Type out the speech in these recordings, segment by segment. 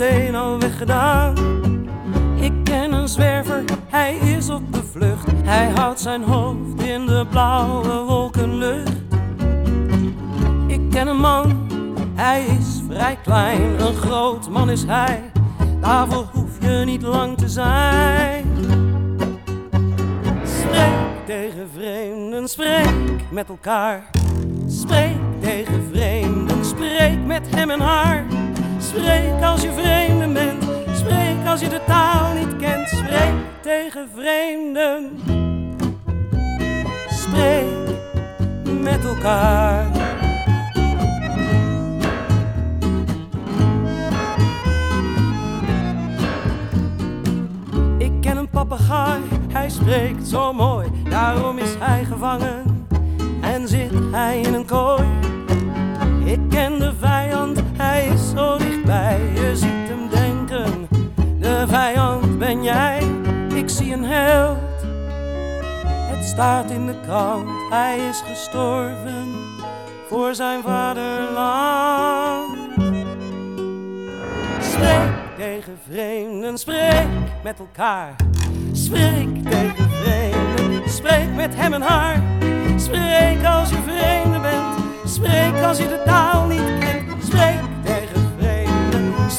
al weggedaan. Ik ken een zwerver, hij is op de vlucht. Hij houdt zijn hoofd in de blauwe wolkenlucht. Ik ken een man, hij is vrij klein. Een groot man is hij, daarvoor hoef je niet lang te zijn. Spreek tegen vreemden, spreek met elkaar. Spreek tegen vreemden, spreek met hem en haar. Spreek als je vreemden bent, spreek als je de taal niet kent. Spreek tegen vreemden, spreek met elkaar. Ik ken een papegaai, hij spreekt zo mooi, daarom is hij gevangen en zit hij in een kooi. Ik ken de vijand, hij is zo dichtbij, je ziet hem denken, de vijand ben jij. Ik zie een held, het staat in de krant, hij is gestorven voor zijn vaderland. Spreek tegen vreemden, spreek met elkaar. Spreek tegen vreemden, spreek met hem en haar. Spreek als je vreemde bent, spreek als je de taal niet kent. Spreek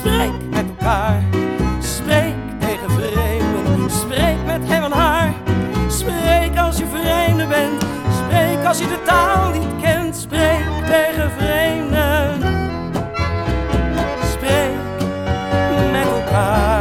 spreek met elkaar. Spreek tegen vreemden, spreek met hem en haar. Spreek als je vreemde bent, spreek als je de taal niet kent. Spreek tegen vreemden. Spreek met elkaar.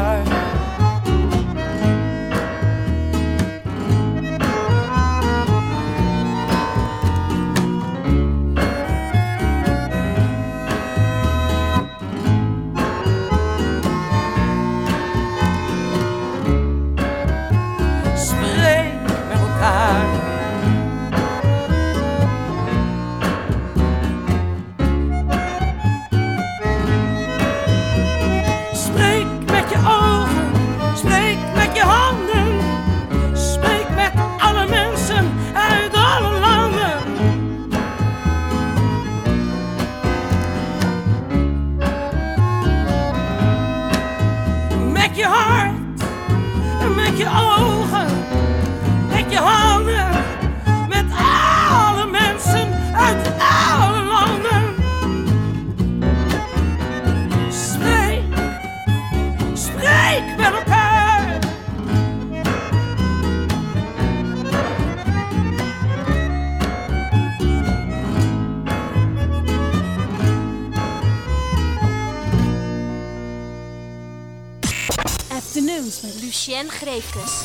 Afternoons met Lucien Greefkes.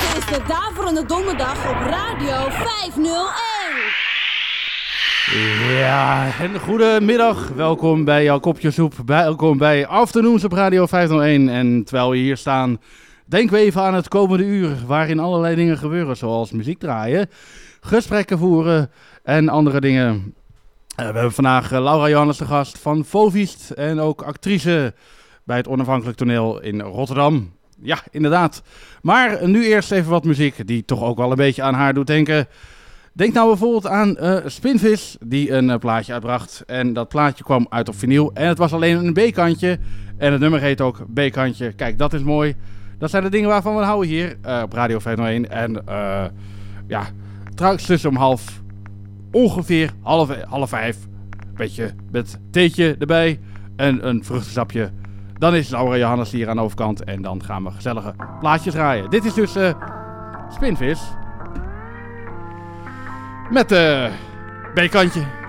Dit is de Daverende Donderdag op Radio 501. Ja, en goedemiddag. Welkom bij jouw kopje soep. Welkom bij Afternoons op Radio 501. En terwijl we hier staan, denken we even aan het komende uur, waarin allerlei dingen gebeuren, zoals muziek draaien, gesprekken voeren en andere dingen. Eh, we hebben vandaag eh, Laura Johannes de gast van Fovist en ook actrice bij het onafhankelijk toneel in Rotterdam. Ja, inderdaad. Maar nu eerst even wat muziek die toch ook wel een beetje aan haar doet denken. Denk nou bijvoorbeeld aan eh, Spinvis, die een plaatje uitbracht. En dat plaatje kwam uit op vinyl. En het was alleen een B-kantje. En het nummer heet ook B-kantje. Kijk, dat is mooi. Dat zijn de dingen waarvan we houden hier op Radio 501. En ja, straks tussen om half, ongeveer half, half vijf. Beetje met theetje erbij en een vruchtensapje. Dan is Laura Johannes hier aan de overkant. En dan gaan we gezellige plaatjes draaien. Dit is dus eh Spinvis. Met de B-kantje.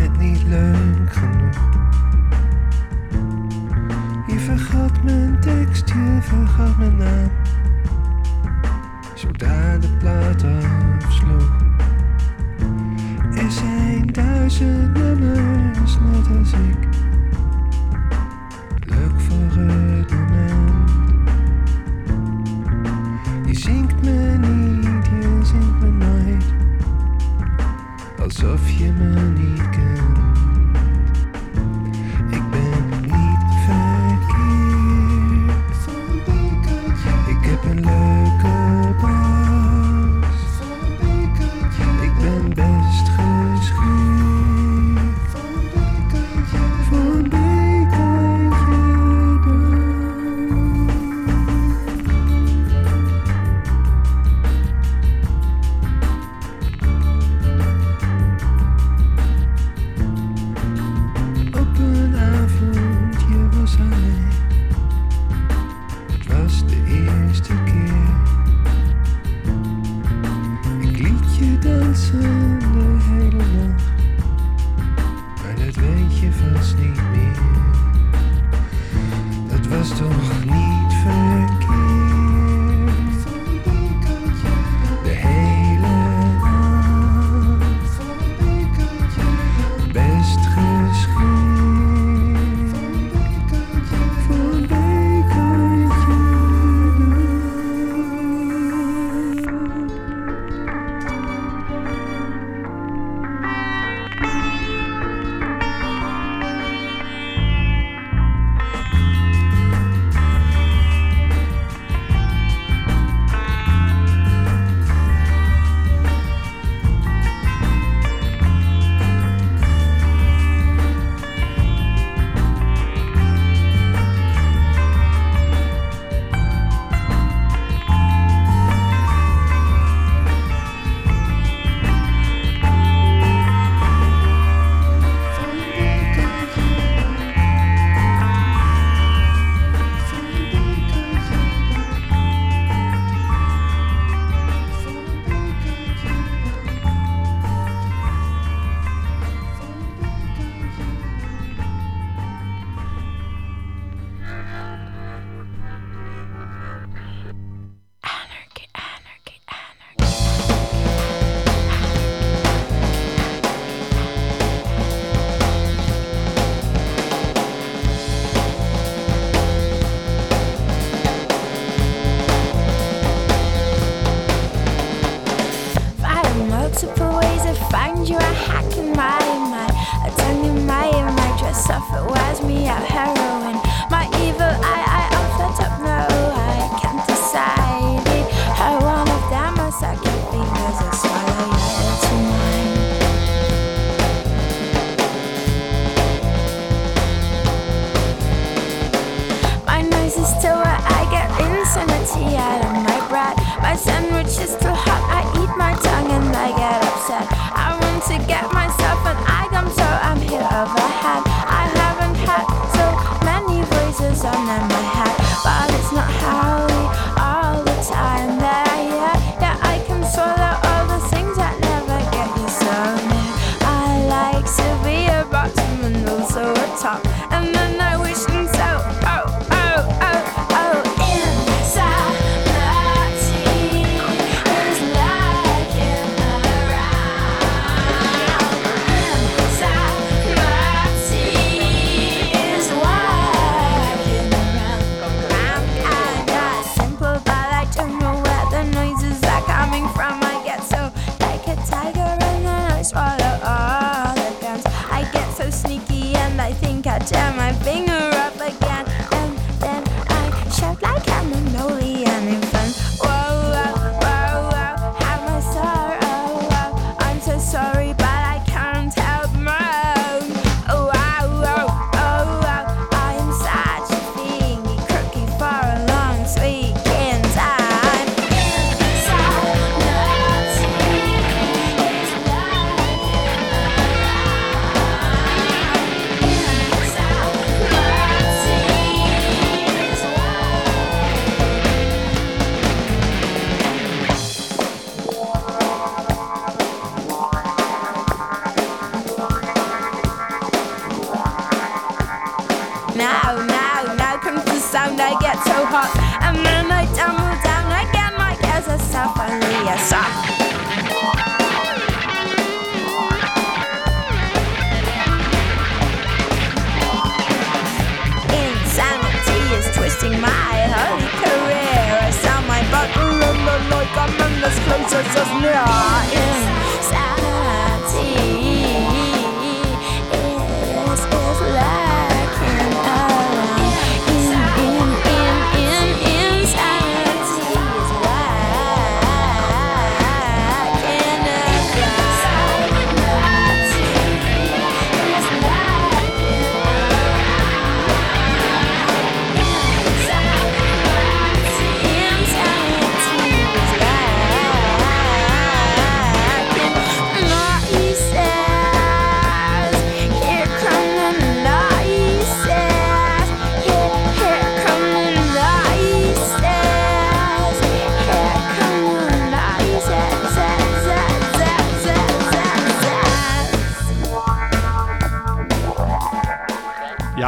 Het niet leuk genoeg. Je vergat mijn tekst, je vergat mijn naam. Zodra de plaat afsloeg. Er zijn duizend nummers, net als ik. Leuk voor het moment. Je zingt me niet, je zingt me nooit alsof je me niet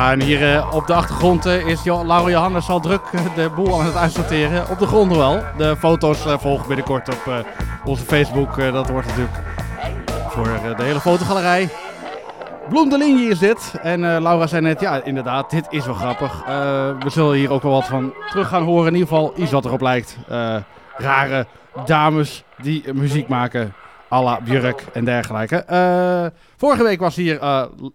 En hier eh, op de achtergrond eh, is Laura Johannes al druk eh, de boel aan het uitsorteren. Op de grond wel. De foto's volgen binnenkort op onze Facebook. Dat wordt natuurlijk voor de hele fotogalerij. Bloem de Linie is dit. En Laura zei net, ja inderdaad, dit is wel grappig. We zullen hier ook wel wat van terug gaan horen. In ieder geval iets wat erop lijkt. Eh, rare dames die muziek maken. à la Björk en dergelijke. Vorige week was hier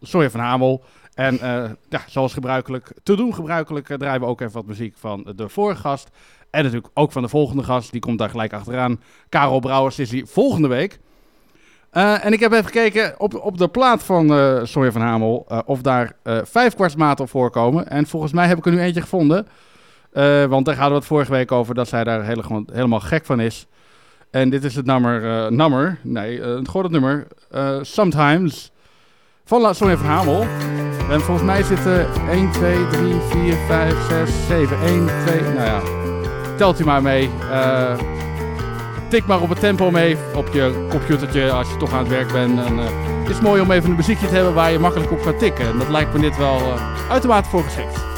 Soja van Hamel. En eh, ja, zoals gebruikelijk, te doen gebruikelijk, eh, draaien we ook even wat muziek van de vorige gast. En natuurlijk ook van de volgende gast, die komt daar gelijk achteraan. Karel Brouwers is hier volgende week. Eh, en ik heb even gekeken op, op de plaat van Soja van Hamel of daar vijf kwartsmaten op voorkomen. En volgens mij heb ik er nu eentje gevonden. Want daar hadden we het vorige week over dat zij daar hele, gewoon helemaal gek van is. En dit is het nummer, nummer nee, gewoon het nummer, Sometimes, van Sonja van Hamel. En volgens mij zitten 1, 2, 3, 4, 5, 6, 7, 1, 2, nou ja, telt u maar mee. Eh, tik maar op het tempo mee op je computertje als je toch aan het werk bent. En, eh, het is mooi om even een muziekje te hebben waar je makkelijk op kan tikken. En dat lijkt me dit wel eh, uitermate voor geschikt.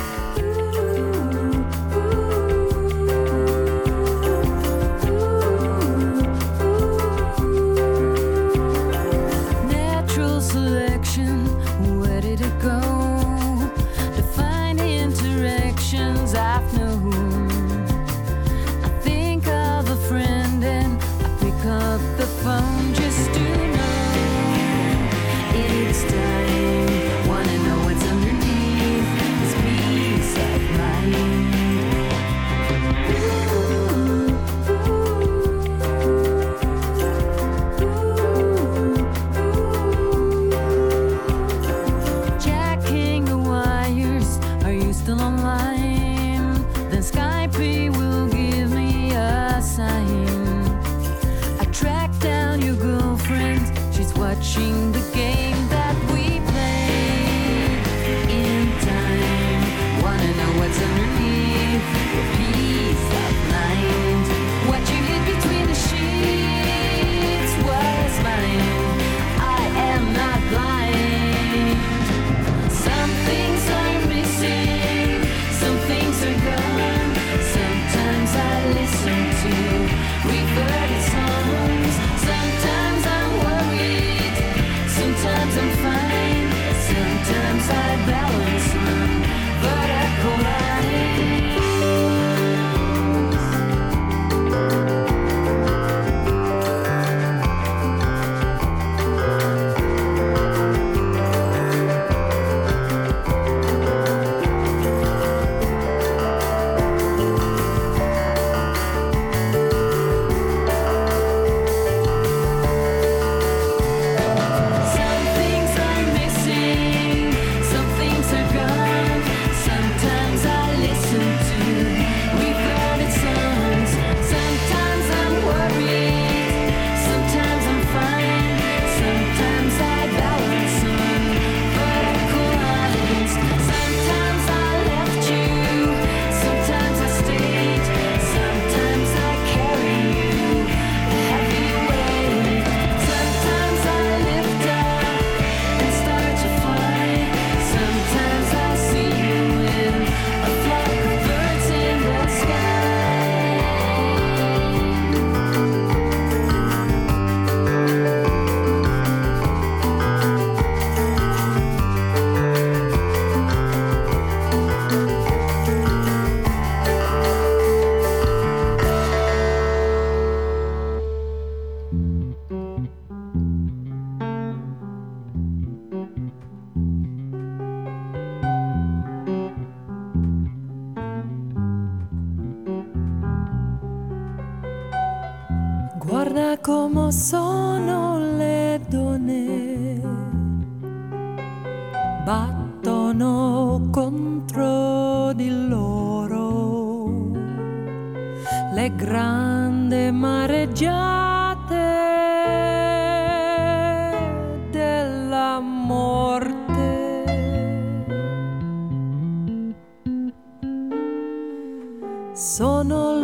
Le grandi mareggiate della morte. Sono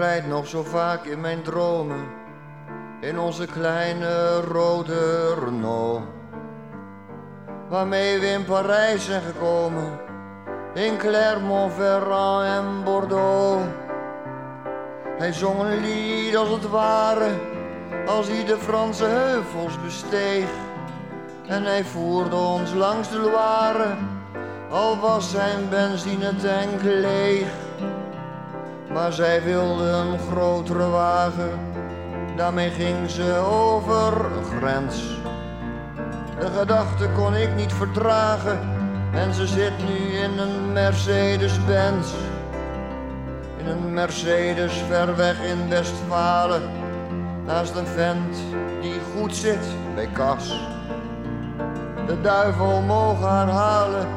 Ach, ik rijd nog zo vaak in mijn dromen in onze kleine rode Renault. Waarmee we in Parijs zijn gekomen, in Clermont-Ferrand en Bordeaux. Hij zong een lied als het ware, als hij de Franse heuvels besteeg. En hij voerde ons langs de Loire, al was zijn benzinetank leeg. Zij wilde een grotere wagen, daarmee ging ze over grens. De gedachte kon ik niet verdragen en ze zit nu in een Mercedes-Benz. In een Mercedes ver weg in Westfalen, naast een vent die goed zit bij kas. De duivel mogen haar halen,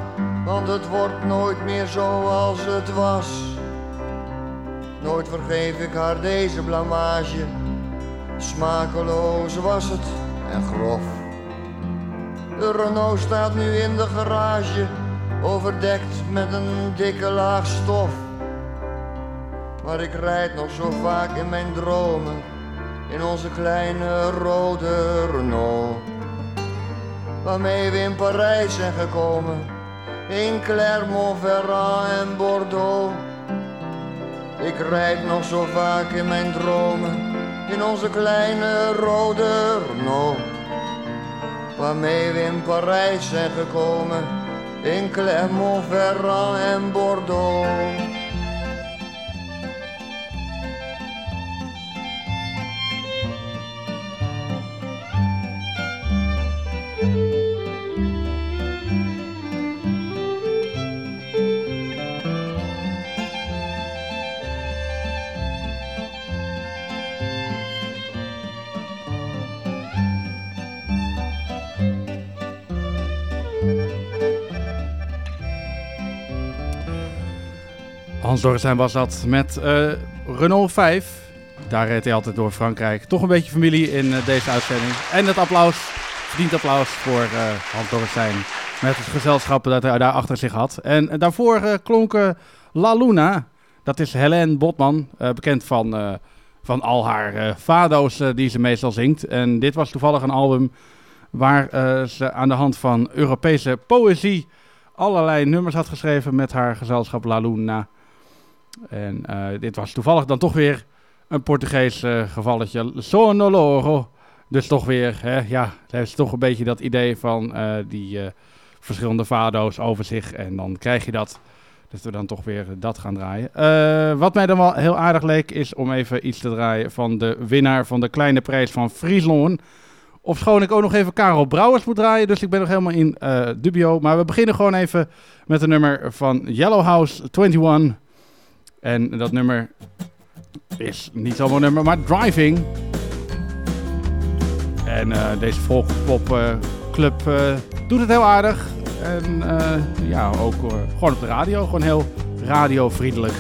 want het wordt nooit meer zoals het was. Nooit vergeef ik haar deze blamage, smakeloos was het en grof. De Renault staat nu in de garage, overdekt met een dikke laag stof. Maar ik rijd nog zo vaak in mijn dromen, in onze kleine rode Renault. Waarmee we in Parijs zijn gekomen, in Clermont-Ferrand en Bordeaux. Ik rijd nog zo vaak in mijn dromen, in onze kleine rode Renault waarmee we in Parijs zijn gekomen, in Clermont-Ferrand en Bordeaux. Dorrestein was dat met eh, Renault 5. Daar reed hij altijd door Frankrijk. Toch een beetje familie in eh, deze uitzending. En het applaus, verdient applaus voor eh, Hans. Met het gezelschap dat hij daar achter zich had. En daarvoor klonken La Luna. Dat is Helene Botman, bekend van, van al haar fado's die ze meestal zingt. En dit was toevallig een album waar ze aan de hand van Europese poëzie allerlei nummers had geschreven met haar gezelschap La Luna. En eh, dit was toevallig dan toch weer een Portugees eh, gevalletje. Sono loro. Dus toch weer, hè, ja, heeft toch een beetje dat idee van eh, die verschillende fado's over zich. En dan krijg je dat. Dat we dan toch weer dat gaan draaien. Wat mij dan wel heel aardig leek, is om even iets te draaien van de winnaar van de kleine prijs van Friesland. Ofschoon ik ook nog even Karel Brouwers moet draaien, dus ik ben nog helemaal in dubio. Maar we beginnen gewoon even met een nummer van Yellow House 21. En dat nummer is niet een nummer, maar Driving. En eh, deze volkpop eh, club eh, doet het heel aardig. En eh, ja, ook gewoon op de radio. Gewoon heel radiovriendelijk.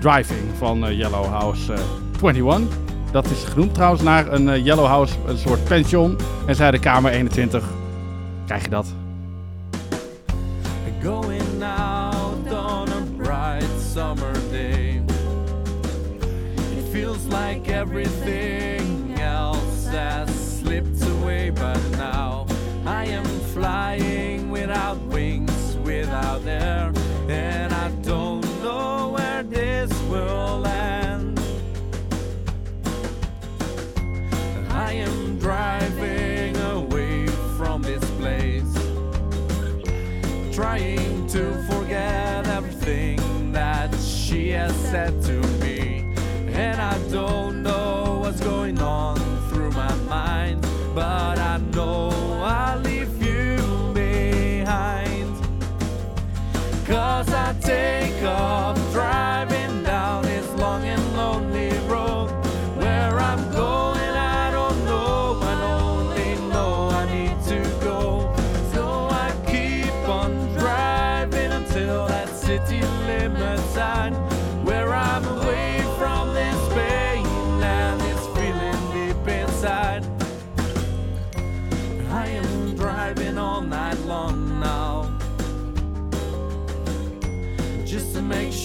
Driving van Yellow House eh, 21. Dat is genoemd trouwens naar een Yellow House, een soort pension. En zij de Kamer 21. Krijg je dat? Feels like everything else has slipped away, but now I am flying without wings, without air, and I don't know where this will end. I am driving away from this place trying to forget everything that she has said to me. And I don't know what's going on through my mind, but I know I'll leave you behind. Cause I take off driving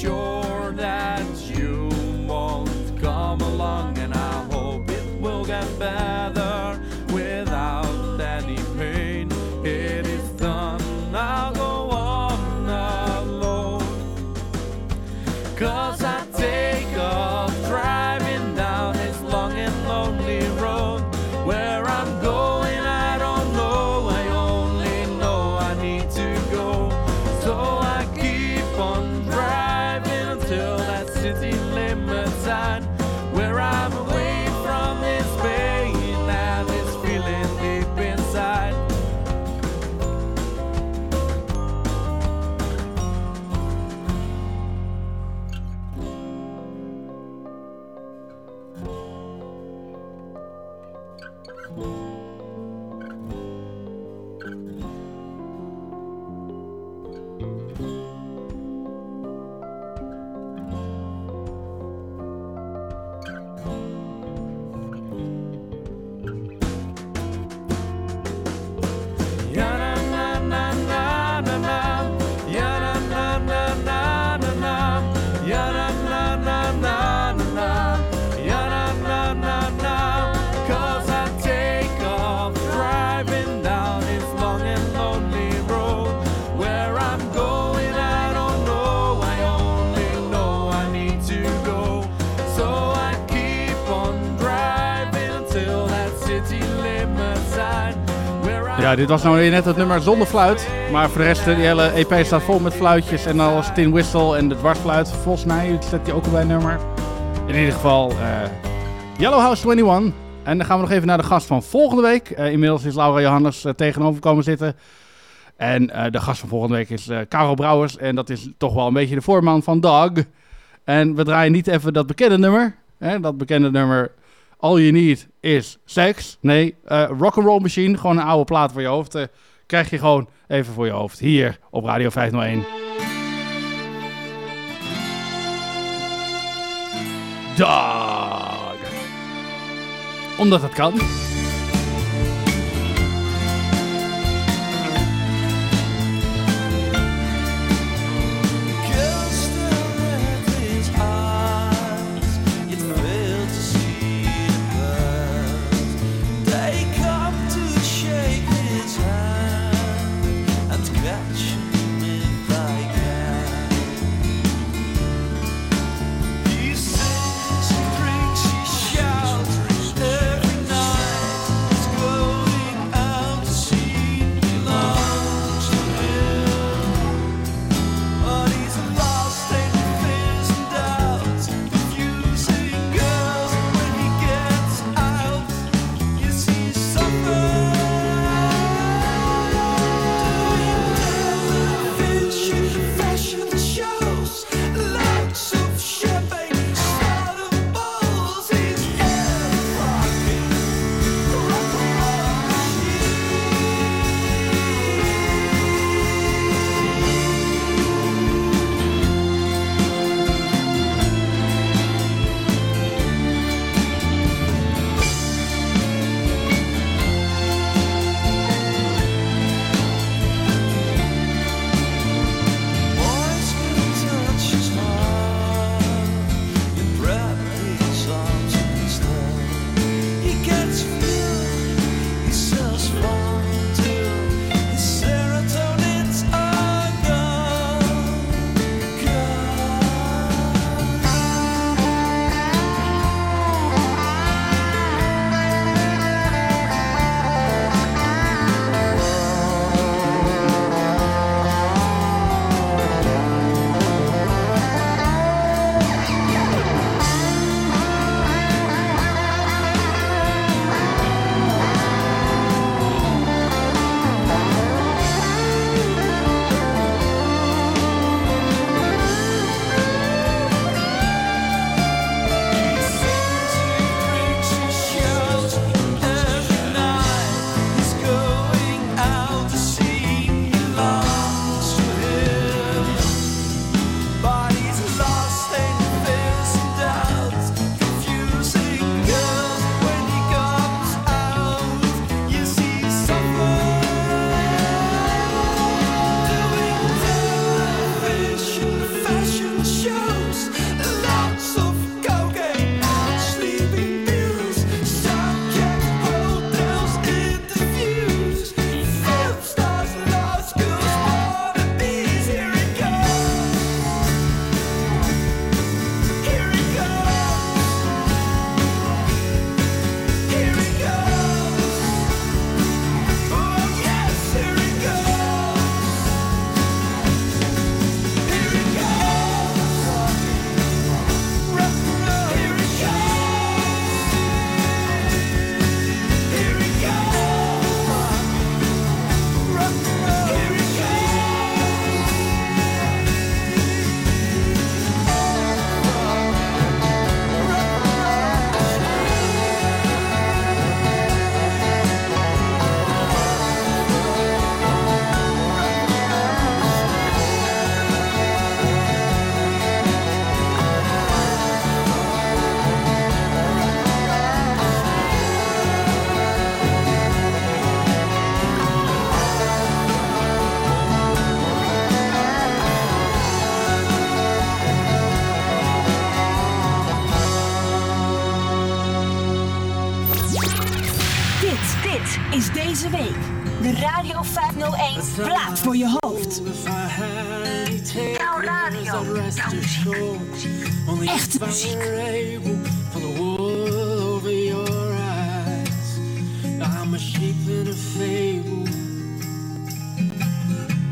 sure that you won't come along, and I hope it will get better. Ja, dit was nou weer net het nummer zonder fluit. Maar voor de rest, die hele EP staat vol met fluitjes en alles tin whistle en de dwarsfluit. Volgens mij zet die ook al bij een nummer. In ieder geval, eh Yellow House 21. En dan gaan we nog even naar de gast van volgende week. Eh, inmiddels is Laura Johannes eh, tegenover komen zitten. En de gast van volgende week is Karel Brouwers. En dat is toch wel een beetje de voorman van Dog. En we draaien niet even dat bekende nummer. Hè, dat bekende nummer All You Need Is Sex. Nee, eh Rock'n'Roll Machine. Gewoon een oude plaat voor je hoofd. eh, krijg je gewoon even voor je hoofd. Hier op Radio 501. Dog. Omdat het kan. Voor hoofd. Jouw radio, jouw muziek. Echte muziek. The wool over your eyes. I'm a sheep in a fable.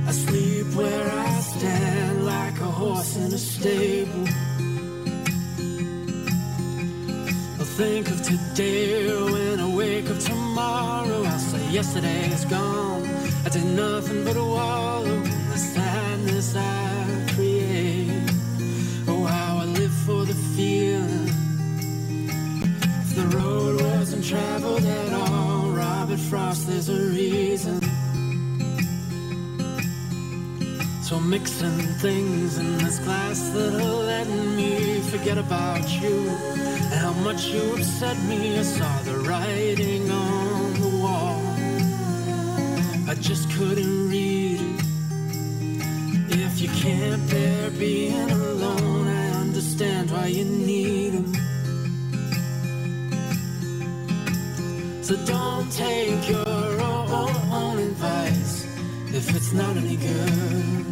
I sleep where I stand like a horse in a stable. I'll think of today when I wake up tomorrow. I'll say yesterday is gone. Did nothing but wallow in the sadness I create. Oh, how I live for the feeling. If the road wasn't traveled at all, Robert Frost, there's a reason. So mixing things in this glass that'll let me forget about you how much you upset me. I saw the writing on just couldn't read it. If you can't bear being alone, I understand why you need need 'em. So don't take your own, advice if it's not any good.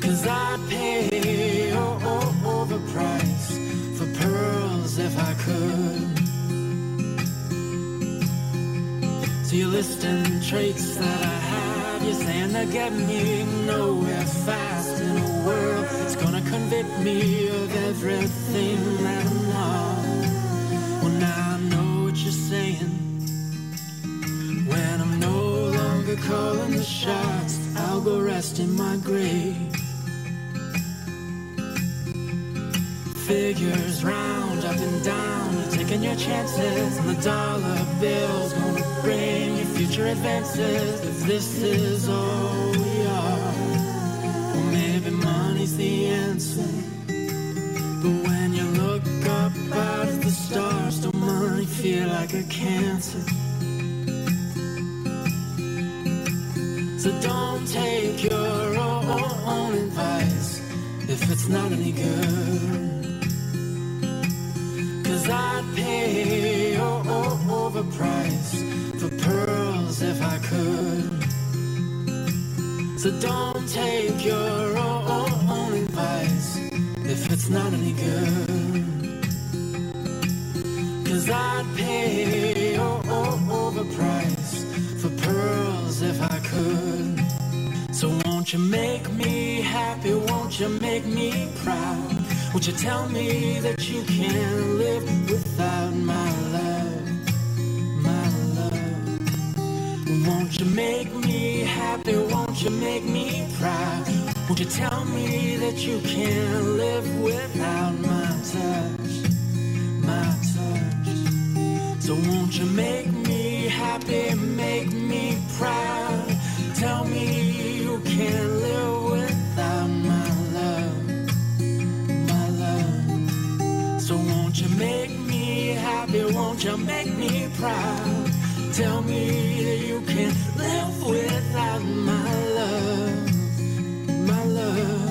Cause I'd pay overprice for pearls if I could. You're listing traits that I have. You're saying they get me nowhere fast in a world that's gonna convict me of everything that I'm not. Well, now I know what you're saying. When I'm no longer calling the shots, I'll go rest in my grave. Figures round up and down, you're taking your chances, and the dollar bill's gonna bring you future advances. If this is all we are, well, maybe money's the answer. But when you look up at the stars, don't money feel like a cancer? So don't take your own, advice if it's not any good. Cause I'd pay oh, overprice for pearls if I could. So don't take your own, advice if it's not any good. Cause I'd pay oh, overprice for pearls if I could. So won't you make me happy? Won't you make me proud? Won't you tell me that you can't live without my Won't you make me happy? Won't you make me proud? Won't you tell me that you can't live without my touch? My touch. So won't you make me happy? Make me proud. Tell me you can't live without my love. My love. So won't you make me happy? Won't you make me proud? Tell me that you can't live without my love. My love.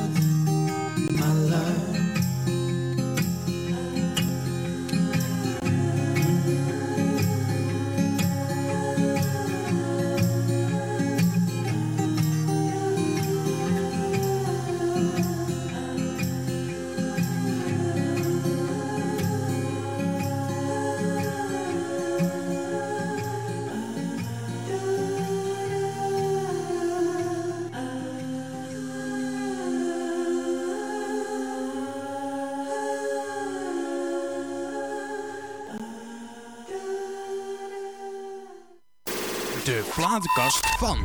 Platenkast van.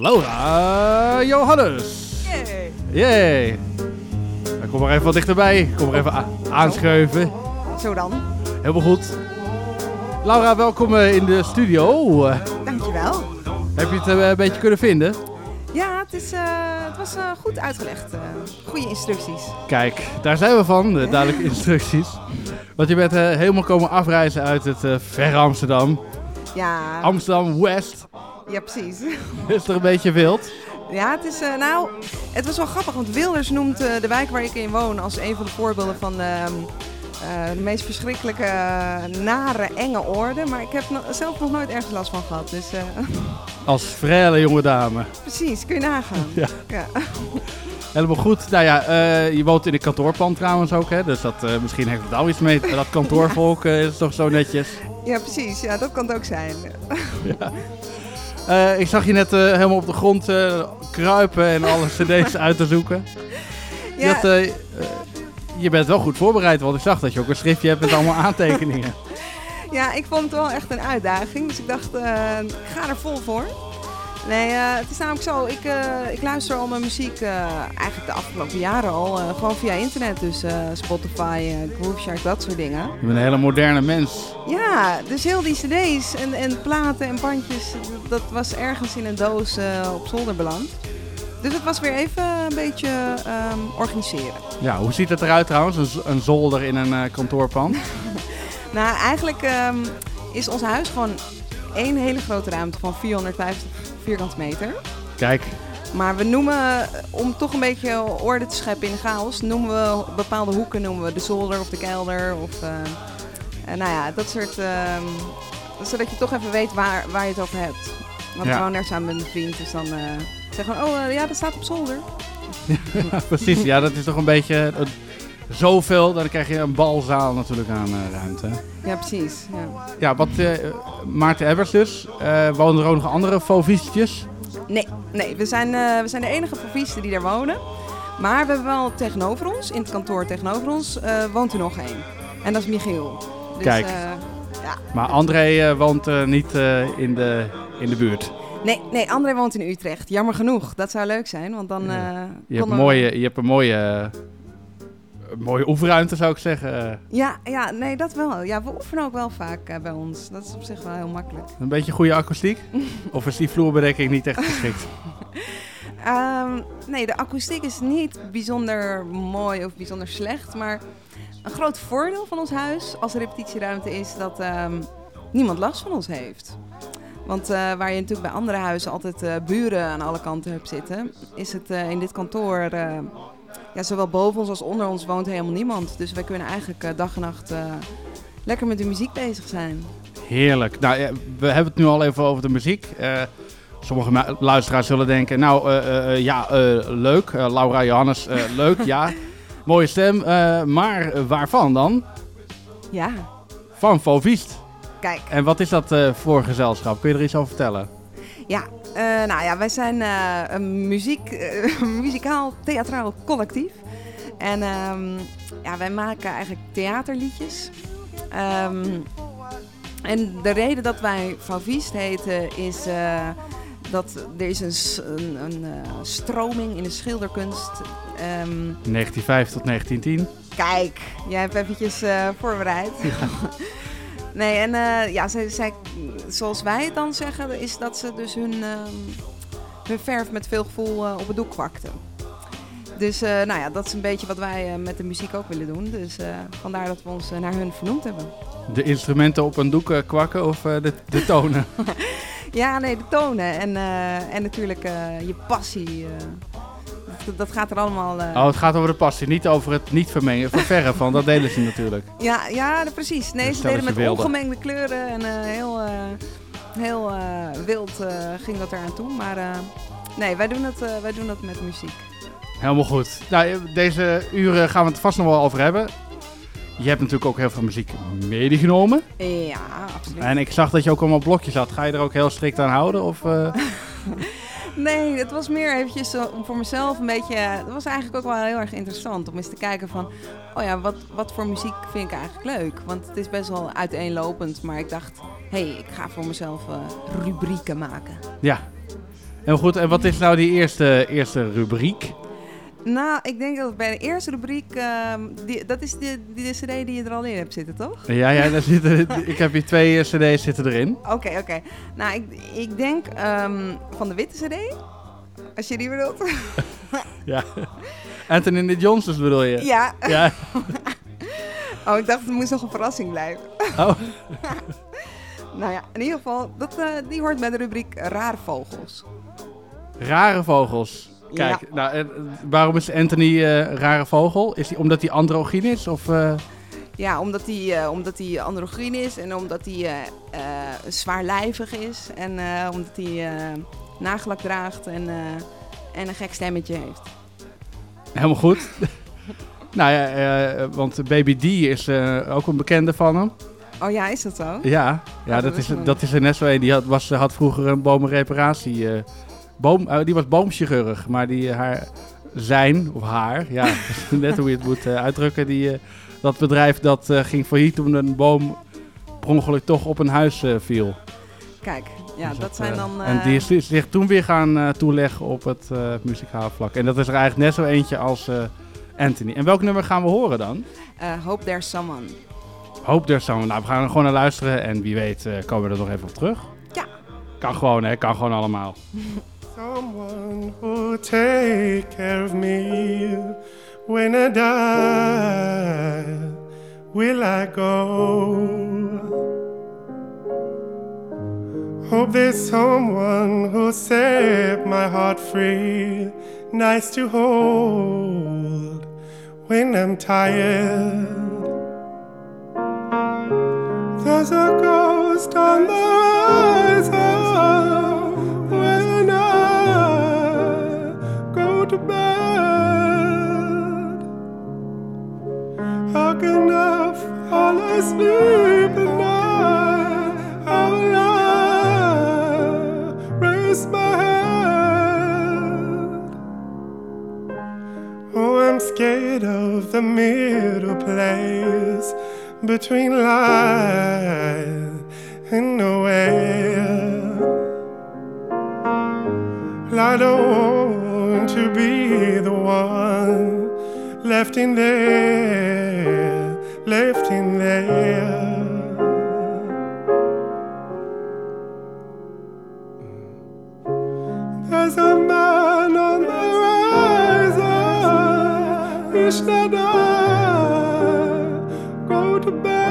Laura Johannes. Yay. Yay. Nou, Kom maar even wat dichterbij. Kom maar even aanschuiven. Zo dan. Helemaal goed. Laura, welkom eh, in de studio. Dankjewel. heb je het eh, een beetje kunnen vinden? Ja, het, is, eh, het was goed uitgelegd. goede instructies. Kijk, daar zijn we van, de duidelijke instructies. Want je bent helemaal komen afreizen uit het verre Amsterdam. Ja, Amsterdam West. ja precies. Is er een beetje wild? Ja, het is, eh, nou, het was wel grappig, want Wilders noemt eh, de wijk waar ik in woon als een van de voorbeelden van, ehm, eh, de meest verschrikkelijke, nare, enge oorden. Maar ik heb no- zelf nog nooit ergens last van gehad. Dus Als frele jonge dame. precies, kun je nagaan. Ja. Ja. Helemaal goed. Nou ja, eh, je woont in een kantoorpand trouwens ook, hè? Dus dat, eh, misschien heeft het al iets mee. Dat kantoorvolk eh, is toch zo netjes. ja, precies. Ja, dat kan het ook zijn. Ja. Ik zag je net helemaal op de grond kruipen en alle cd's uit te zoeken. Je, Ja. je bent wel goed voorbereid, want ik zag dat je ook een schriftje hebt met allemaal aantekeningen. Ja, ik vond het wel echt een uitdaging. Dus ik dacht, ik ga er vol voor. Nee, eh, het is namelijk zo, ik, eh, ik luister al mijn muziek eh, eigenlijk de afgelopen jaren al. gewoon via internet, dus Spotify, Grooveshark, dat soort dingen. Je bent een hele moderne mens. Ja, dus heel die cd's en, en platen en bandjes, dat- was ergens in een doos op zolder beland. Dus het was weer even een beetje ehm, organiseren. Ja, hoe ziet het eruit trouwens? Een, zolder in een kantoorpand? Nou, eigenlijk ehm, is ons huis gewoon één hele grote ruimte van 450 vierkante meter. Kijk, Maar we noemen, om toch een beetje orde te scheppen in de chaos, noemen we bepaalde hoeken noemen we de zolder of de kelder. Of, eh, eh, nou ja, dat soort. ehm, zodat je toch even weet waar, waar je het over hebt. Want Ja. woon daar samen met mijn vriend, dus dan uh, zeg gewoon, oh eh, ja, dat staat op zolder. Ja, precies. Ja, dat is toch een beetje eh, zoveel. Dan krijg je een balzaal natuurlijk aan eh, ruimte. Ja, precies. Ja. Ja, wat eh, Maarten Ebbers dus. Eh wonen er ook nog andere fovistjes? Nee, nee we, zijn, eh, we zijn de enige fovisten die daar wonen. Maar we hebben wel tegenover ons, in het kantoor tegenover ons, eh, woont er nog één. En dat is Michiel. Dus, Kijk. eh, ja. Maar André eh, woont eh, niet eh, in, de, in de buurt. Nee, nee, André woont in Utrecht. Jammer genoeg. Dat zou leuk zijn, want dan... eh, Je hebt, we- mooie, je hebt een mooie, een mooie oefenruimte, zou ik zeggen. Ja, ja, nee, dat wel. Ja, we oefenen ook wel vaak eh, bij ons. Dat is op zich wel heel makkelijk. een beetje goede akoestiek? of is die vloerbedekking niet echt geschikt? Ehm, nee, de akoestiek is niet bijzonder mooi of bijzonder slecht. Maar een groot voordeel van ons huis als repetitieruimte is dat ehm, niemand last van ons heeft. Want eh, waar je natuurlijk bij andere huizen altijd eh, buren aan alle kanten hebt zitten, is het in dit kantoor, ja, zowel boven ons als onder ons woont helemaal niemand. Dus wij kunnen eigenlijk eh, dag en nacht eh, lekker met de muziek bezig zijn. Heerlijk. Nou, we hebben het nu al even over de muziek. Eh, sommige luisteraars zullen denken, nou ja, leuk. Laura Johannes, leuk, ja. Mooie stem. maar waarvan dan? Ja, Van Fovist. kijk. En wat is dat voor gezelschap? Kun je er iets over vertellen? Ja, nou ja, wij zijn eh, een muziek, eh, muzikaal theatraal collectief. En ehm, ja, wij maken eigenlijk theaterliedjes. Ehm, en de reden dat wij Favist heten is eh, dat er is een, een, een eh, stroming in de schilderkunst. Ehm, 1905 tot 1910. Kijk, jij hebt eventjes eh, voorbereid. nee, en eh, ja, zij, zij, zoals wij het dan zeggen, is dat ze dus hun, ehm, hun verf met veel gevoel eh, op het doek kwakten. Dus eh, nou ja, dat is een beetje wat wij met de muziek ook willen doen. Dus vandaar dat we ons naar hun vernoemd hebben. De instrumenten op een doek kwakken of de, de tonen? Ja, nee, de tonen en, en natuurlijk je passie. Dat, dat gaat er allemaal... eh, Oh, het gaat over de passie, niet over het niet vermengen, ververren van. Dat delen ze natuurlijk. Ja, ja precies. Nee, ze deden met wilden. ongemengde kleuren en eh, heel, eh, heel wild ging dat eraan toe. Maar nee, wij doen, het, wij doen dat met muziek. Helemaal goed. Nou, deze uren gaan we het vast nog wel over hebben. Je hebt natuurlijk ook heel veel muziek medegenomen. Ja, absoluut. En ik zag dat je ook allemaal blokjes had. Ga je er ook heel strikt aan houden? Of? Nee, het was meer eventjes zo, om voor mezelf een beetje... Het was eigenlijk ook wel heel erg interessant om eens te kijken van... Oh ja, wat, wat voor muziek vind ik eigenlijk leuk? Want het is best wel uiteenlopend. Maar ik dacht, hé, hey, ik ga voor mezelf eh, rubrieken maken. Ja. Heel goed. En wat is nou die eerste, eerste rubriek? Nou, ik denk dat bij de eerste rubriek... ehm, die, dat is de, die, cd die je er al in hebt zitten, toch? Ja, ja daar zitten, ik heb hier twee eh, cd's zitten erin. Oké, oké. Nou, ik, ik denk ehm, van de witte cd. Als je die bedoelt. Ja. Anthony de Johnsons bedoel je? ja. Ja. Oh, ik dacht het moest nog een verrassing blijven. Oh. nou ja, in ieder geval, dat, eh, die hoort bij de rubriek Rare Vogels. Rare vogels. Kijk, Ja. nou, en, eh, waarom is Anthony eh rare vogel? Is die omdat hij androgyn is? Of, eh? Ja, omdat hij, eh, omdat hij androgyn is en omdat hij zwaarlijvig is. En omdat hij nagellak draagt en, en een gek stemmetje heeft. Helemaal goed. nou ja, want Baby D is ook een bekende van hem. Oh ja, is dat zo? Ja, ja dat dat, is, dat is er net zo een. Die had, was, had vroeger een bomenreparatie. Boom, eh, die was boomchirurg, maar die eh, haar zijn, of haar, ja, net hoe je het moet eh, uitdrukken. Die, dat bedrijf dat ging failliet toen een boom per ongeluk toch op een huis viel. Kijk, ja, Dus dat zijn dan... En die is zich toen weer gaan eh, toeleggen op het eh muzikale vlak. En dat is er eigenlijk net zo eentje als Anthony. En welk nummer gaan we horen dan? Hope There's Someone. Hope There's Someone. Nou, we gaan er gewoon naar luisteren en wie weet komen we er nog even op terug. Ja. Kan gewoon, hè? Kan gewoon allemaal. Someone who'll take care of me when I die. Will I go? Hope there's someone who'll set my heart free, nice to hold when I'm tired. There's a ghost on the to be the one left in there, left in there. There's a man on the horizon. He should I go to bed.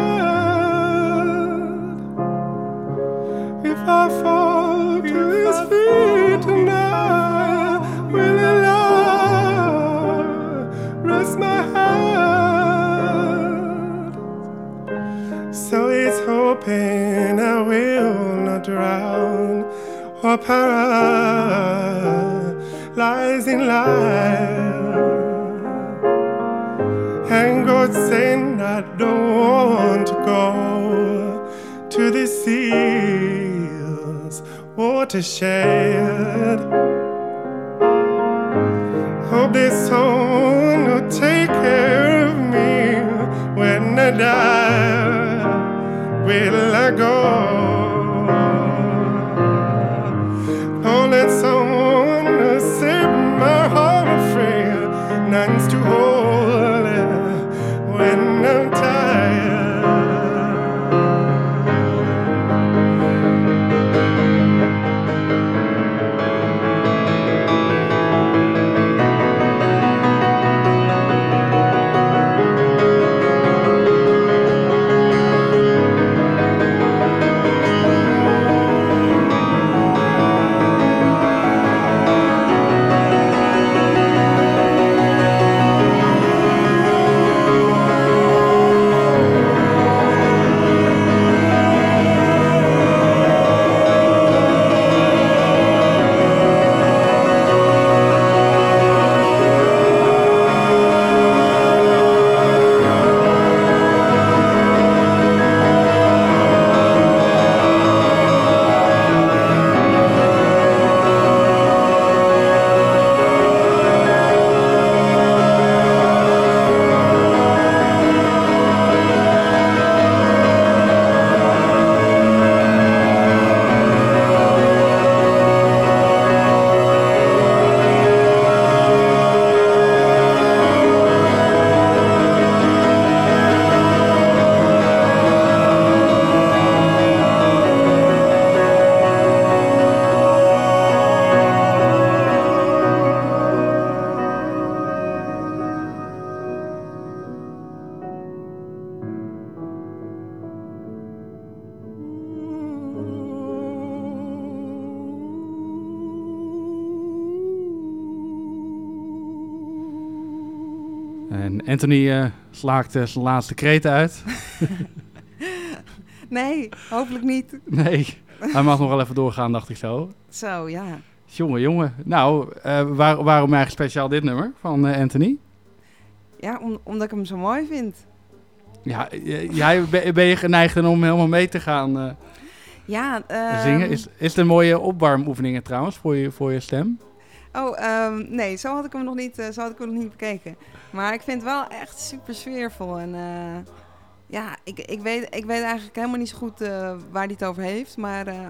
If I fall to his feet hoping I will not drown or paralyze in life. And God saying I don't want to go to the seas watershed. Hope there's someone who'll take care of me when I die. Will I go? Anthony eh, slaakte zijn laatste kreten uit. Nee, hopelijk niet. Nee, hij mag nog wel even doorgaan, dacht ik zo. Zo, ja. Jongen, jongen. Nou, eh, waar- waarom eigenlijk speciaal dit nummer van eh, Anthony? Ja, om, omdat ik hem zo mooi vind. Ja, jij ben, je geneigd om helemaal mee te gaan Ja, ehm, zingen? Is, is het een mooie opwarmoefeningen trouwens voor je, voor je stem? Oh, ehm, nee, zo had ik hem nog niet, zo had ik hem nog niet bekeken. Maar ik vind het wel echt super sfeervol. En eh, ja, ik, ik, weet, ik weet eigenlijk helemaal niet zo goed eh, waar hij het over heeft. Maar eh,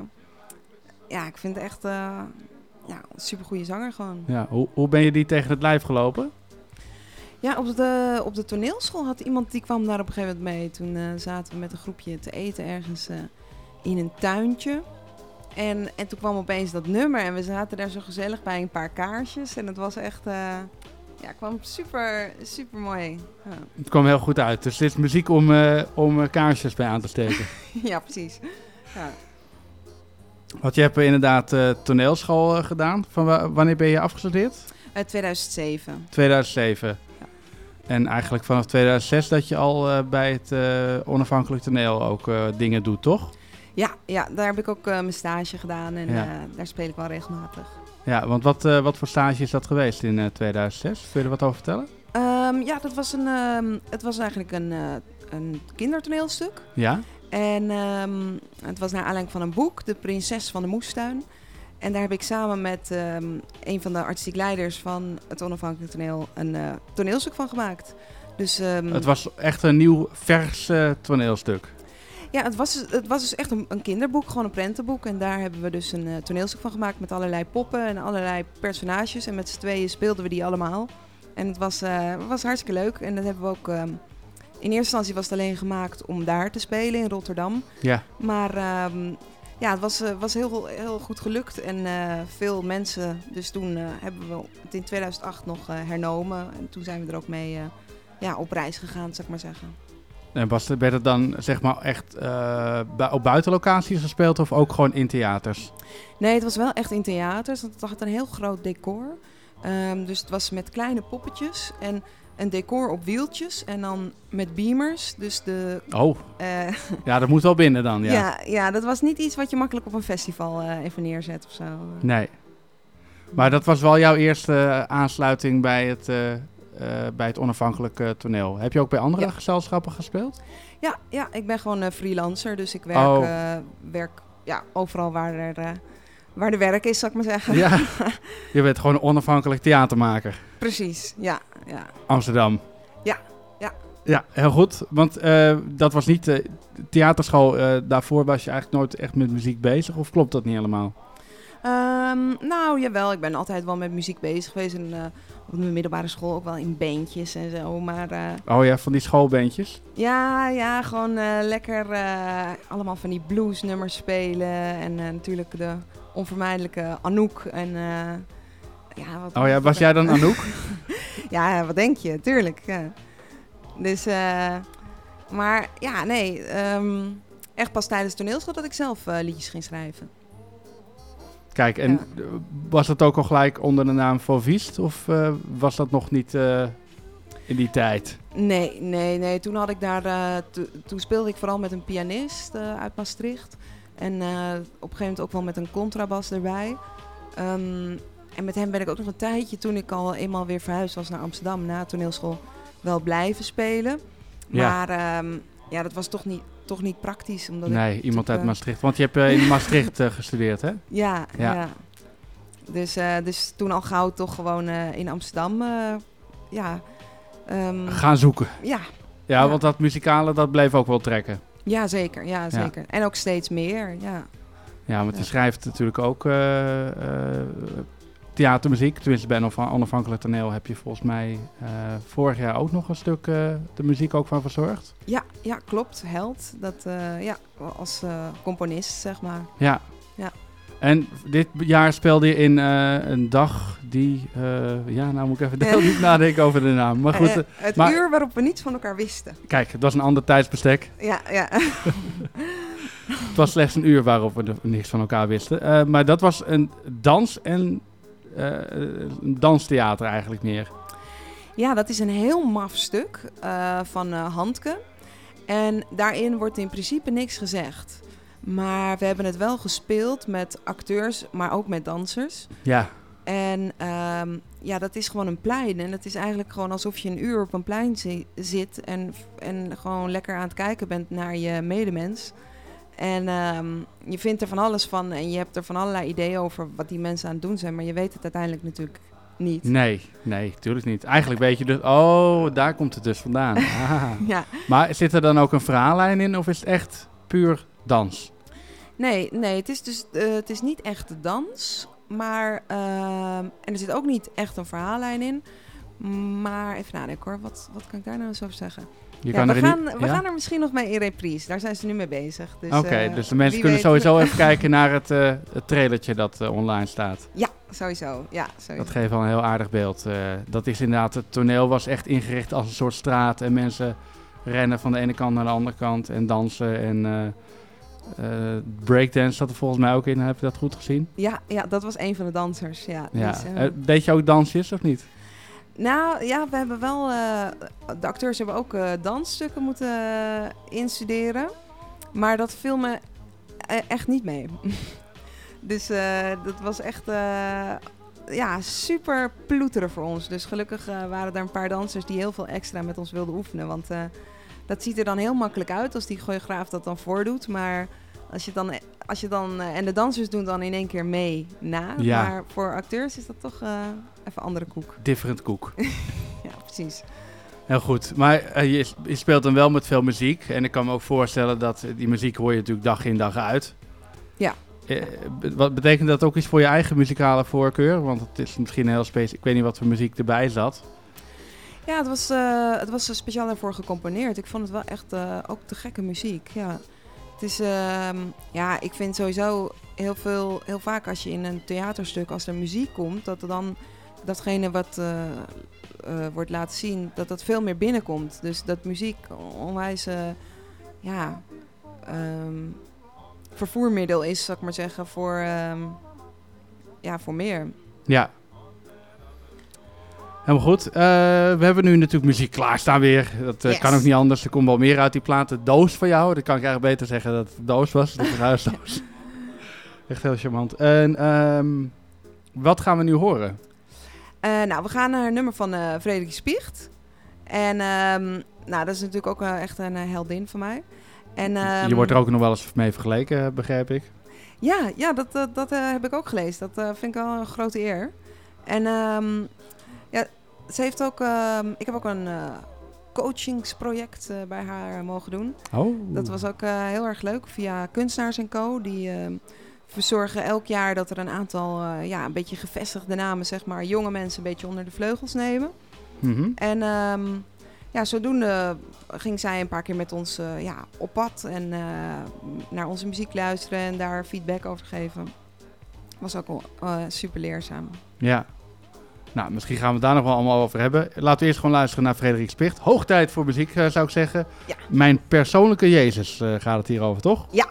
ja, ik vind het echt ja, een super goede zanger gewoon. Ja, hoe, hoe ben je die tegen het lijf gelopen? Ja, op de, op de toneelschool had iemand die kwam daar op een gegeven moment mee. Toen zaten we met een groepje te eten ergens in een tuintje. En, en toen kwam opeens dat nummer en we zaten daar zo gezellig bij een paar kaarsjes. En het was echt, ja, kwam super, super mooi. Ja. Het kwam heel goed uit. Dus dit is muziek om, eh, om eh, kaarsjes bij aan te steken. ja, precies. Ja. Want je hebt eh, inderdaad toneelschool gedaan. Van wa- wanneer ben je afgestudeerd? Eh, 2007. 2007. En eigenlijk vanaf 2006 dat je al bij het onafhankelijk toneel ook dingen doet, toch? Ja, ja, daar heb ik ook mijn stage gedaan en Ja. daar speel ik wel regelmatig. Ja, want wat, eh, wat voor stage is dat geweest in eh, 2006? Kun je er wat over vertellen? Ehm, ja, dat was een, ehm, het was eigenlijk een, eh, een kindertoneelstuk. Ja? En ehm, het was naar aanleiding van een boek, De Prinses van de Moestuin. En daar heb ik samen met een van de artistiek leiders van het onafhankelijk toneel een eh, toneelstuk van gemaakt. Dus, Het was echt een nieuw, vers eh, toneelstuk. Ja, het was, het was dus echt een, een kinderboek, gewoon een prentenboek. En daar hebben we dus een eh, toneelstuk van gemaakt met allerlei poppen en allerlei personages. En met z'n tweeën speelden we die allemaal. En het was, eh, was hartstikke leuk. En dat hebben we ook... ehm, in eerste instantie was het alleen gemaakt om daar te spelen in Rotterdam. Ja. Maar ehm, ja, het was, eh, was heel, heel goed gelukt. En veel mensen... Dus toen hebben we het in 2008 nog hernomen. En toen zijn we er ook mee ja, op reis gegaan, zou ik maar zeggen. En was het, werd het dan zeg maar echt bu- op buitenlocaties gespeeld of ook gewoon in theaters? Nee, het was wel echt in theaters. want Het had een heel groot decor. Ehm, dus het was met kleine poppetjes en een decor op wieltjes. En dan met beamers. Dus de... Oh, eh, ja, dat moet wel binnen dan, ja. ja. Ja, dat was niet iets wat je makkelijk op een festival eh, even neerzet of zo. Nee. Maar dat was wel jouw eerste aansluiting bij het, bij het onafhankelijke toneel. Heb je ook bij andere Ja. gezelschappen gespeeld? Ja, ja, ik ben gewoon eh, freelancer. Dus ik werk, Oh. eh, werk ja, overal waar er, eh, waar de werk is, zou ik maar zeggen. Ja. Je bent gewoon een onafhankelijk theatermaker. Precies, ja. ja. Amsterdam. Ja, ja. Ja, heel goed. Want eh, dat was niet de theaterschool. eh, daarvoor was je eigenlijk nooit echt met muziek bezig. Of klopt dat niet helemaal? Ehm, nou, jawel. Ik ben altijd wel met muziek bezig geweest. En eh, op mijn middelbare school ook wel in bandjes en zo. Maar eh, Oh ja, van die schoolbandjes. ja, ja, gewoon eh, lekker eh, allemaal van die bluesnummers spelen. En natuurlijk de onvermijdelijke Anouk. En, ja, wat Oh ja, was jij dan Anouk? ja, wat denk je? Tuurlijk. Ja. Dus, maar ja, nee. ehm, echt pas tijdens de toneelschool dat ik zelf liedjes ging schrijven. Kijk, en was dat ook al gelijk onder de naam Van Viest? Of eh, was dat nog niet eh, in die tijd? Nee, nee, nee. Toen had ik daar. eh, to- toen speelde ik vooral met een pianist uit Maastricht. En op een gegeven moment ook wel met een contrabas erbij. Ehm, en met hem ben ik ook nog een tijdje, toen ik al eenmaal weer verhuisd was naar Amsterdam na toneelschool, wel blijven spelen. Ja. Maar ehm, ja, dat was toch niet, toch niet praktisch. Omdat ik Nee, iemand uit eh, Maastricht. Want je hebt eh, in Maastricht eh, gestudeerd, hè? Ja, Ja. ja. Dus, dus toen al gauw toch gewoon in Amsterdam. ja. ehm, Gaan zoeken. Ja, Ja, want dat muzikale, dat bleef ook wel trekken. ja, zeker. Ja, zeker. En ook steeds meer. Ja. Ja, want je Ja. schrijft natuurlijk ook theatermuziek. Tenminste, bij onafhankelijk toneel heb je volgens mij eh, vorig jaar ook nog een stuk eh, de muziek ook van verzorgd. Ja, ja, klopt. Held. Dat, eh, ja, als componist, zeg maar. Ja. Ja. En dit jaar speelde je in een dag die... ja, nou moet ik even heel diep nadenken over de naam. Maar goed, het maar- uur waarop we niets van elkaar wisten. kijk, het was een ander tijdsbestek. Ja, ja. Het was slechts een uur waarop we niks van elkaar wisten. Maar dat was een dans- en danstheater eigenlijk meer. Ja, dat is een heel maf stuk eh, van eh, Handke. En daarin wordt in principe niks gezegd. Maar we hebben het wel gespeeld met acteurs, maar ook met dansers. Ja, En ehm, ja, dat is gewoon een plein. En het is eigenlijk gewoon alsof je een uur op een plein zi- zit en, en gewoon lekker aan het kijken bent naar je medemens. En ehm, je vindt er van alles van en je hebt er van allerlei ideeën over wat die mensen aan het doen zijn. Maar je weet het uiteindelijk natuurlijk niet. nee, nee, natuurlijk niet. Eigenlijk weet je dus, oh, daar komt het dus vandaan. Ah. Ja. Maar zit er dan ook een verhaallijn in of is het echt puur dans? Nee, nee, het is dus eh, het is niet echt de dans. Maar, ehm, en er zit ook niet echt een verhaallijn in. Maar even nadenken hoor, wat, wat kan ik daar nou eens over zeggen? Je Ja, kan we er gaan, we ja? gaan er misschien nog mee in reprise. Daar zijn ze nu mee bezig. Dus, Oké, eh, dus de mensen kunnen sowieso even kijken naar het, eh, het trailertje dat eh, online staat. Ja, sowieso. Ja, sowieso. Dat geeft wel een heel aardig beeld. dat is inderdaad, het toneel was echt ingericht als een soort straat. En mensen rennen van de ene kant naar de andere kant en dansen. En breakdance zat er volgens mij ook in. Heb je dat goed gezien? Ja, ja, dat was een van de dansers. Ja, Ja. Dus, weet je ook dansjes of niet? Nou ja, we hebben wel. eh, de acteurs hebben ook eh, dansstukken moeten eh, instuderen. Maar dat viel me eh, echt niet mee. dus dat was echt. ja, super ploeteren voor ons. Dus gelukkig waren er een paar dansers die heel veel extra met ons wilden oefenen. Want dat ziet er dan heel makkelijk uit als die choreograaf dat dan voordoet. Maar als je dan, als je dan eh, en de dansers doen dan in één keer mee na. Ja. Maar voor acteurs is dat toch eh, even andere koek. Different koek. ja, precies. Heel goed. Maar eh, je, je speelt dan wel met veel muziek. En ik kan me ook voorstellen dat die muziek hoor je natuurlijk dag in dag uit. Ja. Wat betekent dat ook iets voor je eigen muzikale voorkeur? Want het is misschien heel specifiek. Ik weet niet wat voor muziek erbij zat. Ja, het was, het was speciaal daarvoor gecomponeerd. Ik vond het wel echt ook te gekke muziek. Ja. Het is, ehm, ja, ik vind sowieso heel veel, heel vaak als je in een theaterstuk, als er muziek komt, dat er dan datgene wat eh, eh, wordt laten zien, dat dat veel meer binnenkomt. Dus dat muziek onwijs, eh, ja, ehm, vervoermiddel is, zal ik maar zeggen, voor, ehm, ja, voor meer. Ja. Helemaal goed. Eh, we hebben nu natuurlijk muziek klaarstaan weer. Dat eh, Yes. kan ook niet anders. Er komt wel meer uit die plaat. De doos van jou. Dan kan ik eigenlijk beter zeggen dat het doos was. De verhuisdoos. Echt heel charmant. En ehm, wat gaan we nu horen? Eh, nou, we gaan naar een nummer van eh Frederik Spiecht. En ehm, nou, dat is natuurlijk ook echt een heldin van mij. En, ehm, je wordt er ook nog wel eens mee vergeleken, begrijp ik. Ja, ja dat, dat, dat heb ik ook gelezen. Dat vind ik wel een grote eer. En ehm, ja, ze heeft ook... ehm, ik heb ook een eh, coachingsproject eh, bij haar mogen doen. Oh. Dat was ook eh, heel erg leuk via Kunstenaars Co. Die ehm, verzorgen elk jaar dat er een aantal eh, ja, een beetje gevestigde namen, zeg maar, jonge mensen een beetje onder de vleugels nemen. Mhm. En ehm, ja, zodoende ging zij een paar keer met ons eh, ja, op pad en eh, naar onze muziek luisteren en daar feedback over geven. Was ook eh, super leerzaam. Ja. Nou, misschien gaan we het daar nog wel allemaal over hebben. Laten we eerst gewoon luisteren naar Frederik Spicht. Hoog tijd voor muziek, eh, zou ik zeggen. Ja. Mijn persoonlijke Jezus eh, gaat het hier over, toch? Ja.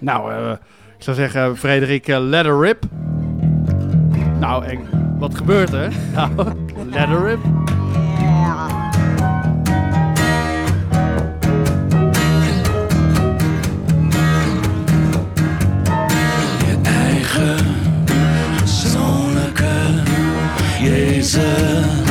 Nou, eh, ik zou zeggen, Frederik, let her rip. Nou, en wat gebeurt er? Nou, let her rip. Je Jezus.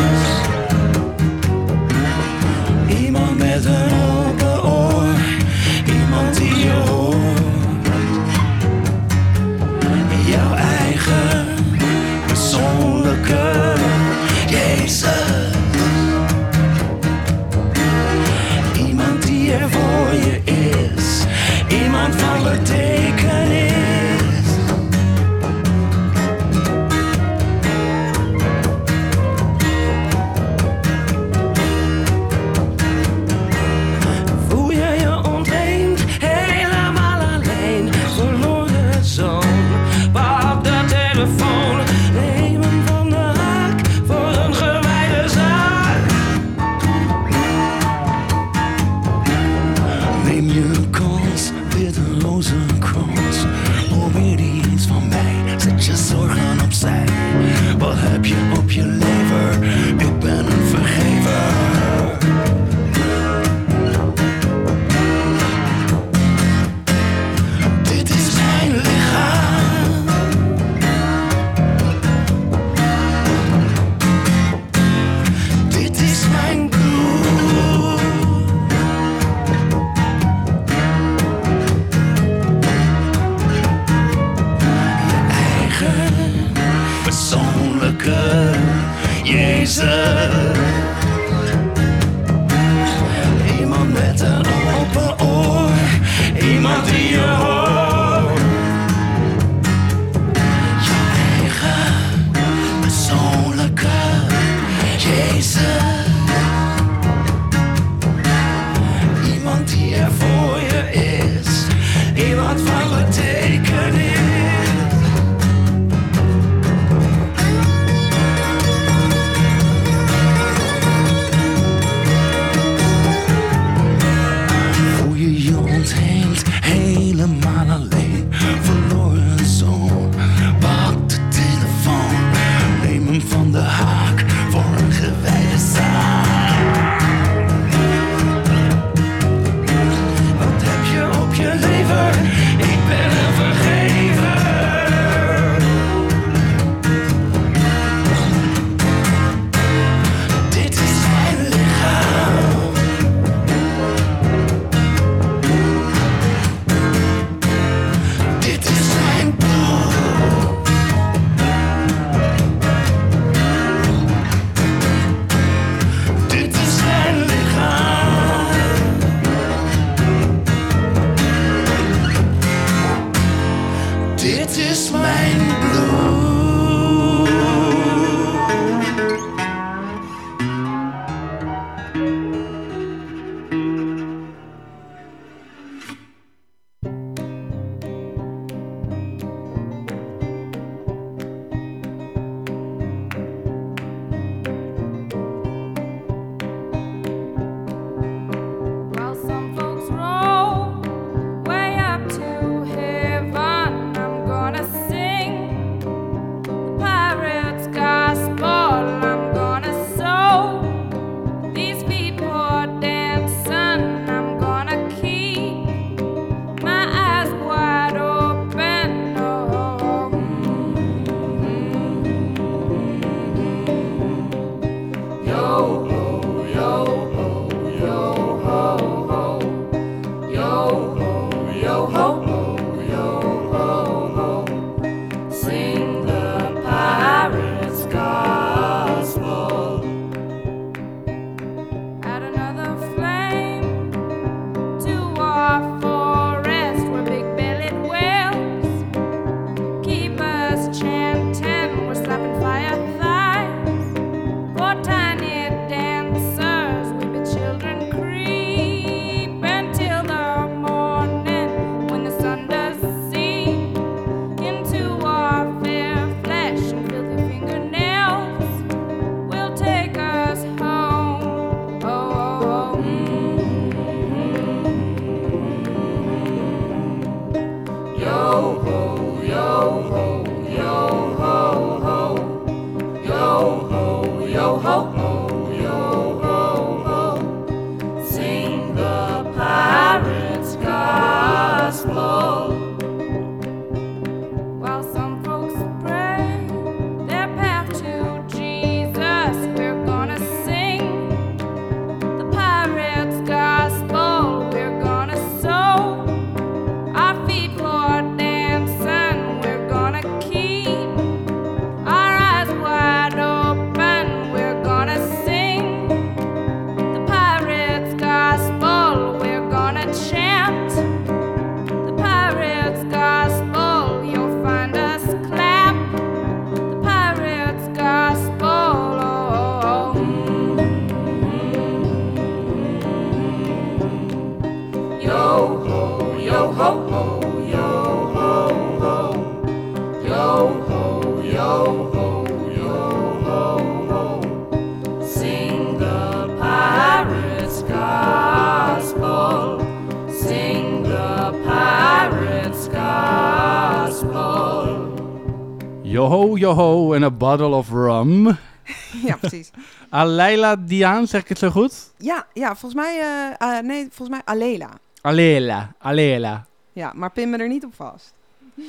Aleila Diaan, zeg ik het zo goed? Ja, ja volgens mij, eh, eh, nee, volgens mij Alela. Alela, Alela. Ja, maar pin me er niet op vast.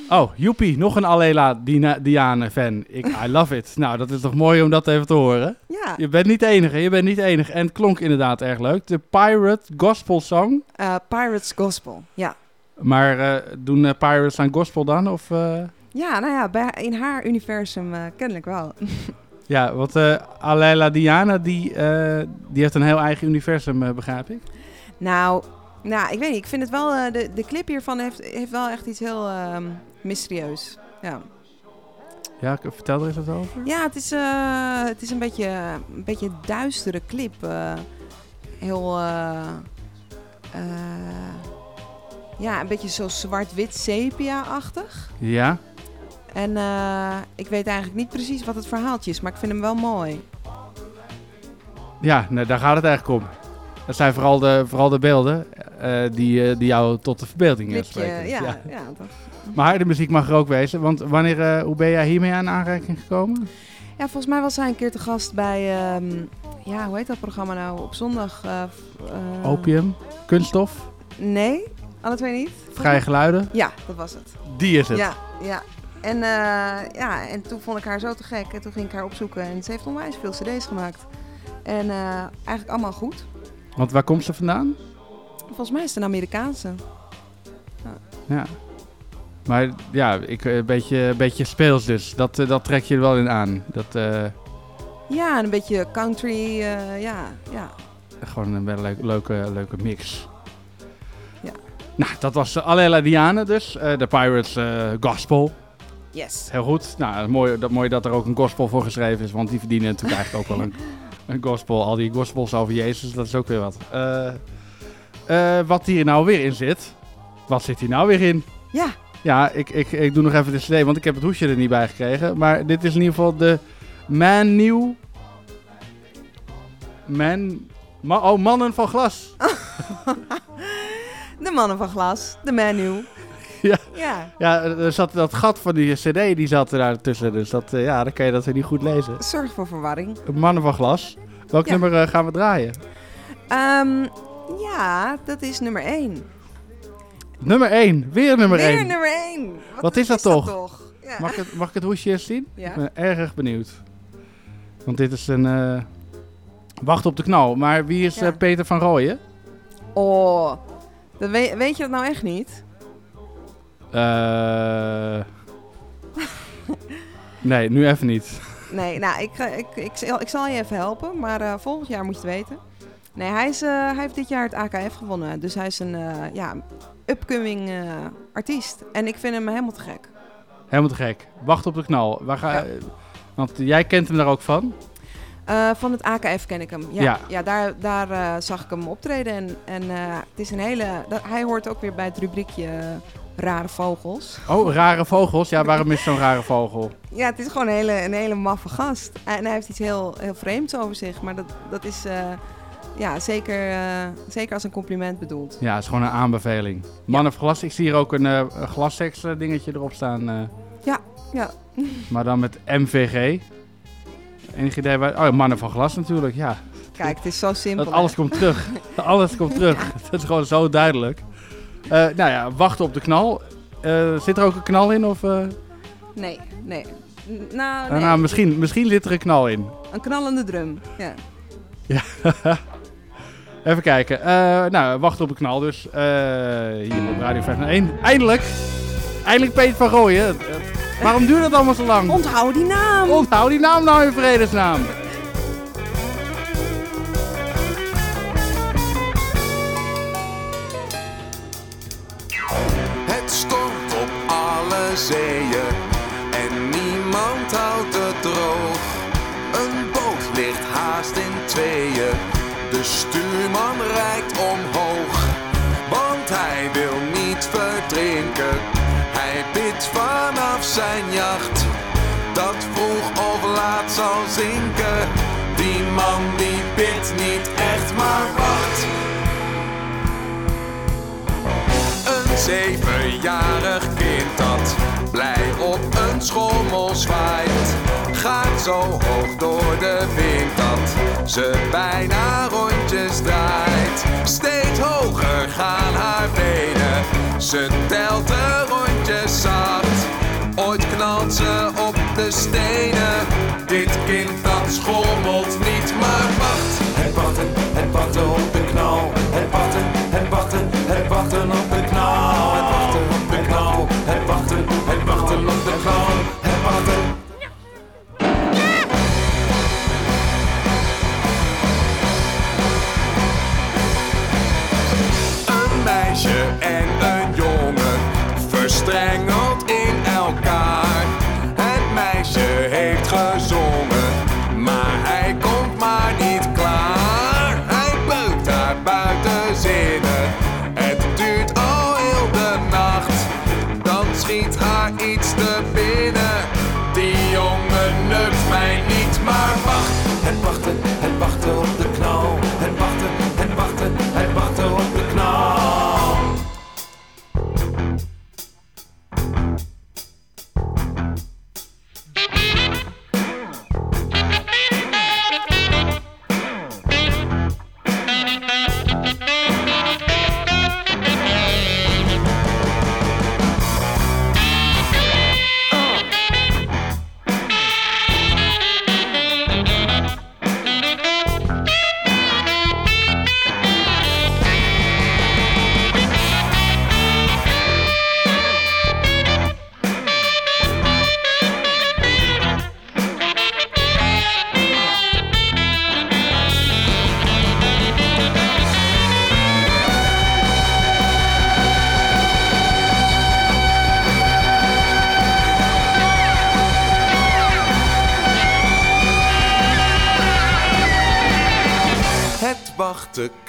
Oh, joepie, nog een Alela Dina- Diane fan. Ik, I love it. Nou, dat is toch mooi om dat even te horen. Ja. Je bent niet de enige, je bent niet de enige. En het klonk inderdaad erg leuk. De Pirate Gospel Song. Eh, Pirates Gospel, ja. Maar doen Pirates aan gospel dan? Of, Ja, nou ja, bij, in haar universum kennelijk wel. Ja, want eh Alela Diana, die, eh, die heeft een heel eigen universum, eh, begrijp ik. Nou, nou, ik weet niet. Ik vind het wel... de, de clip hiervan heeft, heeft wel echt iets heel ehm, mysterieus. Ja. Ja, vertel er eens wat over. Ja, het is, het is een beetje een beetje een duistere clip. heel, ja, een beetje zo zwart-wit sepia-achtig. Ja? En eh, ik weet eigenlijk niet precies wat het verhaaltje is, maar ik vind hem wel mooi. Ja, nee, daar gaat het eigenlijk om. Dat zijn vooral de, vooral de beelden eh, die, eh, die jou tot de verbeelding Klikje, spreken. ja, ja. toch. Maar de muziek mag er ook wezen. Want wanneer, hoe ben jij hiermee aan aanraking gekomen? Ja, volgens mij was hij een keer te gast bij, ehm, ja, hoe heet dat programma nou? Op zondag. Opium? Kunststof? Nee, alle twee niet. Vrije geluiden? Ja, dat was het. Die is het. Ja, ja. En, eh, ja, en toen vond ik haar zo te gek. En toen ging ik haar opzoeken. En ze heeft onwijs veel cd's gemaakt. En eh, eigenlijk allemaal goed. Want waar komt ze vandaan? Volgens mij is het een Amerikaanse. Ja. Maar ja, ik, eh, een beetje, een beetje speels dus. Dat, eh, dat trek je er wel in aan. Dat, eh, Ja, en een beetje country. eh, ja, ja. gewoon een wel leuk- leuke, leuke mix. Ja. Nou, dat was uh, Alela Diane dus. eh, de Pirates eh, Gospel. Yes. Heel goed. Nou, mooi dat, mooi dat er ook een gospel voor geschreven is. Want die verdienen natuurlijk eigenlijk ook wel een, een gospel. Al die gospels over Jezus, dat is ook weer wat. Eh, eh, wat hier nou weer in zit. Wat zit hier nou weer in? Ja. Ja, ik, ik, ik doe nog even de cd, want ik heb het hoesje er niet bij gekregen. Maar dit is in ieder geval de Man New... Man... Ma oh, Mannen van Glas. De mannen van glas. De menu. ja. Ja. Ja, er zat dat gat van die cd, die zat er daar tussen. Dus dat, eh, ja, dan kan je dat weer niet goed lezen. Zorg voor verwarring. Mannen van Glas. Welk Ja. nummer eh, gaan we draaien? Ehm, ja, dat is nummer 1. Nummer 1. Weer nummer Weer 1. nummer 1. Wat is dat toch? Ja. Mag, ik het, mag ik het hoesje eens zien? Ja. Ik ben erg benieuwd. Want dit is een... eh, Wacht op de knal. Maar wie is Peter van Rooyen? Oh, dat weet, weet je dat nou echt niet? Eh nee, nu even niet. Nee, nou, ik, ga- ik, ik, zal- ik zal je even helpen, maar eh, volgend jaar moet je het weten. Nee, hij, is, eh, hij heeft dit jaar het AKF gewonnen. Dus hij is een eh, ja, upcoming eh, artiest. En ik vind hem helemaal te gek. Helemaal te gek. Wacht op de knal. Waar ga, Want jij kent hem daar ook van. Eh, van het AKF ken ik hem. Ja, Ja. ja. daar, daar eh, zag ik hem optreden. En, en eh, het is een hele. dat- hij hoort ook weer bij het rubriekje eh, Rare Vogels. Oh, rare vogels. Ja, waarom is zo'n rare vogel? Ja, het is gewoon een hele, een hele maffe gast. En hij heeft iets heel, heel vreemds over zich. Maar dat, dat is eh, ja, zeker, eh, zeker als een compliment bedoeld. Ja, het is gewoon een aanbeveling. Mannen van glas. Ik zie hier ook een eh glassex dingetje erop staan. Ja, ja. maar dan met MVG. Enig idee waar... Oh, mannen van glas natuurlijk, ja. Kijk, het is zo simpel. Dat alles hè? komt terug. alles komt terug. Dat is gewoon zo duidelijk. Eh, nou ja, wachten op de knal. Eh, zit er ook een knal in? Of, eh? Nee, nee. Nou, Eh, nee. nou, misschien, misschien zit er een knal in. Een knallende drum. Ja. Ja. Even kijken. Nou, wachten op een knal dus. Eh, hier op Radio 501. Eindelijk! Eindelijk Peter van Rooyen. Eh, waarom duurt dat allemaal zo lang? Onthoud die naam! Onthoud die naam nou in vredesnaam. Zeeën en niemand houdt het droog. Een boot ligt haast in tweeën, de stuurman reikt omhoog. Want hij wil niet verdrinken, hij bidt vanaf zijn jacht. Dat vroeg of laat zal zinken, die man die bidt niet echt maar wacht. Een zevenjarig zo hoog door de wind dat ze bijna rondjes draait. Steeds hoger gaan haar benen, ze telt de rondjes zacht. Ooit knalt ze op de stenen, dit kind dat schommelt niet maar wacht. Het wachten, het wachten op de knal. Het wachten,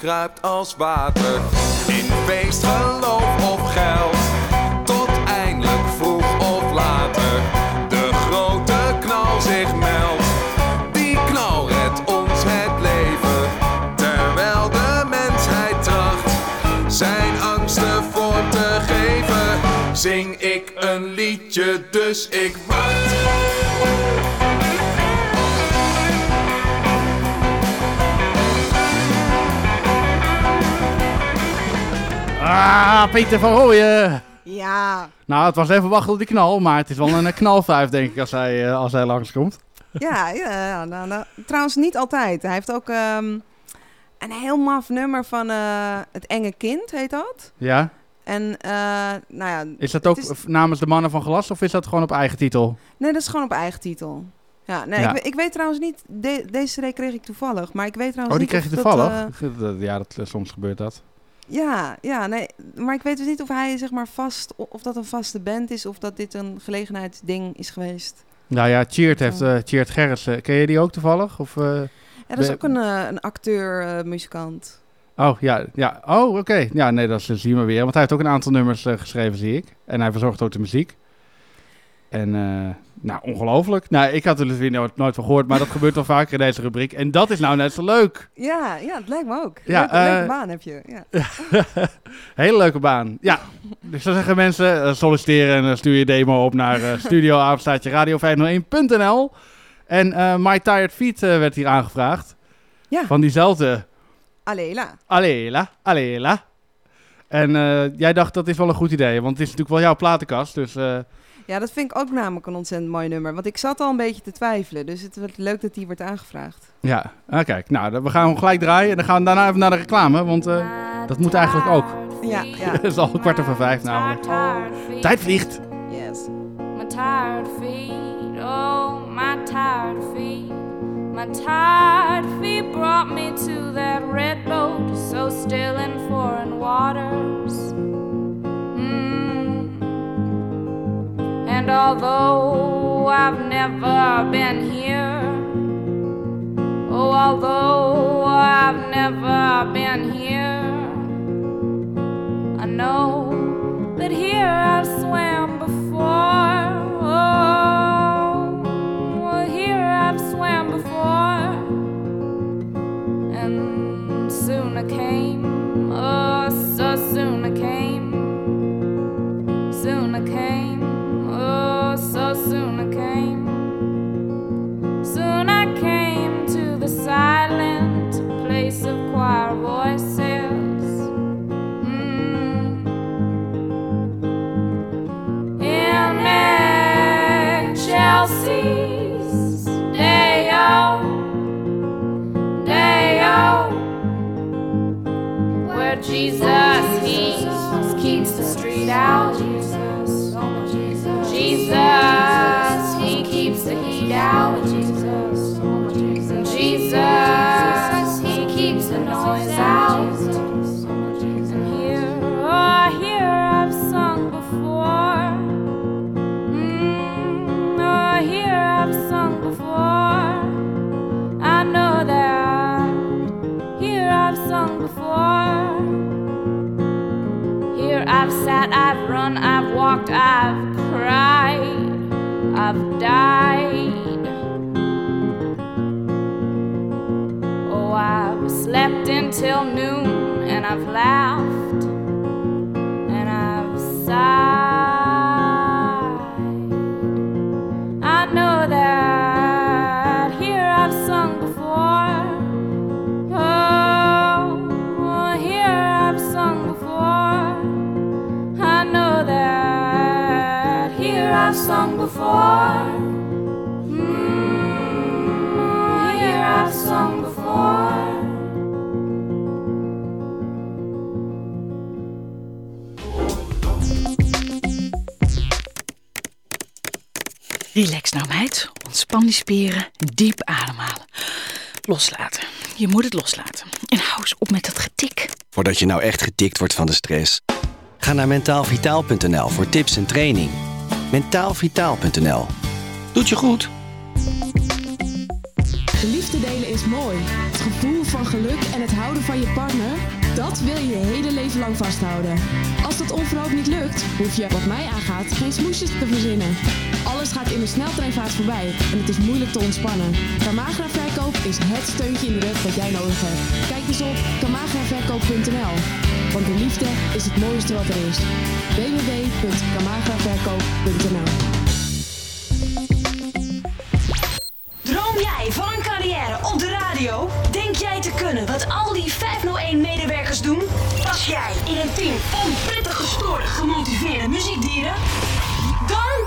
kruipt als water. In feest, geloof of geld. Tot eindelijk vroeg of later. De grote knal zich meldt. Die knal redt ons het leven. Terwijl de mensheid tracht zijn angsten vorm te geven. Zing ik een liedje, dus ik wacht. Ah, Peter van Rooyen. Ja, Nou, het was even wachten op die knal, maar het is wel een eh, knalvijf, denk ik, als hij, eh, als hij langskomt. ja, ja. nou, nou, trouwens niet altijd. Hij heeft ook ehm, een heel maf nummer van eh, Het Enge Kind, heet dat. Ja? En, nou ja... Is dat ook is- namens de mannen van glas of is dat gewoon op eigen titel? Nee, dat is gewoon op eigen titel. Ja, nee, Ja. Ik, ik weet trouwens niet... de- deze CD kreeg ik toevallig, maar ik weet trouwens Oh, die niet kreeg je dat, toevallig? Dat- Ja, dat, soms gebeurt dat. Ja, ja, nee. Maar ik weet dus niet of hij zeg maar vast... Of dat een vaste band is of dat dit een gelegenheidsding is geweest. Nou ja, Cheert heeft uh, Cheert Gerrits. eh, ken je die ook toevallig? Of, eh, Ja, dat is ook een, eh, een acteur, eh, muzikant. Oh, ja. ja. Oh, oké. Ja, nee, dat zien we weer. Want hij heeft ook een aantal nummers eh, geschreven, zie ik. En hij verzorgt ook de muziek. En, eh, nou, ongelooflijk. Nou, ik had er dus weer nooit, nooit van gehoord, maar dat gebeurt wel vaker in deze rubriek. En dat is nou net zo leuk. Ja, ja, het lijkt me ook. Ja, leuke, leuke eh, baan heb je. Ja. Hele leuke baan. Ja, dus dan zeggen mensen, eh, solliciteren en dan stuur je demo op naar uh, studioapenstaatje radio501.nl. En eh, My Tired Feet eh, werd hier aangevraagd. Ja. Van diezelfde Alela. Alela, Alela. En eh, jij dacht dat is wel een goed idee, want het is natuurlijk wel jouw platenkast. Dus eh, Ja, dat vind ik ook namelijk een ontzettend mooi nummer. Want ik zat al een beetje te twijfelen. Dus het wordt leuk dat die wordt aangevraagd. ja, ah, kijk. Nou, dan- we gaan hem gelijk draaien en dan gaan we daarna even naar de reclame, want eh, dat moet eigenlijk ook. Ja, ja. Het is al een kwart over vijf namelijk. Tijd vliegt. Yes. My tired feet, oh, my tired feet. My tired feet brought me to that red boat, so still in foreign waters. Although I've never been here, oh, although I've never been here, I know that here I've swam before. Oh, here I've swam before. And soon I came, Jesus he keeps the street out. Jesus, Jesus, he keeps the heat out. Jesus, Jesus, he keeps the noise out. I've sat, I've run, I've walked, I've cried, I've died. Oh, I've slept until noon and I've laughed and I've sighed. I've sung before. Mm, here I've sung before. Relax nou meid, ontspan die spieren, diep ademhalen. Loslaten. Je moet het loslaten. En hou eens op met dat getik. Voordat je nou echt getikt wordt van de stress. Ga naar mentaalvitaal.nl voor tips en training. Mentaalvitaal.nl. Doet je goed. De liefde delen is mooi. Het gevoel van geluk en het houden van je partner, dat wil je je hele leven lang vasthouden. Als dat onverhoopt niet lukt, hoef je, wat mij aangaat, geen smoesjes te verzinnen. Alles gaat in een sneltreinvaart voorbij en het is moeilijk te ontspannen. Camagra Verkoop is het steuntje in de rug dat jij nodig hebt. Kijk eens op camagraverkoop.nl. Want de liefde is het mooiste wat er is. www.camagraverkoop.nl Droom jij van een carrière op de radio? Denk jij te kunnen wat al die 501-medewerkers doen? Pas jij in een team van prettig gestoorde, gemotiveerde muziekdieren? Dan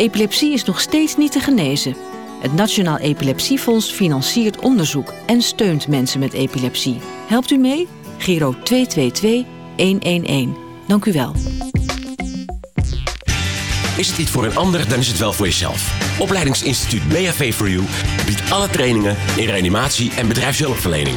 Epilepsie is nog steeds niet te genezen. Het Nationaal Epilepsiefonds financiert onderzoek en steunt mensen met epilepsie. Helpt u mee? Giro 222 111. Dank u wel. Is het iets voor een ander, dan is het wel voor jezelf. Opleidingsinstituut BHV for You biedt alle trainingen in reanimatie en bedrijfshulpverlening.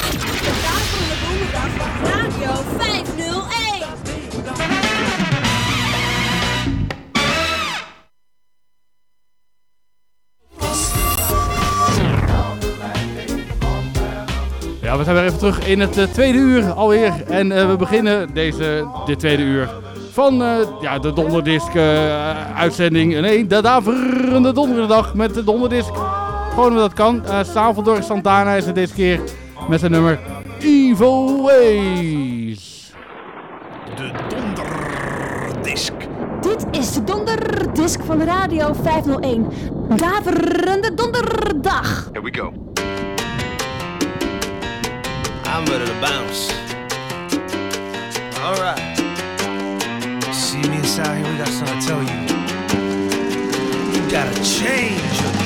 Ja, we zijn weer even terug in het eh, tweede uur alweer. En eh, we beginnen deze, dit tweede uur van eh, ja, de donderdisc eh, uitzending. Nee, de daverende donderdag met de donderdisc. Gewoon omdat dat kan. Uh, Salvador Santana is er deze keer met zijn nummer Evil Ways. De donderdisc. Dit is de donderdisc van Radio 501. Daverende donderdag. Here we go. I'm ready to bounce. All right. See me inside here, we got something to tell you. You gotta change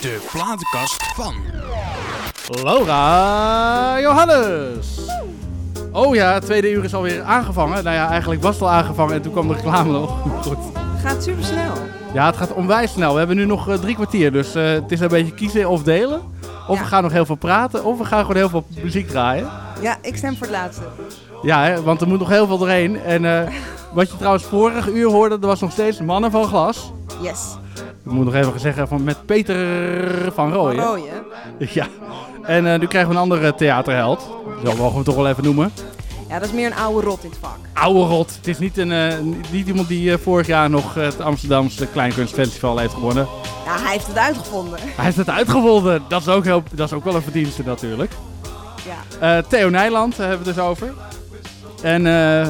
De platenkast van. Laura Johannes. Oh ja, het tweede uur is alweer aangevangen. Nou ja, eigenlijk was het al aangevangen en toen kwam de reclame nog. Goed. Gaat super snel. Ja, het gaat onwijs snel. We hebben nu nog eh, drie kwartier, dus eh, het is een beetje kiezen of delen. Of we gaan nog heel veel praten, of we gaan gewoon heel veel muziek draaien. Ja, ik stem voor het laatste. Ja, hè, want er moet nog heel veel doorheen. En eh, wat je trouwens vorige uur hoorde, er was nog steeds Mannen van Glas. Yes. Ik moet nog even zeggen van met Peter van Rooyen. Van Rooyen. Ja. En eh, nu krijgen we een andere theaterheld. Zo mogen we toch wel even noemen. Ja, dat is meer een oude rot in het vak. Oude rot. Het is niet, een, eh, niet iemand die vorig jaar nog het Amsterdamse Kleinkunstfestival heeft gewonnen. Ja, hij heeft het uitgevonden. Hij heeft het uitgevonden. Dat is ook, heel, dat is ook wel een verdienste natuurlijk. Ja. Eh, Theo Nijland hebben we het dus over. En eh,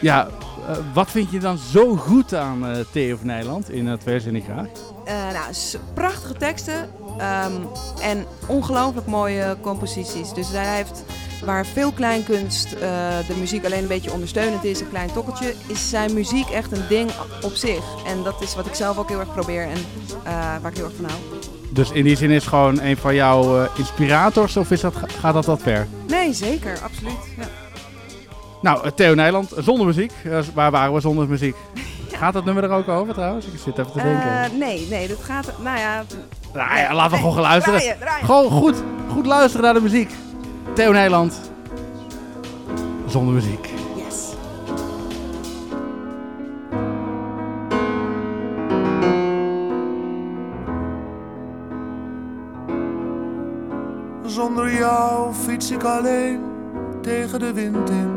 ja, eh, wat vind je dan zo goed aan Theo Nijland in het Vers en ik graag? Nou, prachtige teksten ehm, en ongelooflijk mooie composities. Dus hij heeft, waar veel kleinkunst de muziek alleen een beetje ondersteunend is, een klein tokkeltje, is zijn muziek echt een ding op zich. En dat is wat ik zelf ook heel erg probeer en waar ik heel erg van hou. Dus in die zin is gewoon een van jouw eh, inspirators of is dat, gaat dat wat ver? Nee, zeker, absoluut. Ja. Nou, eh, Theo Nijland, zonder muziek. Eh, waar waren we zonder muziek? Gaat dat nummer er ook over trouwens? Ik zit even te denken. Nee, nee, dat gaat, nou ja... Nou ja, laten we gewoon gaan luisteren. Draaien, draaien. Gewoon goed, goed luisteren naar de muziek. Theo Nijland. Zonder muziek. Zonder jou fiets ik alleen tegen de wind in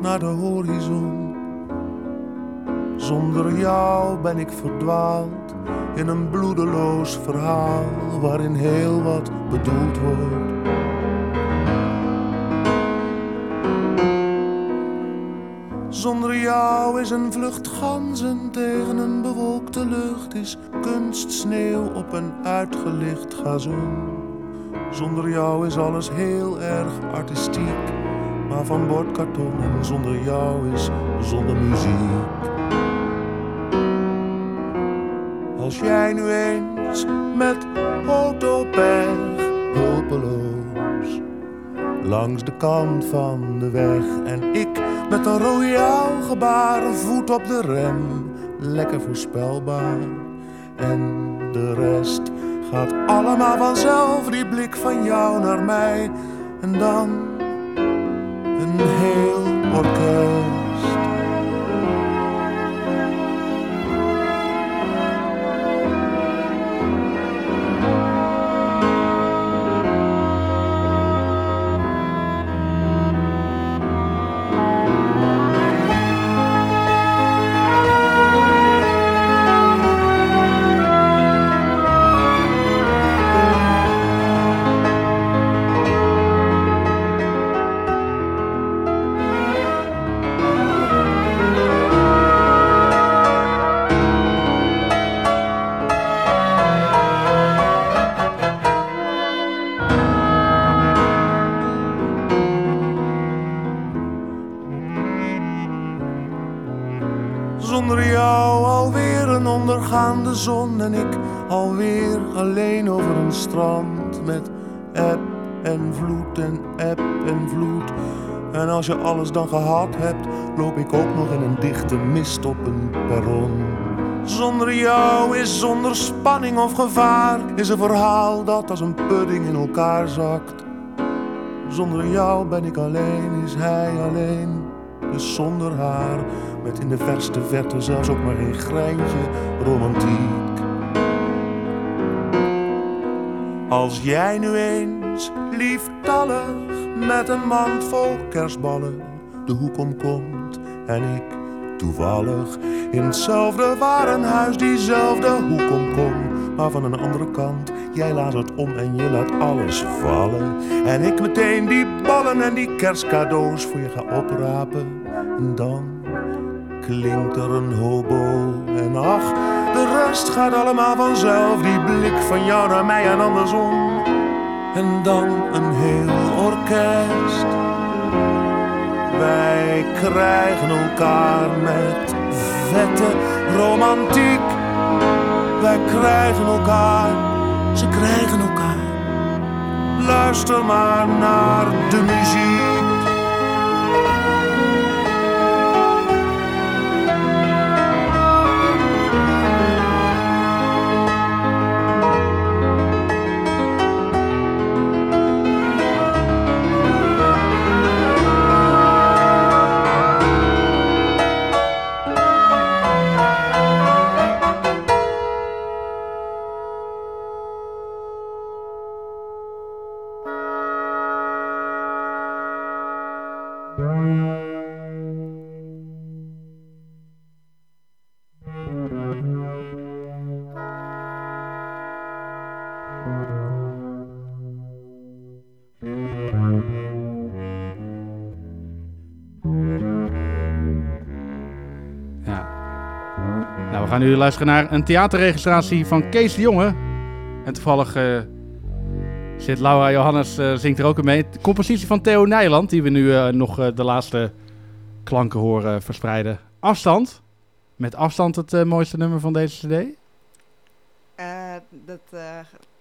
naar de horizon. Zonder jou ben ik verdwaald in een bloedeloos verhaal waarin heel wat bedoeld wordt. Zonder jou is een vlucht ganzen tegen een bewolkte lucht, is kunst sneeuw op een uitgelicht gazon. Zonder jou is alles heel erg artistiek, maar van bordkarton en zonder jou is zonder muziek. Als jij nu eens met autopech hulpeloos langs de kant van de weg en ik met een royaal gebaar, voet op de rem, lekker voorspelbaar. En de rest gaat allemaal vanzelf, die blik van jou naar mij en dan een heel orkest. En eb en vloed. En als je alles dan gehad hebt, loop ik ook nog in een dichte mist op een perron. Zonder jou is zonder spanning of gevaar, is een verhaal dat als een pudding in elkaar zakt. Zonder jou ben ik alleen, is hij alleen, dus zonder haar, met in de verste verte zelfs ook maar geen greintje romantiek. Als jij nu eens lieftallig met een mand vol kerstballen de hoek omkomt en ik toevallig in hetzelfde warenhuis diezelfde hoek omkom, maar van een andere kant. Jij laat het om en je laat alles vallen. En ik meteen die ballen en die kerstcadeaus voor je ga oprapen. En dan klinkt er een hobo. En ach, de rest gaat allemaal vanzelf. Die blik van jou naar mij en andersom. En dan een heel orkest. Wij krijgen elkaar met vette romantiek. Wij krijgen elkaar, ze krijgen elkaar. Luister maar naar de muziek. Gaan nu luisteren naar een theaterregistratie van Kees de Jonge. En toevallig eh, zit Laura Johannes, eh, zingt er ook in mee. De compositie van Theo Nijland, die we nu eh, nog de laatste klanken horen verspreiden. Afstand. Met afstand het mooiste nummer van deze cd. Dat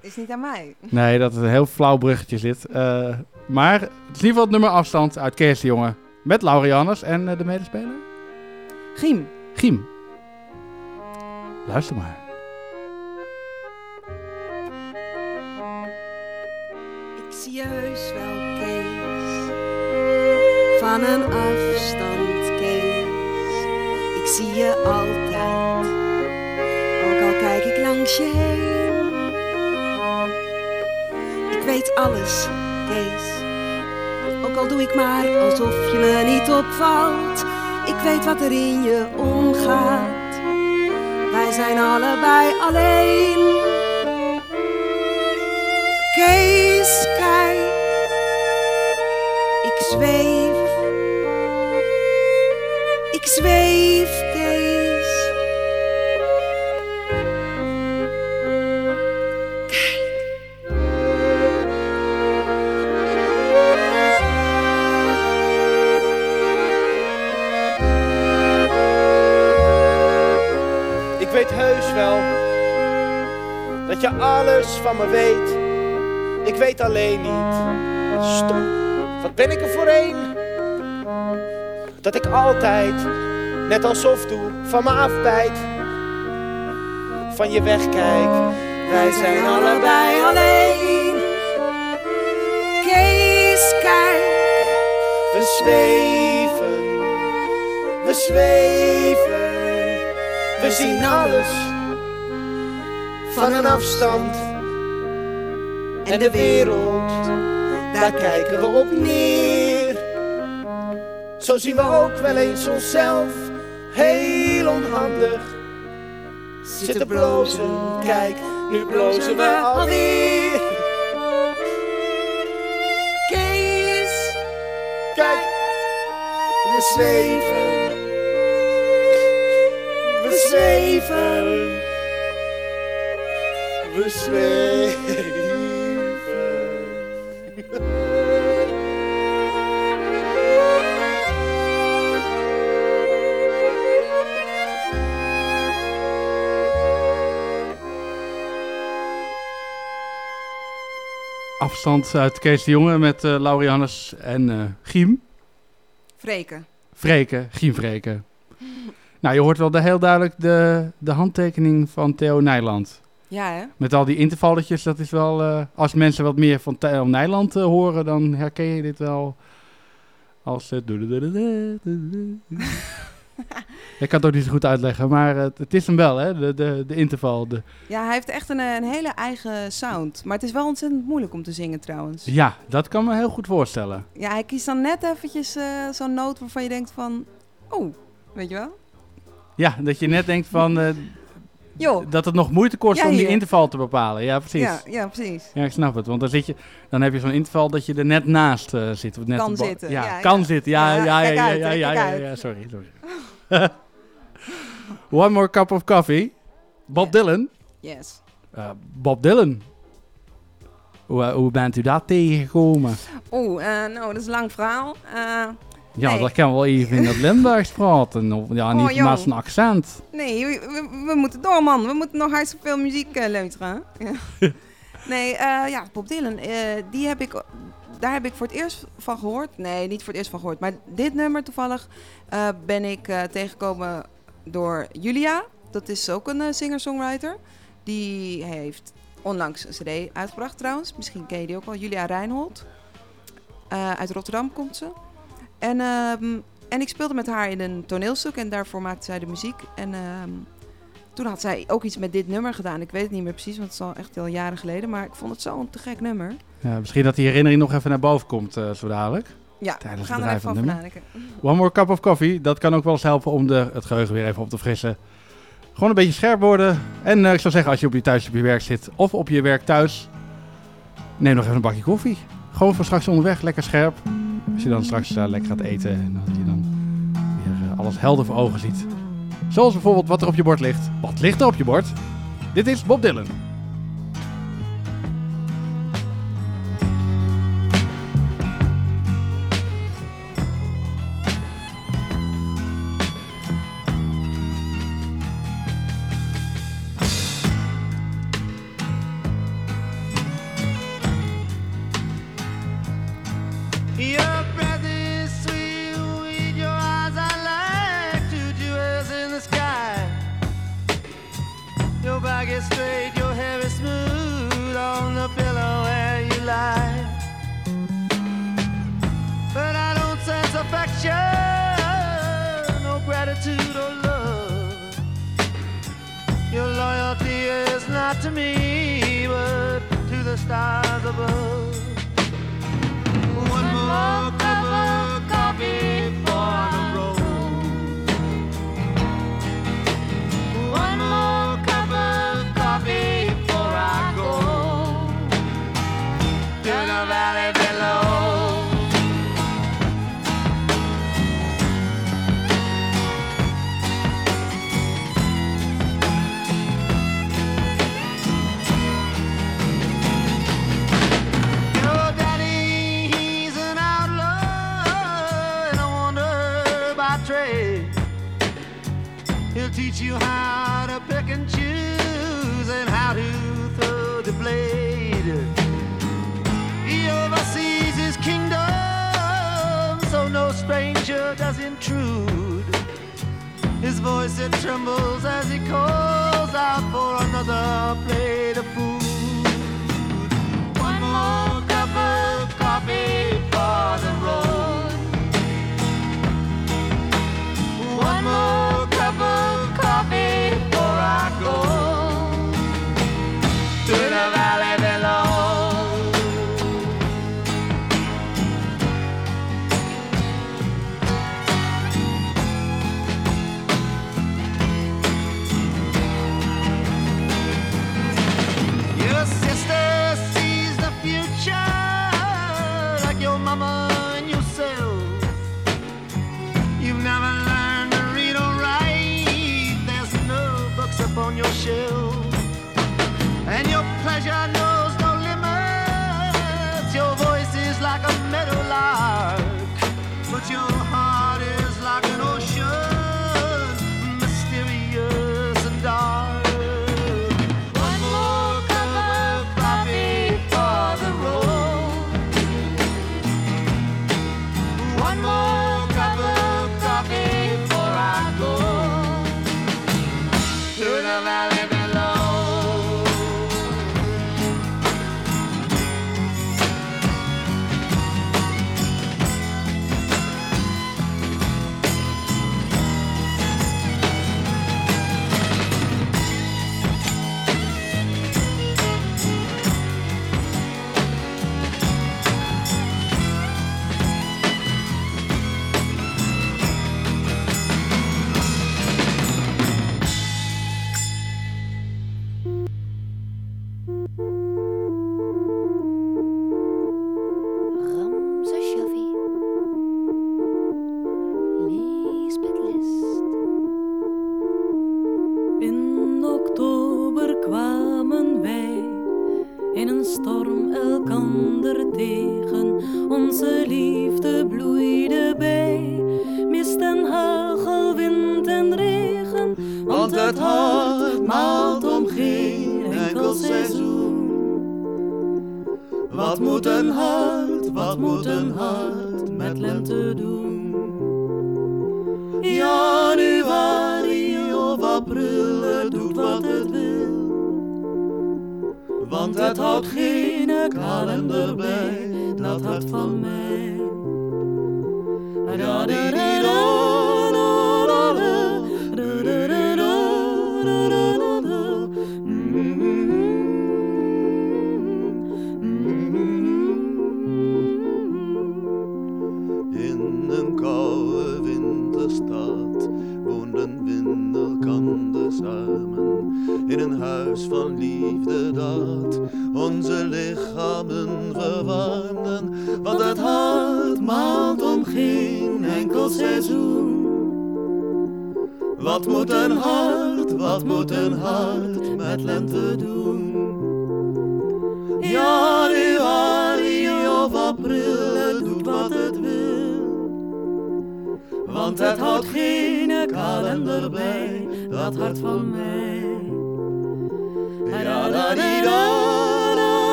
is niet aan mij. Nee, dat het een heel flauw bruggetje zit. Maar het is in ieder geval het nummer afstand uit Kees de Jonge. Met Laura Johannes en de medespeler? Giem. Giem. Luister maar. Ik zie heus wel, Kees. Van een afstand, Kees. Ik zie je altijd. Ook al kijk ik langs je heen. Ik weet alles, Kees. Ook al doe ik maar alsof je me niet opvalt. Ik weet wat er in je omgaat. Zijn allebei alleen. Kees, kijk, ik zweef. Ik zweef, dat je alles van me weet. Ik weet alleen niet. Stop, wat ben ik er voor een? Dat ik altijd, net alsof doe, van me afbijt. Van je wegkijk. Wij zijn allebei alleen. Kees, kijk. We zweven, we zweven. We zien alles van een afstand. En de wereld, daar kijken we op neer. Zo zien we ook wel eens onszelf heel onhandig zitten blozen. Kijk, nu blozen we alweer. Kees, kijk, we zweven. We zweven afstand uit Kees de Jonge met eh, uh, Laurianus en uh, Giem. Vreken. Vreken, Giem Vreken. nou, je hoort wel de, heel duidelijk de, de handtekening van Theo Nijland. Ja, hè? Met al die intervalletjes, dat is wel... eh, als mensen wat meer van Theo Nijland eh, horen, dan herken je dit wel als... eh, Ik kan het ook niet zo goed uitleggen, maar eh, het is hem wel, hè? De, de, de interval. De, Ja, hij heeft echt een, een hele eigen sound. Maar het is wel ontzettend moeilijk om te zingen trouwens. ja, dat kan me heel goed voorstellen. Ja, hij kiest dan net eventjes zo'n noot waarvan je denkt van... Oh, weet je wel? Ja, dat je net denkt van... Joh. dat het nog moeite kost Ja, om die interval te bepalen. Ja, precies. Ja, ja, precies. Ja, ik snap het. Want dan, zit je, dan heb je zo'n interval dat je er net naast eh, zit. of Net Kan zitten, Ja, ja, kan ja. zitten. Ja, Ja, ja, ja, ja, ja, sorry, sorry. One more cup of coffee. Bob Dylan. Yes. Eh, Bob Dylan. Hoe, eh, hoe bent u daar tegengekomen? Oeh, eh, nou, dat is een lang verhaal. Ja, nee. dat kan wel even in het Limburgs praten. Of, ja, Oh, niet jong. maar zijn accent. Nee, we, we- we moeten door, man. We moeten nog hartstikke veel muziek eh, luisteren. Ja. nee, eh, ja, Bob Dylan, eh, die heb ik, daar heb ik voor het eerst van gehoord. Nee, niet voor het eerst van gehoord. Maar dit nummer toevallig ben ik tegengekomen door Julia. Dat is ook een singer-songwriter. Die heeft onlangs een cd uitgebracht trouwens. Misschien ken je die ook wel. Julia Reinhold. Uit Rotterdam komt ze. En, ehm, en ik speelde met haar in een toneelstuk en daarvoor maakte zij de muziek. En ehm, toen had zij ook iets met dit nummer gedaan. Ik weet het niet meer precies, want het is al echt heel jaren geleden. Maar ik vond het zo'n te gek nummer. Ja, misschien dat die herinnering nog even naar boven komt eh, zo dadelijk. Ja, Tijdens we gaan het er even van nadenken. One more cup of coffee. Dat kan ook wel eens helpen om de, het geheugen weer even op te frissen. Gewoon een beetje scherp worden. En eh, ik zou zeggen, als je op je thuis op je werk zit of op je werk thuis, neem nog even een bakje koffie. Gewoon voor straks onderweg, lekker scherp. Als je dan straks eh, lekker gaat eten en dat je dan weer eh, alles helder voor ogen ziet. Zoals bijvoorbeeld wat er op je bord ligt. Wat ligt er op je bord? Dit is Bob Dylan.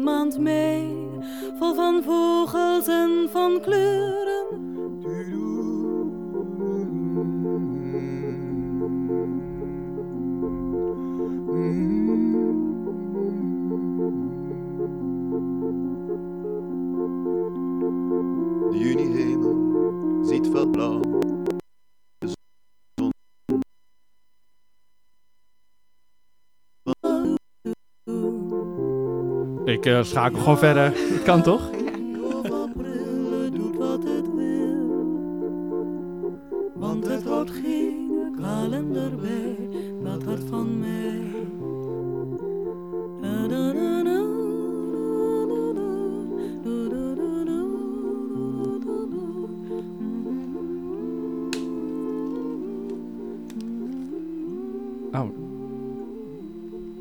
Maand mei, vol van vogels en van kleuren. De junihemel ziet veel blauw. ik uh, schakel gewoon verder. Kan toch? Ja. doet wat het wil. Want het wordt geen kalender bij, dat hart van mij.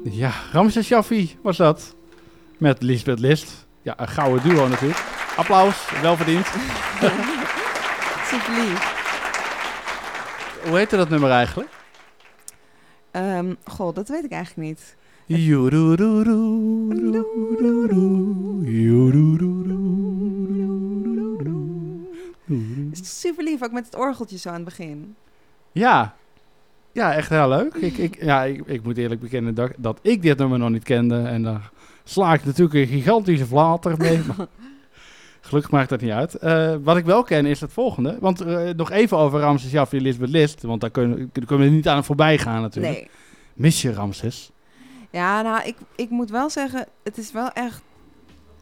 Ja, Ramses Shaffi was dat. Met Lisbeth List. Ja, een gouden duo natuurlijk. Applaus, wel verdiend. Super lief. Hoe heette dat nummer eigenlijk? Ehm, goh, dat weet ik eigenlijk niet. Joedoedoedoe, Super lief, ook met het orgeltje zo aan het begin. Ja. Ja, echt heel leuk. Ik, ik, ja, ik, ik moet eerlijk bekennen dat, dat ik dit nummer nog niet kende. En daar sla ik natuurlijk een gigantische vlater mee. maar gelukkig maakt dat niet uit. Eh, wat ik wel ken is het volgende. Want eh, nog even over Ramses Jaffe en Lisbeth List. Want daar kunnen, kunnen we niet aan voorbij gaan natuurlijk. Nee. Mis je Ramses? Ja, nou, ik, ik moet wel zeggen, het is wel echt,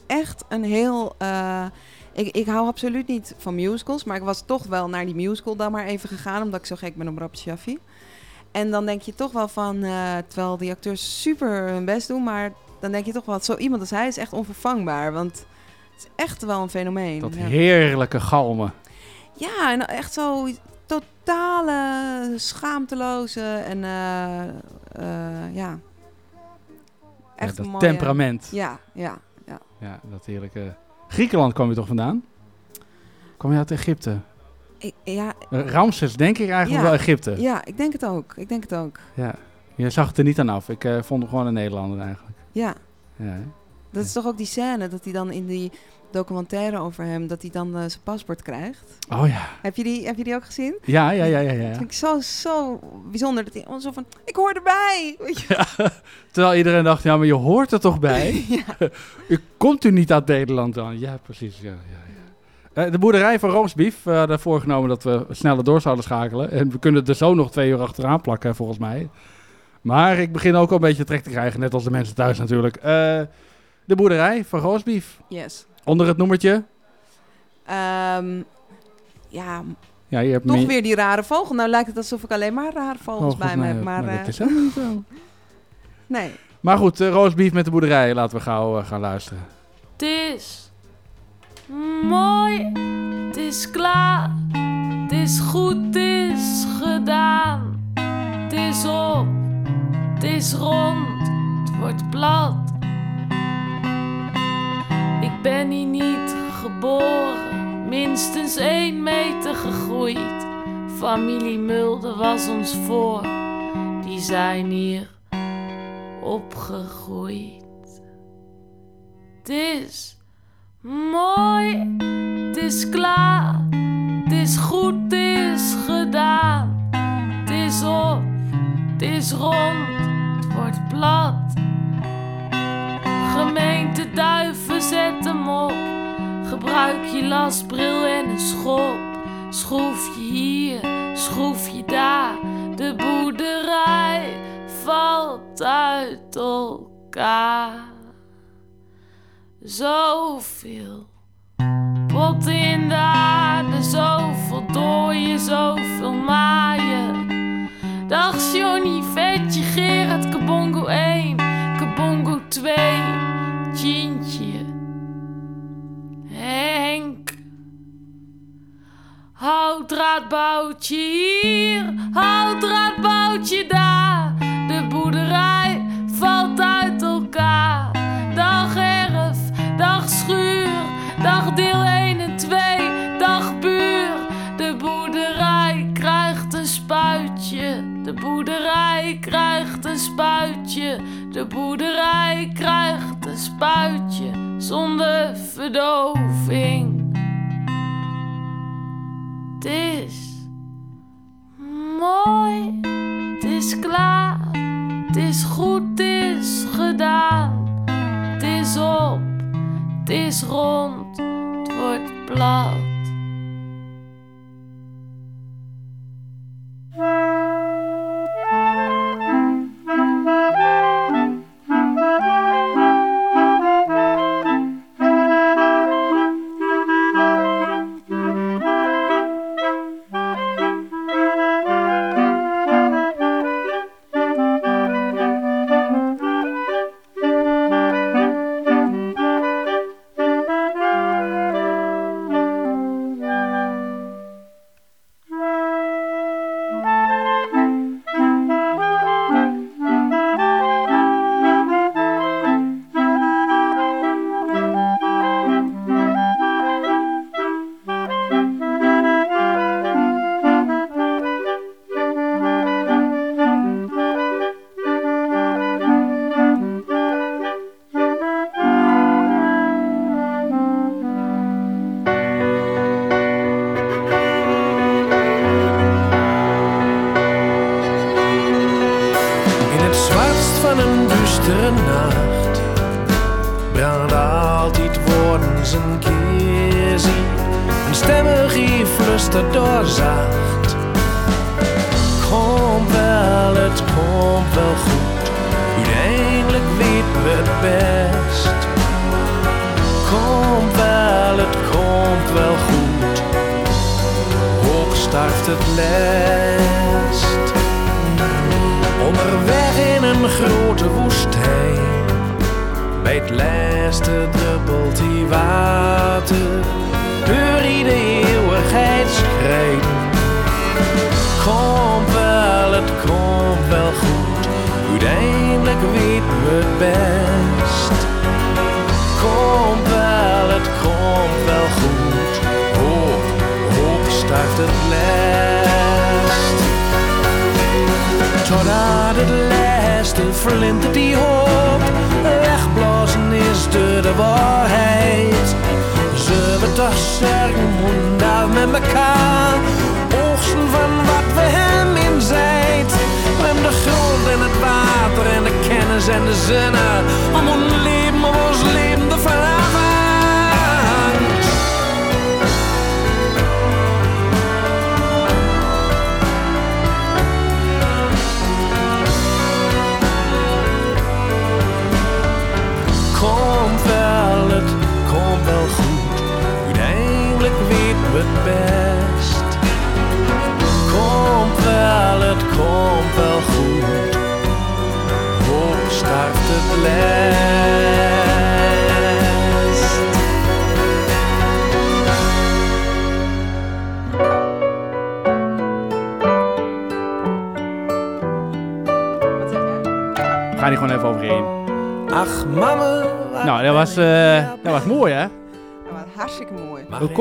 echt een heel... eh, ik, ik hou absoluut niet van musicals, maar ik was toch wel naar die musical dan maar even gegaan, omdat ik zo gek ben op Shaffi. En dan denk je toch wel van, terwijl die acteurs super hun best doen, maar dan denk je toch wel, zo iemand als hij is echt onvervangbaar, want het is echt wel een fenomeen. Dat ja. heerlijke galmen. Ja, en echt zo totale schaamteloze en eh, eh, ja, Echt dat een mooie- temperament. Ja, ja, ja. Ja, dat heerlijke... Griekenland kwam je toch vandaan? Kwam je uit Egypte? Ik, ja, Eh, Ramses, denk ik eigenlijk ja, wel Egypte. Ja, ik denk het ook. Ik denk het ook. Ja. Je zag het er niet aan af. Ik vond hem gewoon een Nederlander eigenlijk. Ja. Ja? Dat is toch ook die scène dat hij dan in die documentaire over hem, dat hij dan eh, zijn paspoort krijgt. Oh ja. Heb je die, heb je die ook gezien? Ja, ja, ja, ja, ja. Dat vind ik zo, zo bijzonder. Dat hij zo van, ik hoor erbij. Weet je? Terwijl iedereen dacht, ja, maar je hoort er toch bij? u komt u niet uit Nederland dan? Ja, precies. Ja, ja, ja. Eh, de boerderij van Roosbief uh, hadden voorgenomen dat we sneller door zouden schakelen. En we kunnen er zo nog twee uur achteraan plakken, volgens mij. Maar ik begin ook al een beetje trek te krijgen, net als de mensen thuis natuurlijk. Eh, de boerderij van Roosbief. Yes. Onder het nummertje. Ehm, ja, Ja, je hebt toch weer die rare vogel. Nou lijkt het alsof ik alleen maar rare vogels bij me nee, heb. Maar, maar dat eh, is helemaal niet zo. Nee. Maar goed, uh, Roosbief met de boerderij. Laten we gauw uh, gaan luisteren. Het is mooi, het is klaar, het is goed, het is gedaan. Het is op, het is rond, het wordt plat. Ik ben hier niet geboren, minstens één meter gegroeid. Familie Mulder was ons voor, die zijn hier opgegroeid. Het is mooi, het is klaar, het is goed, het is gedaan. Het is op, het is rond, wordt plat. Gemeente duiven, zet hem op. Gebruik je lasbril en een schop. Schroef je hier, schroef je daar. De boerderij valt uit elkaar. Zoveel potten in de aarde, zoveel dooien, zoveel maaien. Dag Johnny, Vetje, Gerard, Kabongo 1, Kabongo 2, Tjintje, Henk. Houtdraadboutje hier, houtdraadboutje daar. Boerderij krijgt een spuitje. De boerderij krijgt een spuitje zonder verdoving. Het is mooi, het is klaar, het is goed, het is gedaan. Het is op, het is rond, het wordt plat.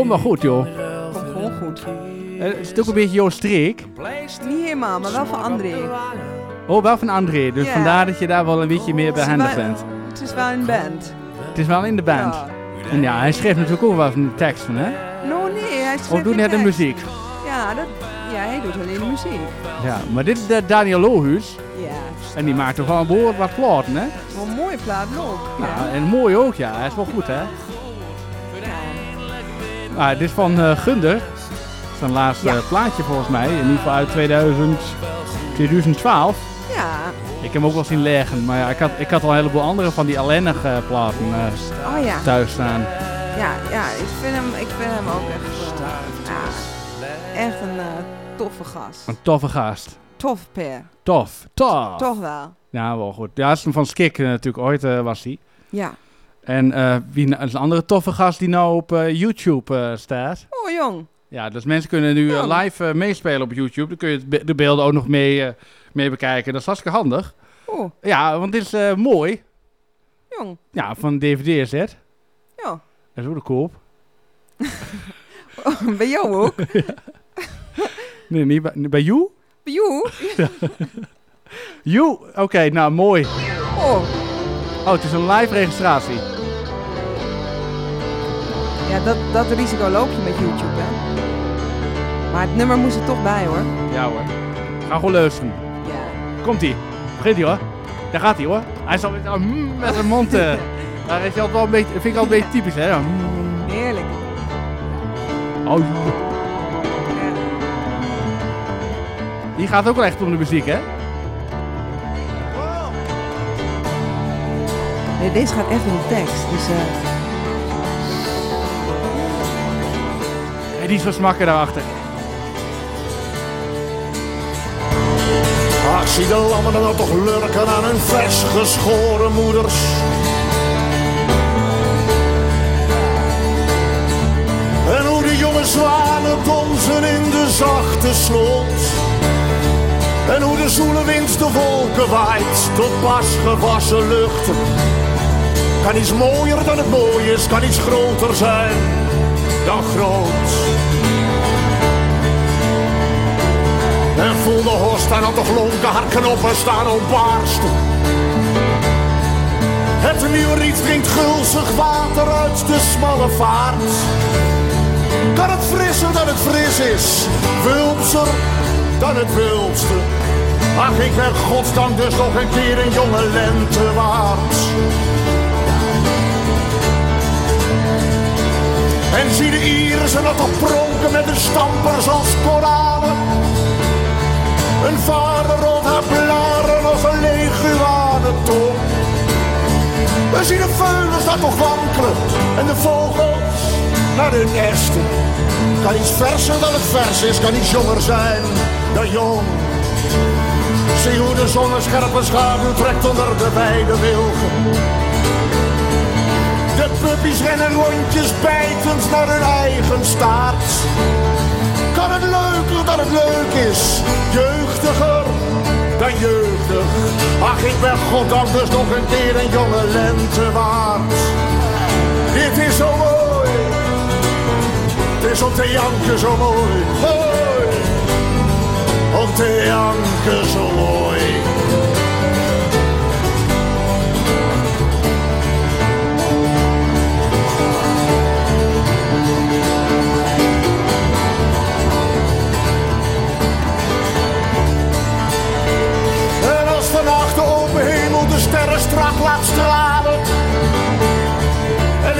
Komt wel goed, joh. Komt gewoon goed. Eh, Het is ook een beetje jouw streek. Niet helemaal, maar wel van André. Oh, wel van André. Dus Ja. vandaar dat je daar wel een beetje meer behendig wel- bent. Het is wel een band. Het is wel in de band. Ja. En ja, hij schreef natuurlijk ook wel van teksten, hè? No, nee, hij Of schreef doet geen net de tekst. muziek. Ja, dat, ja, hij doet alleen de muziek. Ja, maar dit is de Daniel Lohuus. Ja. En die maakt toch wel een behoorlijk wat platen, hè? Wel een mooie plaat ook. Ja, en mooi ook, ja. Hij is wel goed, hè? Ah, dit is van eh, Gunder. Zijn laatste plaatje volgens mij. In ieder geval uit 2000, 2012. Ja. Ik heb hem ook wel zien leggen. Maar ja, ik had, ik had al een heleboel andere van die ellendige platen eh, Oh ja. thuis staan. Ja, ja, ik vind hem, ik vind hem ook echt, eh, ja, echt een toffe gast. Een toffe gast. Tof per. Tof. Tof. Toch wel. Ja, wel goed. Ja, is hem van Skik natuurlijk ooit was hij. Ja. En eh, wie is een andere toffe gast die nou op eh, YouTube eh, staat. Oh jong. Ja, dus mensen kunnen nu live meespelen op YouTube. Dan kun je be- de beelden ook nog mee, mee bekijken. Dat is hartstikke handig. Oh. Ja, want dit is mooi. Jong. Ja, van DVD set. Ja. Dat is ook de koop. Oh, bij jou ook? Nee, niet bij, bij you? Bij jou? You? Oké, nou mooi. Oh. Oh, het is een live registratie. Ja, dat, dat risico loop je met YouTube, hè. Maar het nummer moest er toch bij, hoor. Ja hoor. Ga gewoon luisteren. Ja. Komt ie. Begint hij hoor. Daar gaat hij hoor. Hij is alweer zo, mm, met zijn mond. eh. Daar is hij altijd wel een beetje, vind ik altijd een beetje typisch hè. Mm. Heerlijk. Oh. Hier gaat ook wel echt om de muziek hè. Nee, deze gaat echt om de tekst. Dus, eh, En die is van smakken daarachter. Ach, zie de lammen dan toch lurken aan hun vers geschoren moeders. En hoe de jonge zwanen donzen in de zachte sloot. En hoe de zoele wind de wolken waait tot pas gewassen luchten. Kan iets mooier dan het mooie is, kan iets groter zijn dan groot. En voel de horst aan de glonken, haar knoppen staan op barsten. Het nieuwe riet drinkt gulzig water uit de smalle vaart. Kan het frisser dan het fris is, wulpser dan het wulpste. Ach, ik ben godsdank dus nog een keer een jonge lente waard. En zie de Iersen nog toch pronken met de stampers als koralen. Een vader rolt haar blaren nog een leguane top. We zien de veulens daar toch wankelen en de vogels naar hun nesten. Kan iets verser dan het vers is, kan iets jonger zijn dan jong. Zie hoe de zon scherpe schaduw trekt onder de wijde wilgen. De puppies rennen rondjes bijtend naar hun eigen staart. Kan het leuker dan het leuk is, jeugdiger dan jeugdig. Ach, ik ben goddank dus nog een keer een jonge lente waard. Dit is zo mooi, het is om te janken zo mooi. Mooi, om te janken zo mooi.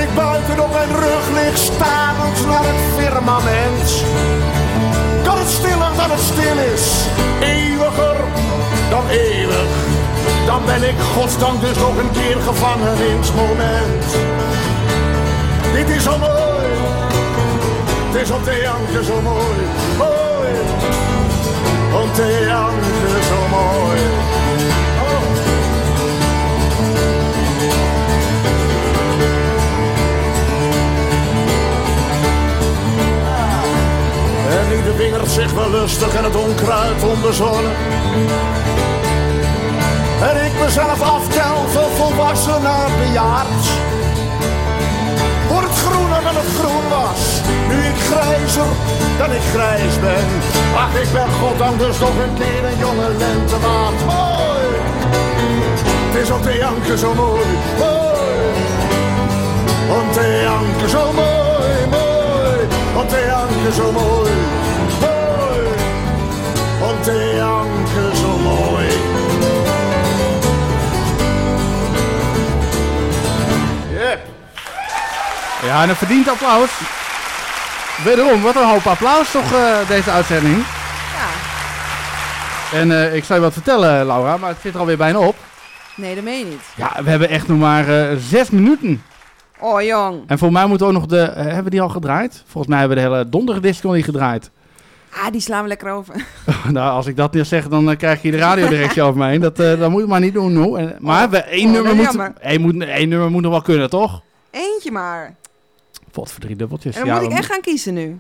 Ik buiten op mijn rug lig starend naar het firmament. Kan het stiller dan het stil is, eeuwiger dan eeuwig. Dan ben ik godsdank dus nog een keer gevangen in het moment. Dit is zo mooi, het is op de janken zo mooi, mooi. Om te zo mooi. En ieder wingert zich wel lustig en het onkruid onbezonnen. En ik mezelf aftel van volwassen naar bejaard. Wordt groener dan het groen was, nu ik grijzer dan ik grijs ben. Ach, ik ben goddank dus nog een keer een jonge lentewaard. Mooi, het is op de janken zo mooi, mooi. Om te janken zo mooi, te janken zo mooi, mooi. Om te janken zo mooi. Yep. Ja, en een verdiend applaus. Wederom, wat een hoop applaus toch, eh, deze uitzending. Ja. En eh, ik zal je wat vertellen, Laura, maar het zit er alweer bijna op. Nee, dat meen je niet. Ja, we hebben echt nog maar eh, zes minuten. Oh, jong. En voor mij moeten we ook nog de... eh, hebben we die al gedraaid? Volgens mij hebben we de hele donderdisc nog niet gedraaid. Ah, die slaan we lekker over. nou, als ik dat niet zeg, dan eh, krijg je de radiodirectie over me heen. Dat, eh, dat moet je maar niet doen. En, maar we, één, oh, nummer dat is moet, jammer. één, moet, één nummer moet nog wel kunnen, toch? Eentje maar. Pot voor drie dubbeltjes. En dan ja, moet ik echt gaan kiezen nu.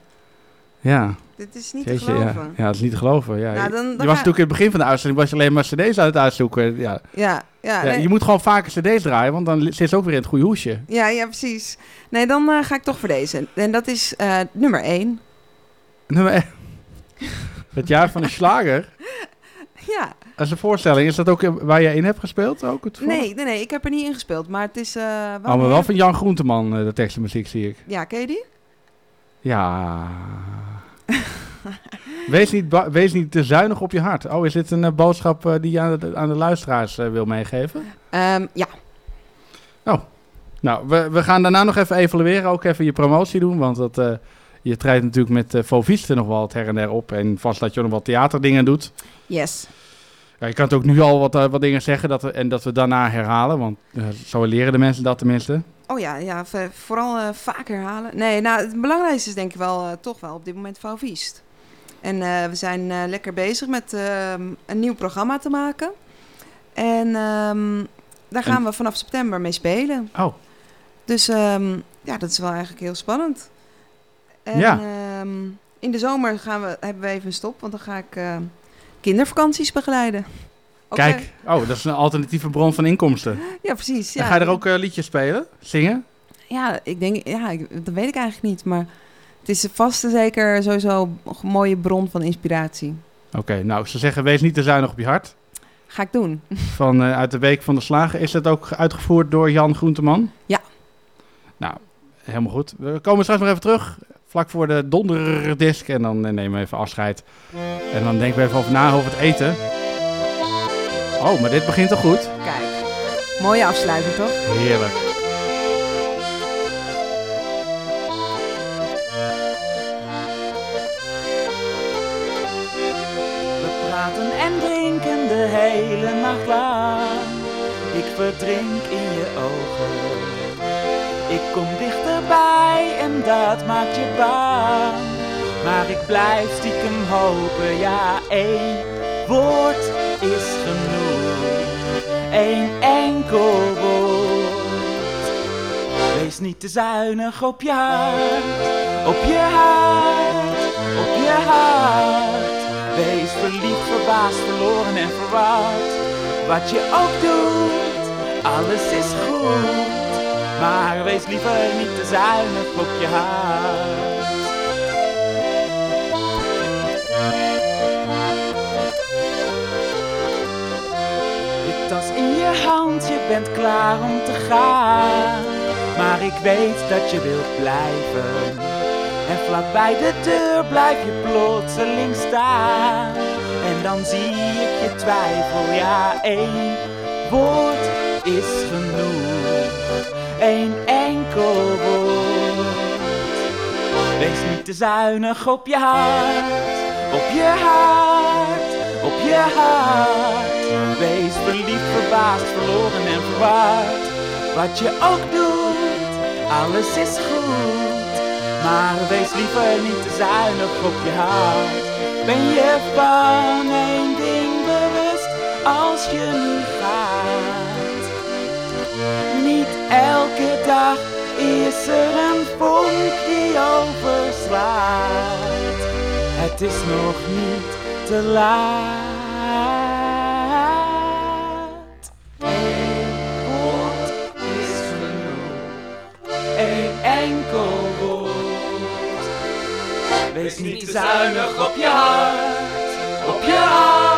Ja. Dit is niet Jeetje, te geloven. Ja, dat is niet te geloven. Ja. Nou, dan- je was ga- natuurlijk in het begin van de uitzending was je alleen maar cd's aan het uitzoeken. Ja. Ja, ja, Ja, nee. Je moet gewoon vaker cd's draaien, want dan zit ze ook weer in het goede hoesje. Ja, ja, precies. Nee, dan eh, ga ik toch voor deze. En dat is eh, nummer 1. Nummer één. Het jaar van de slager. Ja. Is een voorstelling. Is dat ook waar jij in hebt gespeeld? Ook het Nee, nee, nee, ik heb er niet in gespeeld. Maar het is wel... Oh, maar wel van Jan Groenteman, de tekst en muziek, zie ik. Ja, ken je die? Ja. wees, niet wees niet te zuinig op je hart. Oh, is dit een eh, boodschap eh, die je aan de, aan de luisteraars eh, wil meegeven? Ehm, ja. Oh, nou, we, we gaan daarna nog even evalueren. Ook even je promotie doen, want dat, je treedt natuurlijk met uh, Foviste nog wel het her en der op. En vast dat je nog wat theaterdingen doet. Yes. Ja, je kan het ook nu al wat, eh, wat dingen zeggen dat we, en dat we daarna herhalen, want eh, zo leren de mensen dat tenminste. Oh ja, ja vooral eh, vaak herhalen. Nee, nou, het belangrijkste is denk ik wel toch wel op dit moment Fauviest. En we zijn lekker bezig met ehm, een nieuw programma te maken. En ehm, daar gaan En- we vanaf september mee spelen. Oh. Dus ehm, ja, dat is wel eigenlijk heel spannend. En Ja. in de zomer gaan we, hebben we even een stop, want dan ga ik kindervakanties begeleiden. Kijk, oh, dat is een alternatieve bron van inkomsten. Ja, precies. En Ja. ga je er ook eh, liedjes spelen? Zingen? Ja, ik denk, ja, ik- dat weet ik eigenlijk niet. Maar het is vast en zeker sowieso een mooie bron van inspiratie. Oké, nou, ze zeggen wees niet te zuinig op je hart. Ga ik doen. Van eh, uit de Week van de Slagen. Is dat ook uitgevoerd door Jan Groenteman? Ja. Nou, helemaal goed. We komen straks nog even terug. Vlak voor de donderdisc. En dan eh, nemen we even afscheid. En dan denken we even over na over het eten. Oh, maar dit begint toch goed? Kijk, mooie afsluiting toch? Heerlijk. We praten en drinken de hele nacht lang. Ik verdrink in je ogen. Ik kom dichterbij dat maakt je bang. Maar ik blijf stiekem hopen, ja, één woord is genoeg. Eén enkel woord. Wees niet te zuinig op je hart, op je hart, op je hart. Wees verliefd, verbaasd, verloren en verward. Wat je ook doet, alles is goed. Maar wees liever niet te zuinig op je hart. Je tas in je hand, je bent klaar om te gaan. Maar ik weet dat je wilt blijven. En vlak bij de deur blijf je plotseling staan. En dan zie ik je twijfel, ja, één woord is genoeg. Eén enkel woord. Wees niet te zuinig op je hart, op je hart, op je hart. Wees verliefd, verbaasd, verloren en verward. Wat je ook doet, alles is goed. Maar wees liever niet te zuinig op je hart. Ben je van één ding bewust als je nu gaat? Elke dag is er een vonk die overslaat. Het is nog niet te laat. Eén woord is genoeg. Eén enkel woord. Wees niet te zuinig op je hart, op je hart,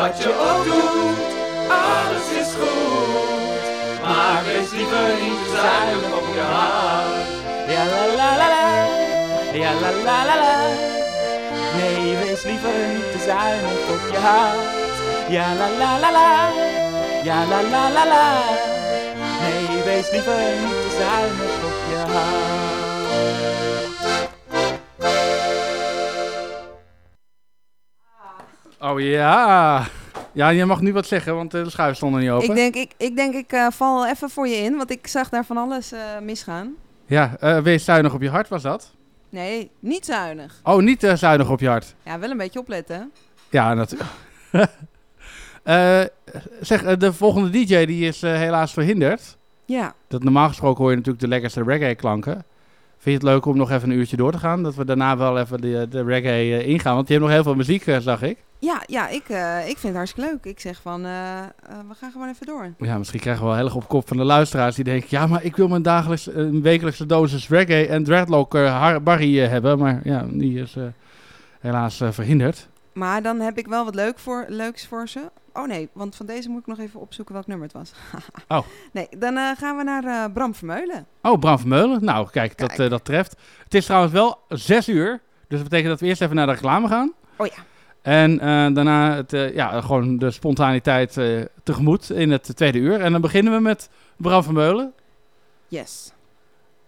Wat je ook doet, alles is goed. Maar wees liever niet te zuinig op je hart. Ja la la la la, ja la la la la. Nee, wees liever niet te zuinig op je hart. Ja la la la la, ja la la la la. Nee, wees liever niet te zuinig op je hart. Oh ja. Ja, je mag nu wat zeggen, want eh, de schuif stond er niet open. Ik denk, ik, ik, denk, ik eh, val even voor je in, want ik zag daar van alles eh, misgaan. Ja, eh, wees zuinig op je hart was dat? Nee, niet zuinig. Oh, niet zuinig op je hart. Ja, wel een beetje opletten. Ja, natuurlijk. Zeg, de volgende DJ die is helaas verhinderd. Ja. Dat, normaal gesproken hoor je natuurlijk de lekkerste reggae klanken. Vind je het leuk om nog even een uurtje door te gaan? Dat we daarna wel even de, de reggae eh, ingaan. Want je hebt nog heel veel muziek, eh, zag ik. Ja, ja ik, eh, ik vind het hartstikke leuk. Ik zeg van, we gaan gewoon even door. Ja, misschien krijgen we wel heel erg op kop van de luisteraars die denken... Ja, maar ik wil mijn dagelijks, een wekelijkse dosis reggae en dreadlock Barry hebben. Maar ja, die is helaas verhinderd. Maar dan heb ik wel wat leuk voor, leuks voor ze. Oh nee, want van deze moet ik nog even opzoeken welk nummer het was. Oh. Nee, dan eh, gaan we naar eh, Bram Vermeulen. Oh, Bram Vermeulen. Nou, kijk, Dat, eh, dat treft. Het is trouwens wel zes uur. Dus dat betekent dat we eerst even naar de reclame gaan. Oh ja. En daarna het, ja, gewoon de spontaniteit tegemoet in het tweede uur. En dan beginnen we met Bram Vermeulen. Yes.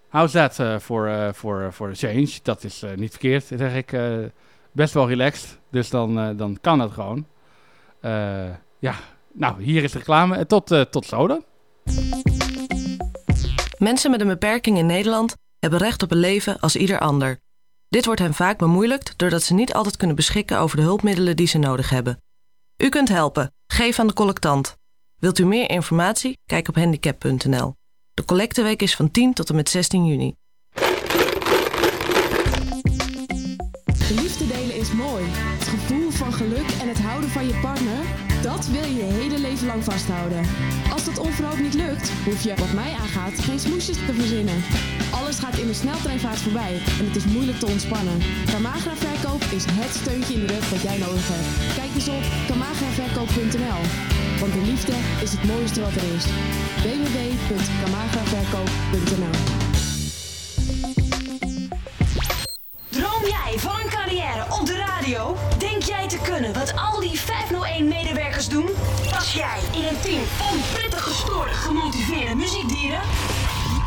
How's that for, for a change? Dat is niet verkeerd, zeg ik. best wel relaxed. Dus dan, dan kan het gewoon. Eh, ja, nou, hier is de reclame. En tot, eh, tot zo dan. Mensen met een beperking in Nederland hebben recht op een leven als ieder ander. Dit wordt hen vaak bemoeilijkt doordat ze niet altijd kunnen beschikken over de hulpmiddelen die ze nodig hebben. U kunt helpen. Geef aan de collectant. Wilt u meer informatie? Kijk op handicap.nl. De collecteweek is van 10 tot en met 16 juni. De liefde delen is mooi. Het gevoel van geluk en het houden van je partner, dat wil je je hele leven lang vasthouden. Als dat onverhoopt niet lukt, hoef je, wat mij aangaat, geen smoesjes te verzinnen. Alles gaat in een sneltreinvaart voorbij en het is moeilijk te ontspannen. Camagra Verkoop is het steuntje in de rug dat jij nodig hebt. Kijk eens op camagraverkoop.nl, want de liefde is het mooiste wat er is. www.camagraverkoop.nl Droom jij van een carrière op de radio? Denk jij te kunnen wat al die 501-medewerkers doen? Pas jij in een team van prettig gestoorde, gemotiveerde muziekdieren?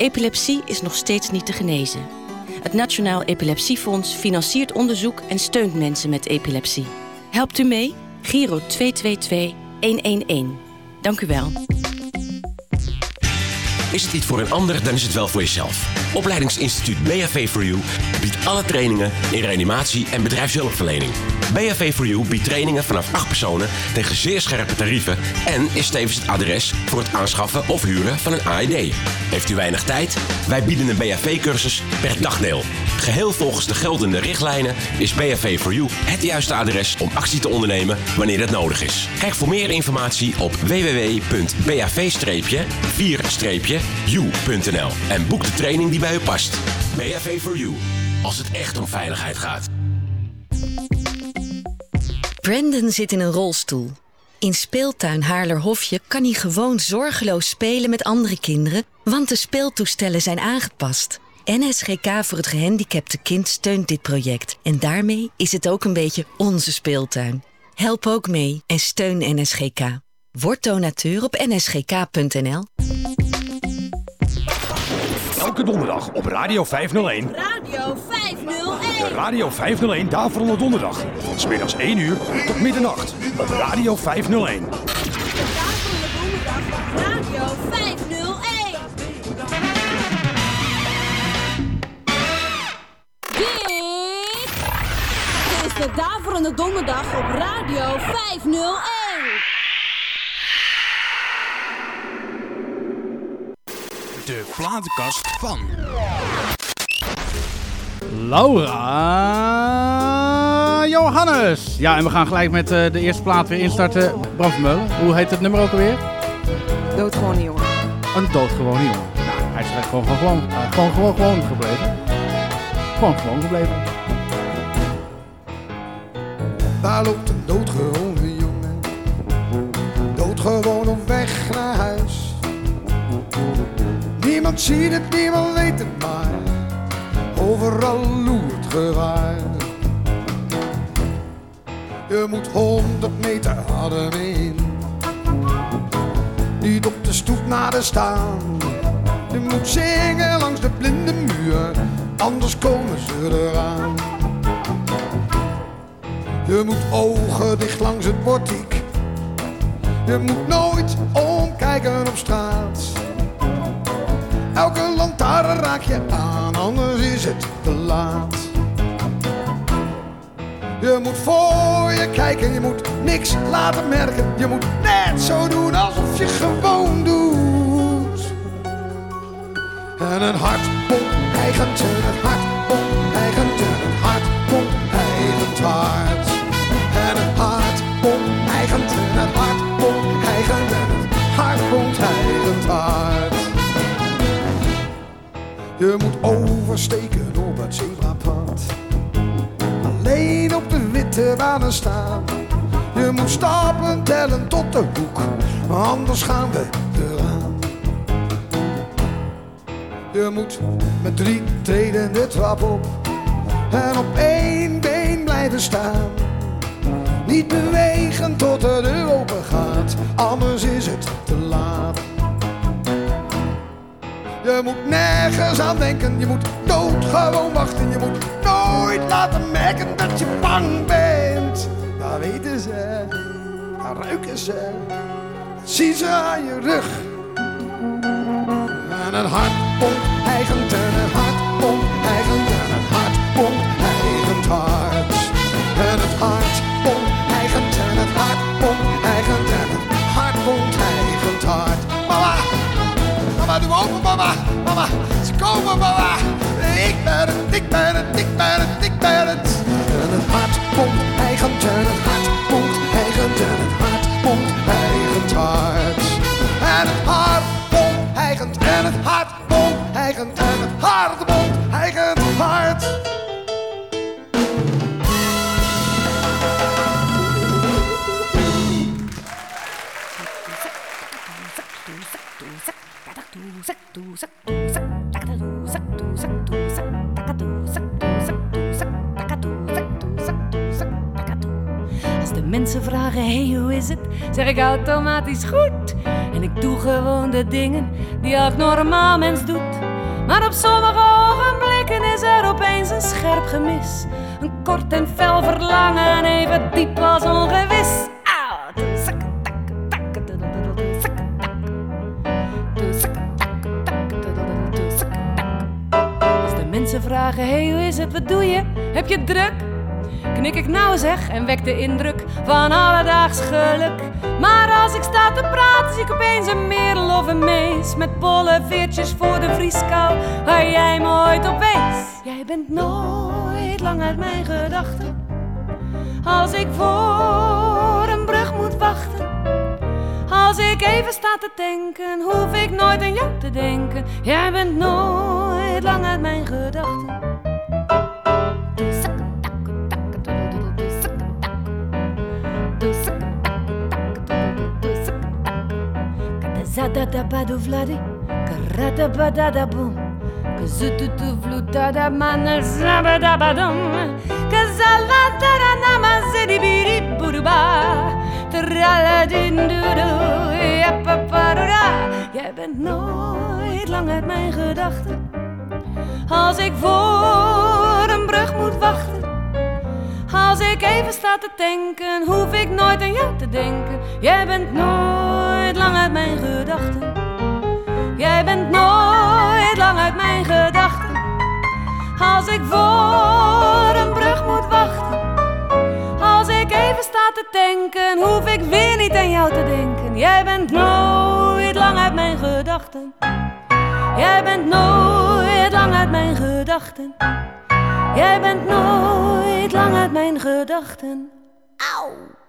Epilepsie is nog steeds niet te genezen. Het Nationaal Epilepsiefonds financiert onderzoek en steunt mensen met epilepsie. Helpt u mee? Giro 222 111. Dank u wel. Is het niet voor een ander, dan is het wel voor jezelf. Opleidingsinstituut BHV for You biedt alle trainingen in reanimatie en bedrijfshulpverlening. BHV for You biedt trainingen vanaf 8 personen tegen zeer scherpe tarieven en is tevens het adres voor het aanschaffen of huren van een AED. Heeft u weinig tijd? Wij bieden een BHV-cursus per dagdeel. Geheel volgens de geldende richtlijnen is BHV for You het juiste adres om actie te ondernemen wanneer dat nodig is. Kijk voor meer informatie op www.bav-4-u.nl en boek de training die bij u past. BHV for You, als het echt om veiligheid gaat. Brandon zit in een rolstoel. In speeltuin Haarlerhofje kan hij gewoon zorgeloos spelen met andere kinderen, want de speeltoestellen zijn aangepast. NSGK voor het gehandicapte kind steunt dit project en daarmee is het ook een beetje onze speeltuin. Help ook mee en steun NSGK. Word donateur op nsgk.nl. Elke donderdag op Radio 501. Radio 501. De Radio 501 Daverende Donderdag. Van smiddags 1 uur tot middernacht. Op Radio 501. De Daverende Donderdag op Radio 501. De platenkast van. Laura Johannes. Ja, en we gaan gelijk met eh, de eerste plaat weer instarten. Bram van Meulen. Hoe heet het nummer ook alweer? Doodgewone jongen. Een doodgewone jongen. Nou, hij is echt gewoon gewoon, gewoon, gewoon, gewoon, gewoon gebleven. Gewoon gewoon gebleven. Daar loopt een doodgewone jongen, doodgewoon op weg naar huis. Niemand ziet het, niemand weet het maar, overal loert gevaar. Je moet honderd meter adem in, niet op de stoep naar de staan. Je moet zingen langs de blinde muur, anders komen ze eraan. Je moet ogen dicht langs het portiek. Je moet nooit omkijken op straat. Elke lantaarn raak je aan, anders is het te laat. Je moet voor je kijken, je moet niks laten merken. Je moet net zo doen alsof je gewoon doet. En een hart pompt eigen te, een hart pompt eigen te, een hart pompt eigen hart. Je moet oversteken op het zebrapad. Alleen op de witte banen staan. Je moet stappen tellen tot de hoek, anders gaan we eraan. Je moet met drie treden de trap op en op één been blijven staan. Niet bewegen tot de deur open gaat, anders is het te laat. Je moet nergens aan denken, je moet doodgewoon wachten. Je moet nooit laten merken dat je bang bent. Dat weten ze, dat ruiken ze, dat zien ze aan je rug. En een hart pompt eigen een hart mama, mama, ze komen, mama. Ik ben het, ik ben het, ik ben het, ik ben het. En het hart pompt eigen ten, het hart pompt eigen ten, het hart pompt eigen hart. En het hart pompt eigen en het hart pompt eigen en het hart pompt eigen hart. Als de mensen vragen, hey hoe is het? Zeg ik automatisch goed. En ik doe gewoon de dingen die elk normaal mens doet. Maar op sommige ogenblikken is er opeens een scherp gemis. Een kort en fel verlangen, even diep als ongewis. Vragen, hey, hoe is het, wat doe je? Heb je druk? Knik ik nou zeg en wek de indruk van alledaags geluk. Maar als ik sta te praten, zie ik opeens een merel of een mees. Met bolle veertjes voor de vrieskou, waar jij me ooit op wees. Jij bent nooit lang uit mijn gedachten. Als ik voor een brug moet wachten. Als ik even sta te denken, hoef ik nooit aan jou te denken. Jij bent nooit lang uit mijn gedachten. Zada da badu vladi, karada badada Jij bent nooit lang uit mijn gedachten. Als ik voor een brug moet wachten. Als ik even sta te denken, hoef ik nooit aan jou te denken. Jij bent nooit lang uit mijn gedachten. Jij bent nooit lang uit mijn gedachten. Als ik voor een brug moet wachten. Even sta te denken, hoef ik weer niet aan jou te denken. Jij bent nooit lang uit mijn gedachten. Jij bent nooit lang uit mijn gedachten. Jij bent nooit lang uit mijn gedachten. Auw.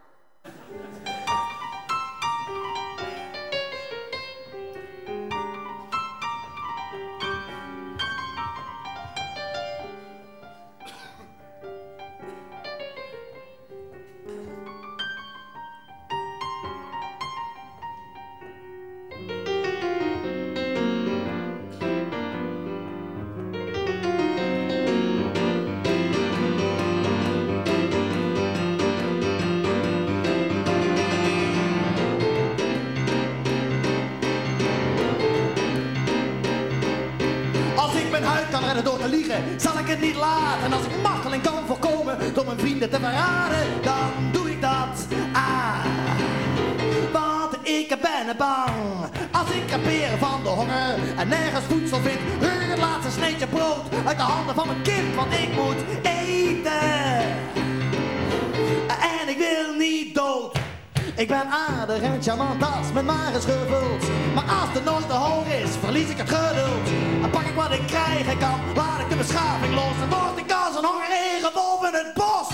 Laten. Als ik marteling kan voorkomen door mijn vrienden te verraden, dan doe ik dat. Ah, want ik ben bang. Als ik kapeer van de honger en nergens voedsel vind, reur het laatste sneetje brood uit de handen van mijn kind, want ik moet eten. En ik wil niet dood. Ik ben aardig en charmant als mijn maag is gevuld. Maar als de nood te hoog is, verlies ik het geduld. Dan pak ik wat ik krijgen kan, laat ik de beschaving los. En word ik als een hongerige wolf in het bos.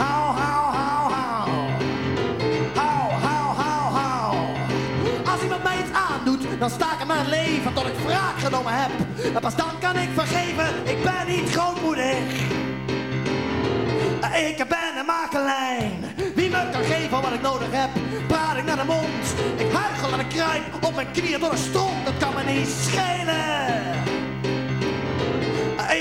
Hou, hou, hou, hou. Hou, hou, hou, hou. Als iemand mij iets aandoet, dan sta ik in mijn leven tot ik wraak genomen heb. En pas dan kan ik vergeven, ik ben niet grootmoedig. Ik ben een makelijn. Wie me kan geven wat ik nodig heb, praat ik naar de mond. Ik huichel en ik kruip op mijn knieën door de stront. Dat kan me niet schelen.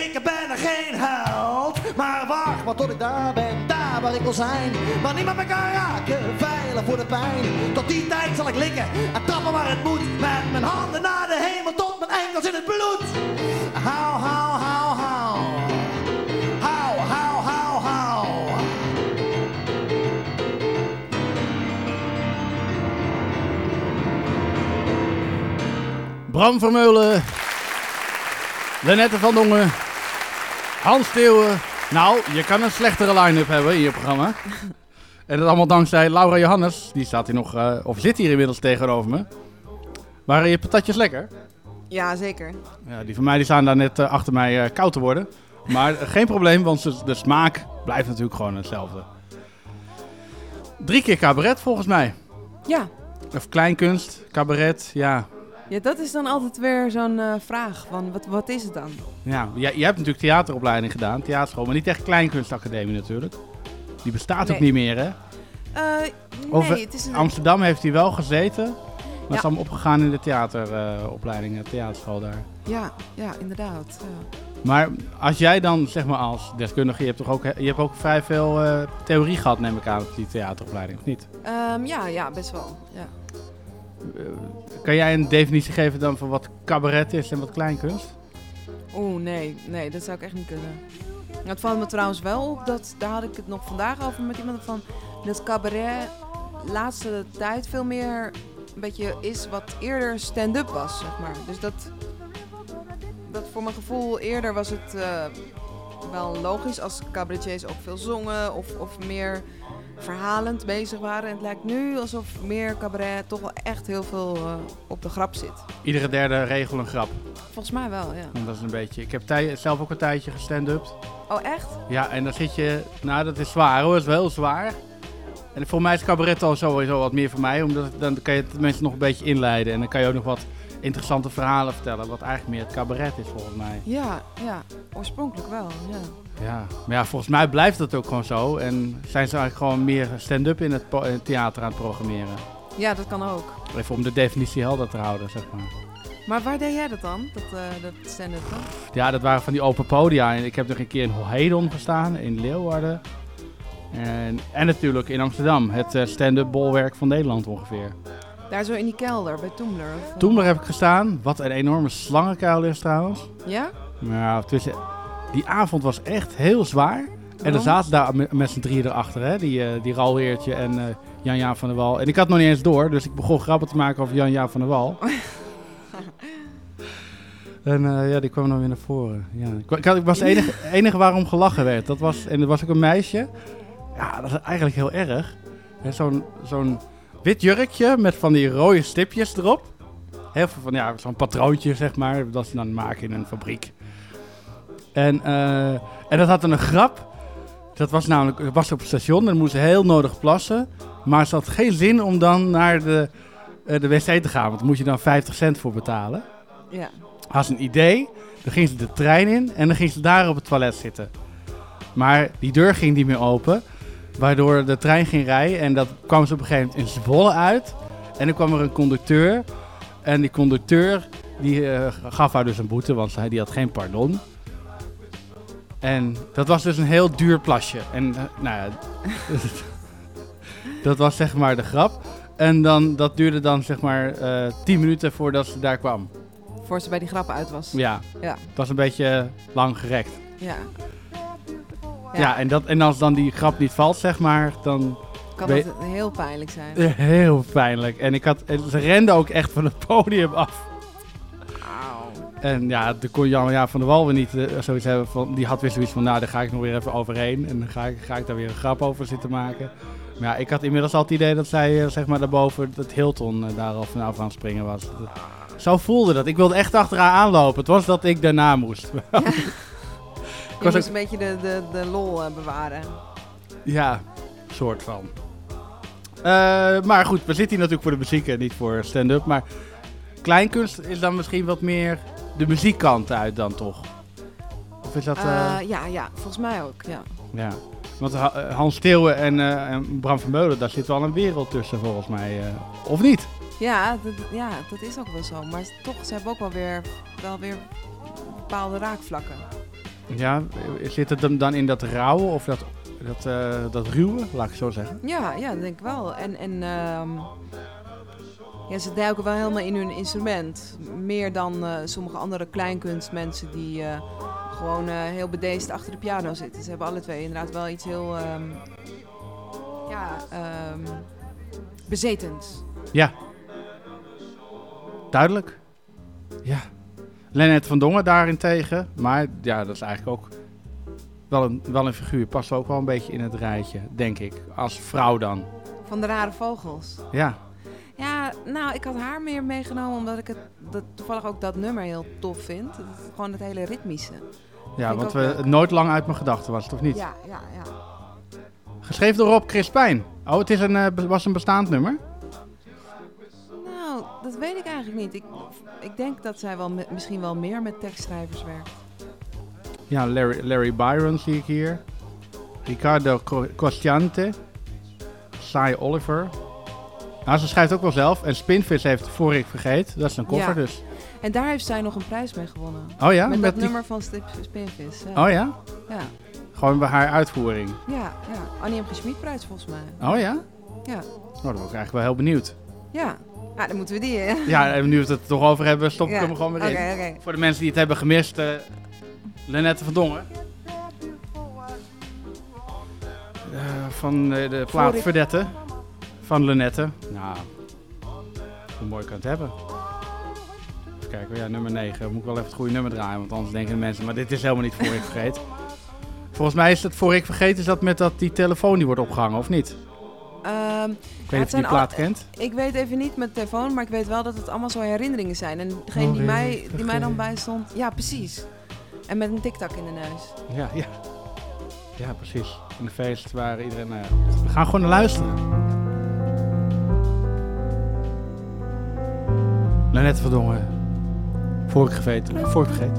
Ik ben geen held, maar wacht maar tot ik daar ben, daar waar ik wil zijn. Waar niemand me kan raken, veilig voor de pijn. Tot die tijd zal ik likken en trappen waar het moet. Met mijn handen naar de hemel tot mijn enkels in het bloed. Hou, hou. Bram Vermeulen, Lenette van Dongen, Hans Steeuwen. Nou, je kan een slechtere line-up hebben in je programma. En dat allemaal dankzij Laura Johannes. Die staat hier nog, eh, of zit hier inmiddels tegenover me. Waren je patatjes lekker? Ja, zeker. Ja, die van mij die staan daar net eh, achter mij eh, koud te worden. Maar geen probleem, want de, de smaak blijft natuurlijk gewoon hetzelfde. Drie keer cabaret volgens mij. Ja. Of kleinkunst, cabaret, ja. Ja, dat is dan altijd weer zo'n eh, vraag van wat, wat is het dan? Ja, jij, jij hebt natuurlijk theateropleiding gedaan, theaterschool, maar niet echt kleinkunstacademie natuurlijk. Die bestaat ook niet meer, hè? Eh, nee, het is een... Amsterdam heeft hij wel gezeten, maar Ja. is allemaal opgegaan in de theateropleiding, de theaterschool daar. Ja, ja, inderdaad. ja. Maar als jij dan, zeg maar als deskundige, je hebt toch ook, je hebt ook vrij veel eh, theorie gehad, neem ik aan, op die theateropleiding, of niet? Ehm, ja, ja, best wel. Ja. Kan jij een definitie geven dan van wat cabaret is en wat kleinkunst? Oeh, nee, nee, dat zou ik echt niet kunnen. Het valt me trouwens wel op, dat, daar had ik het nog vandaag over met iemand van, dat cabaret laatste tijd veel meer een beetje is wat eerder stand-up was, zeg maar. Dus dat, dat voor mijn gevoel eerder was het eh, wel logisch als cabaretiers ook veel zongen of, of meer verhalend bezig waren. En het lijkt nu alsof meer cabaret toch wel echt heel veel eh, op de grap zit. Iedere derde regel een grap. Volgens mij wel, ja. En dat is een beetje... Ik heb tij- zelf ook een tijdje gestand-upt. Oh, echt? Ja, en dan zit je... Nou, dat is zwaar hoor. Dat is wel heel zwaar. En voor mij is cabaret al sowieso wat meer voor mij. Omdat dan kan je de mensen nog een beetje inleiden. En dan kan je ook nog wat interessante verhalen vertellen. Wat eigenlijk meer het cabaret is volgens mij. Ja, ja, oorspronkelijk wel, ja. Ja, maar ja, volgens mij blijft dat ook gewoon zo. En zijn ze eigenlijk gewoon meer stand-up in het, po- in het theater aan het programmeren. Ja, dat kan ook. Even om de definitie helder te houden, zeg maar. Maar waar deed jij dat dan? Dat, eh dat stand-up? Ja, dat waren van die open podia. En ik heb nog een keer in Hedon gestaan, in Leeuwarden. En, en natuurlijk in Amsterdam, het eh, stand-up bolwerk van Nederland ongeveer. Daar zo in die kelder, bij Toemler? Of, eh? Heb ik gestaan. Wat een enorme slangenkuil is trouwens. Ja? Maar tussen, die avond was echt heel zwaar. En dan zaten daar met, met z'n drieën erachter, hè? Die, eh die Ralheertje en eh Jan-Jaap van der Wal. En ik had nog niet eens door, dus ik begon grappen te maken over Jan-Jaap van der Wal. en eh, ja, die kwam dan weer naar voren. Ja. Ik, wa- ik, had- ik was de enige, enige waarom gelachen werd. Dat was, en er was ook een meisje. Ja, dat is eigenlijk heel erg. Zo'n zo'n wit jurkje met van die rode stipjes erop. Heel veel van, ja, zo'n patroontje, zeg maar. Dat ze dan maken in een fabriek. En, eh, en dat had een grap. Dat was namelijk, was op het station en moest ze heel nodig plassen. Maar ze had geen zin om dan naar de, eh, de wc te gaan. Want daar moet je dan 50 cent voor betalen. Ja. Had ze een idee. Dan ging ze de trein in en dan ging ze daar op het toilet zitten. Maar die deur ging niet meer open. Waardoor de trein ging rijden. En dat kwam ze op een gegeven moment in Zwolle uit. En dan kwam er een conducteur. En die conducteur die, eh, gaf haar dus een boete, want die had geen pardon. En dat was dus een heel duur plasje. En eh, nou ja, dat was zeg maar de grap. En dan, dat duurde dan zeg maar eh 10 minuten voordat ze daar kwam. Voor ze bij die grappen uit was. Ja, Ja. het was een beetje lang gerekt. Ja. Ja, en, dat, en als dan die grap niet valt, zeg maar, dan... Kan dat heel pijnlijk zijn. Heel pijnlijk. En ik had, en ze rende ook echt van het podium af. En ja, de kon Jan ja, van der Wal weer niet eh, zoiets hebben van... Die had weer zoiets van, nou, daar ga ik nog weer even overheen. En dan ga ik, ga ik daar weer een grap over zitten maken. Maar ja, ik had inmiddels al het idee dat zij, eh, zeg maar, daarboven... Dat Hilton eh, daar al vanaf aan het springen was. Zo voelde dat. Ik wilde echt achteraan aanlopen. Het was dat ik daarna moest. Je ik was moest ook, een beetje de, de, de lol bewaren. ja, soort van. Maar goed, we zitten hier natuurlijk voor de muziek en niet voor stand-up. Maar kleinkunst is dan misschien wat meer de muziekkant uit dan toch? Of is dat... eh, Eh, ja, ja, volgens mij ook, ja. ja. Want eh, Hans Steeuwen en, en Bram van Meulen, daar zit wel een wereld tussen volgens mij. of niet? Ja dat, ja, dat is ook wel zo. Maar toch, ze hebben ook wel weer, wel weer bepaalde raakvlakken. Ja, zit het hem dan in dat rauwe of dat, dat, dat ruwe, laat ik het zo zeggen? Ja, ja, dat denk ik wel. En, en ehm, ja, ze duiken wel helemaal in hun instrument. Meer dan eh, sommige andere kleinkunstmensen die eh, gewoon eh, heel bedeesd achter de piano zitten. Ze hebben alle twee inderdaad wel iets heel ehm, ja, ehm, bezetends. Ja. Duidelijk. Ja. Lennart van Dongen daarentegen. Maar ja, dat is eigenlijk ook wel een, wel een figuur. Past ook wel een beetje in het rijtje, denk ik. Als vrouw dan. Van de rare vogels. Ja. Ja, nou, ik had haar meer meegenomen omdat ik het dat, toevallig ook dat nummer heel tof vind. Het, gewoon het hele ritmische. Ja, want we, leuk. het nooit lang uit mijn gedachten was of niet? Ja, ja, ja. Geschreven door Rob Crispijn. Oh, het is een, eh, was een bestaand nummer? Nou, dat weet ik eigenlijk niet. Ik, ik denk dat zij wel me- misschien wel meer met tekstschrijvers werkt. Ja, Larry, Larry Byron zie ik hier. Ricardo Co- Cosciante. Sai Oliver. Nou, ze schrijft ook wel zelf. En Spinvis heeft Voor ik vergeet. Dat is een Ja. dus. En daar heeft zij nog een prijs mee gewonnen. Oh ja? Met, Met dat die- nummer van Stip Spinvis. Oh ja? Ja. Gewoon bij haar uitvoering. Ja, ja. Annie M. G. Schmid prijs volgens mij. Oh ja? Ja. Nou, dan ben ik eigenlijk wel heel benieuwd. Ja. Dan moeten we die, hè? Ja, en nu we het er toch over hebben, stop ik Ja, hem gewoon weer in. oké, oké. Voor de mensen die het hebben gemist, eh Lenette van Dongen. Eh, van eh, de plaat Verdette. Van Lenette. Nou, hoe mooi kan het hebben? Even kijken, ja, nummer 9. Moet ik wel even het goede nummer draaien, want anders denken de mensen, maar dit is helemaal niet voor ik vergeet. Volgens mij is het voor ik vergeet, is dat met dat die telefoon die wordt opgehangen, of niet? Ehm, Ik ja, weet niet het of je die plaat al- kent. Ik weet even niet met telefoon, maar ik weet wel dat het allemaal zo herinneringen zijn. En degene die Oh, mij, ik die mij dan vergeet. bij stond, ja precies. En met een tiktak in de neus. Ja, ja. Ja, precies. In de feest waar iedereen... ja, we gaan gewoon naar luisteren. Lanette Verdongen. Voor ik vergeet. Voor ik vergeet.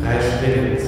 Prijswinnend.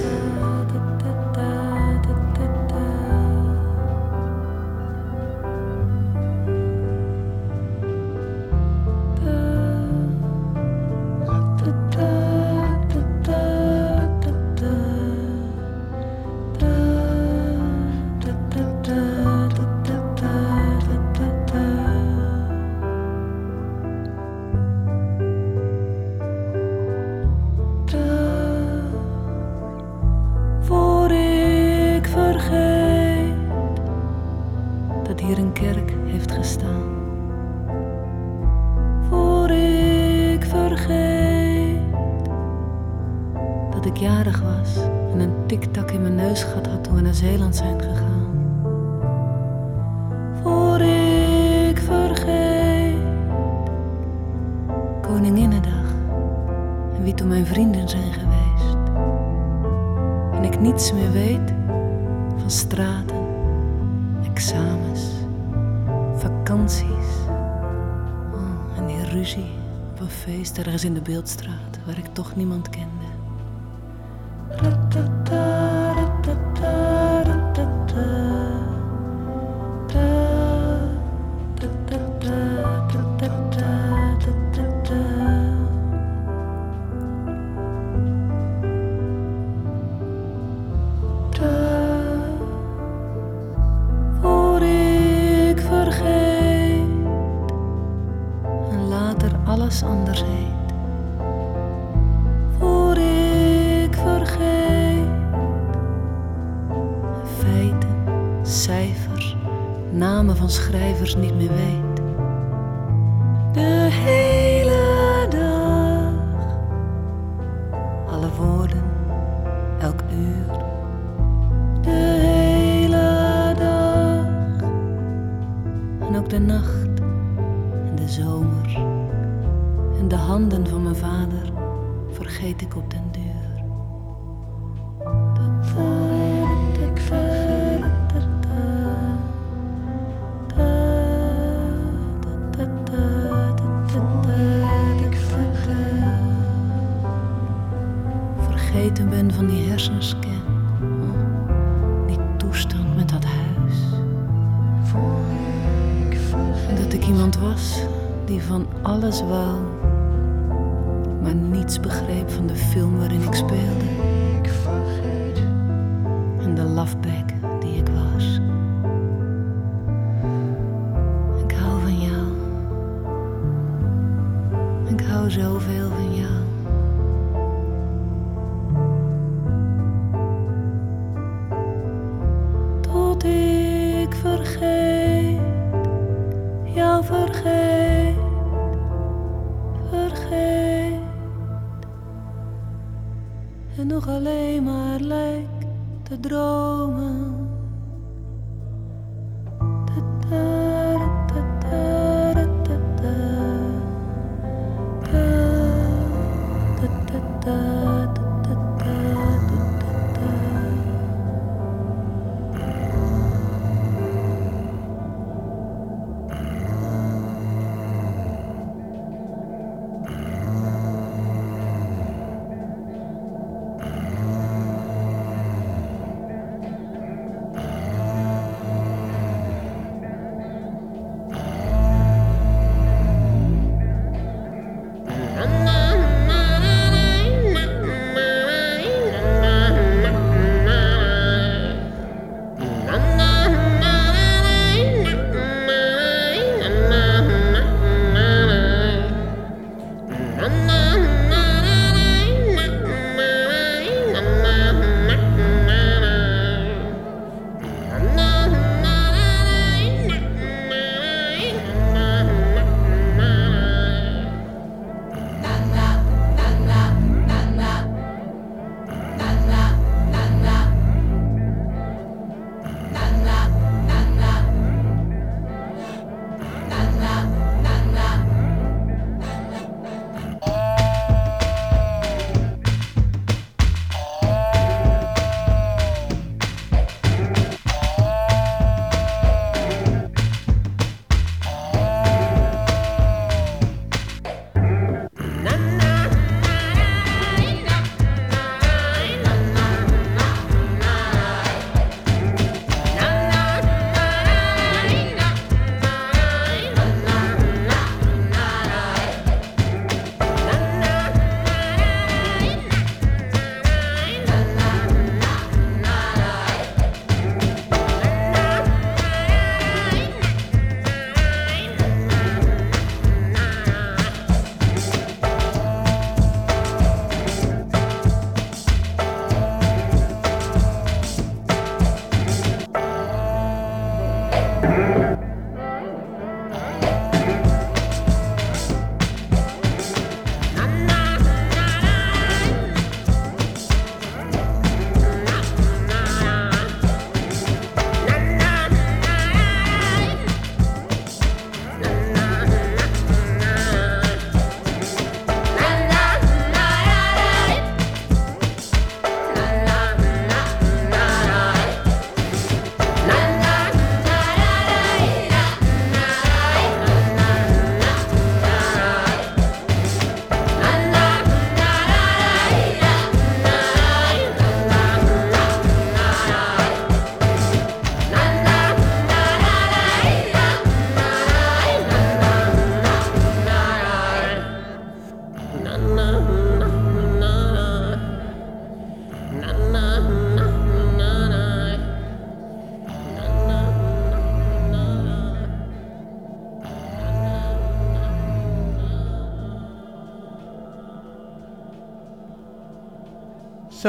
Toch niemand kende.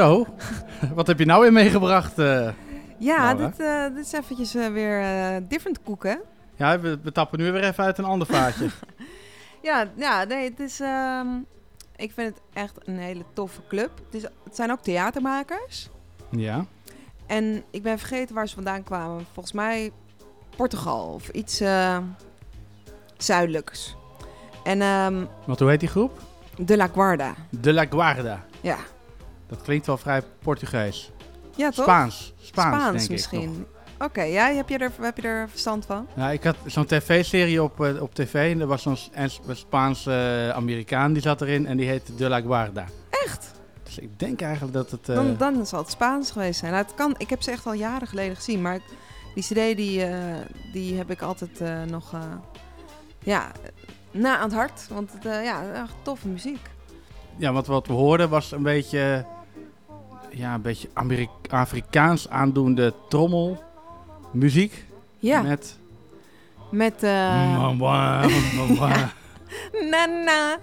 Zo, wat heb je nou weer meegebracht? eh? Ja, Laura? dit, eh, dit is eventjes eh, weer different koeken. Ja, we, we tappen nu weer even uit een ander vaatje. Ja, ja, nee, het is. ehm, ik vind het echt een hele toffe club. Het, is, het zijn ook theatermakers. ja. En ik ben vergeten waar ze vandaan kwamen. Volgens mij Portugal of iets zuidelijks. En ehm, Want hoe heet die groep? De La Guarda. De La Guarda. Ja. Dat klinkt wel vrij Portugees. Ja, toch? Spaans. Spaans, denk ik misschien. Oké, ja, heb je, er, heb je er verstand van? Ja, ik had zo'n tv-serie op, eh, op tv en er was zo'n Spaanse eh, Amerikaan die zat erin en die heette De La Guarda. Echt? Dus ik denk eigenlijk dat het... eh, Dan, dan zal het Spaans geweest zijn. Nou, het kan, ik heb ze echt al jaren geleden gezien, maar die CD die, die heb ik altijd nog ja, na aan het hart. Want het, ja, echt toffe muziek. Ja, want wat we hoorden was een beetje... Ja, een beetje Amerika Afrikaans aandoende trommelmuziek. Ja. Met... Met. eh, Mwa, mwa. na na.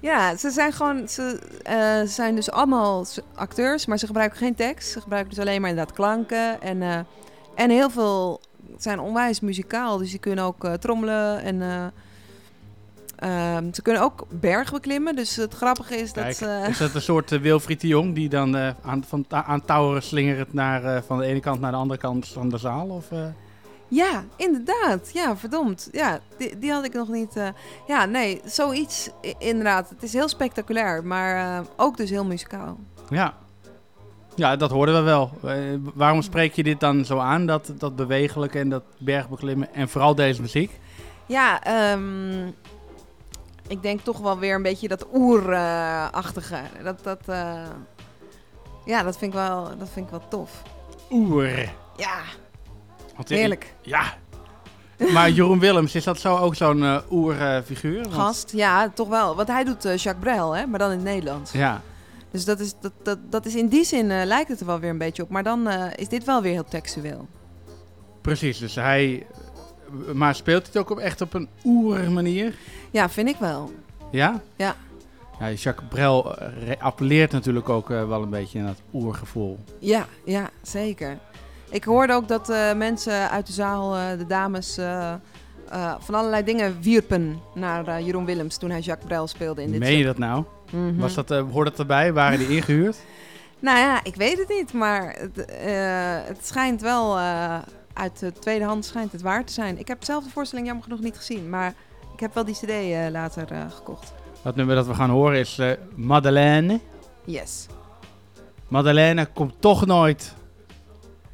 Ja, ze zijn gewoon. Ze eh, zijn dus allemaal acteurs, maar ze gebruiken geen tekst. Ze gebruiken dus alleen maar inderdaad klanken. En, eh, en heel veel zijn onwijs muzikaal. Dus die kunnen ook trommelen. En eh, ehm, ze kunnen ook bergen beklimmen. Dus het grappige is dat ze. is dat een soort eh, Wilfried de Jong die dan eh, aan, van, aan touwen slingert naar, eh, van de ene kant naar de andere kant van de zaal? Of, eh? Ja, inderdaad. Ja, verdomd. Ja, die, die had ik nog niet. eh, Ja, nee, zoiets inderdaad. Het is heel spectaculair, maar eh, ook dus heel muzikaal. Ja. ja, dat hoorden we wel. Eh, waarom spreek je dit dan zo aan, dat, dat bewegelijke en dat bergbeklimmen en vooral deze muziek? Ja, ehm, ik denk toch wel weer een beetje dat oerachtige. dat, dat, eh, ja, dat vind, ik wel, dat vind ik wel tof. Oer. Ja, Want, heerlijk. Ja. Maar Jeroen Willems, is dat zo ook zo'n eh oerfiguur? Want- Gast, ja, toch wel. Want hij doet eh, Jacques Brel, hè, maar dan in het Nederlands. Ja. Dus dat is, dat, dat, dat is in die zin eh, lijkt het er wel weer een beetje op. Maar dan eh, is dit wel weer heel textueel. Precies, dus hij... Maar speelt hij het ook op, echt op een oer manier? Ja, vind ik wel. Ja? Ja. Ja, Jacques Brel eh, appelleert natuurlijk ook eh, wel een beetje aan dat oergevoel. Ja, ja, zeker. Ik hoorde ook dat eh, mensen uit de zaal, de dames, van allerlei dingen wierpen naar Jeroen Willems toen hij Jacques Brel speelde in dit Meen je dat nou? Mhm. Was dat, hoort dat erbij? Waren die ingehuurd? Nou ja, ik weet het niet, maar het, het schijnt wel uit de tweede hand schijnt het waar te zijn. Ik heb zelf de voorstelling jammer genoeg niet gezien, maar ik heb wel die cd eh, later eh, gekocht. Het nummer dat we gaan horen is eh, Madeleine. Yes. Madeleine komt toch nooit.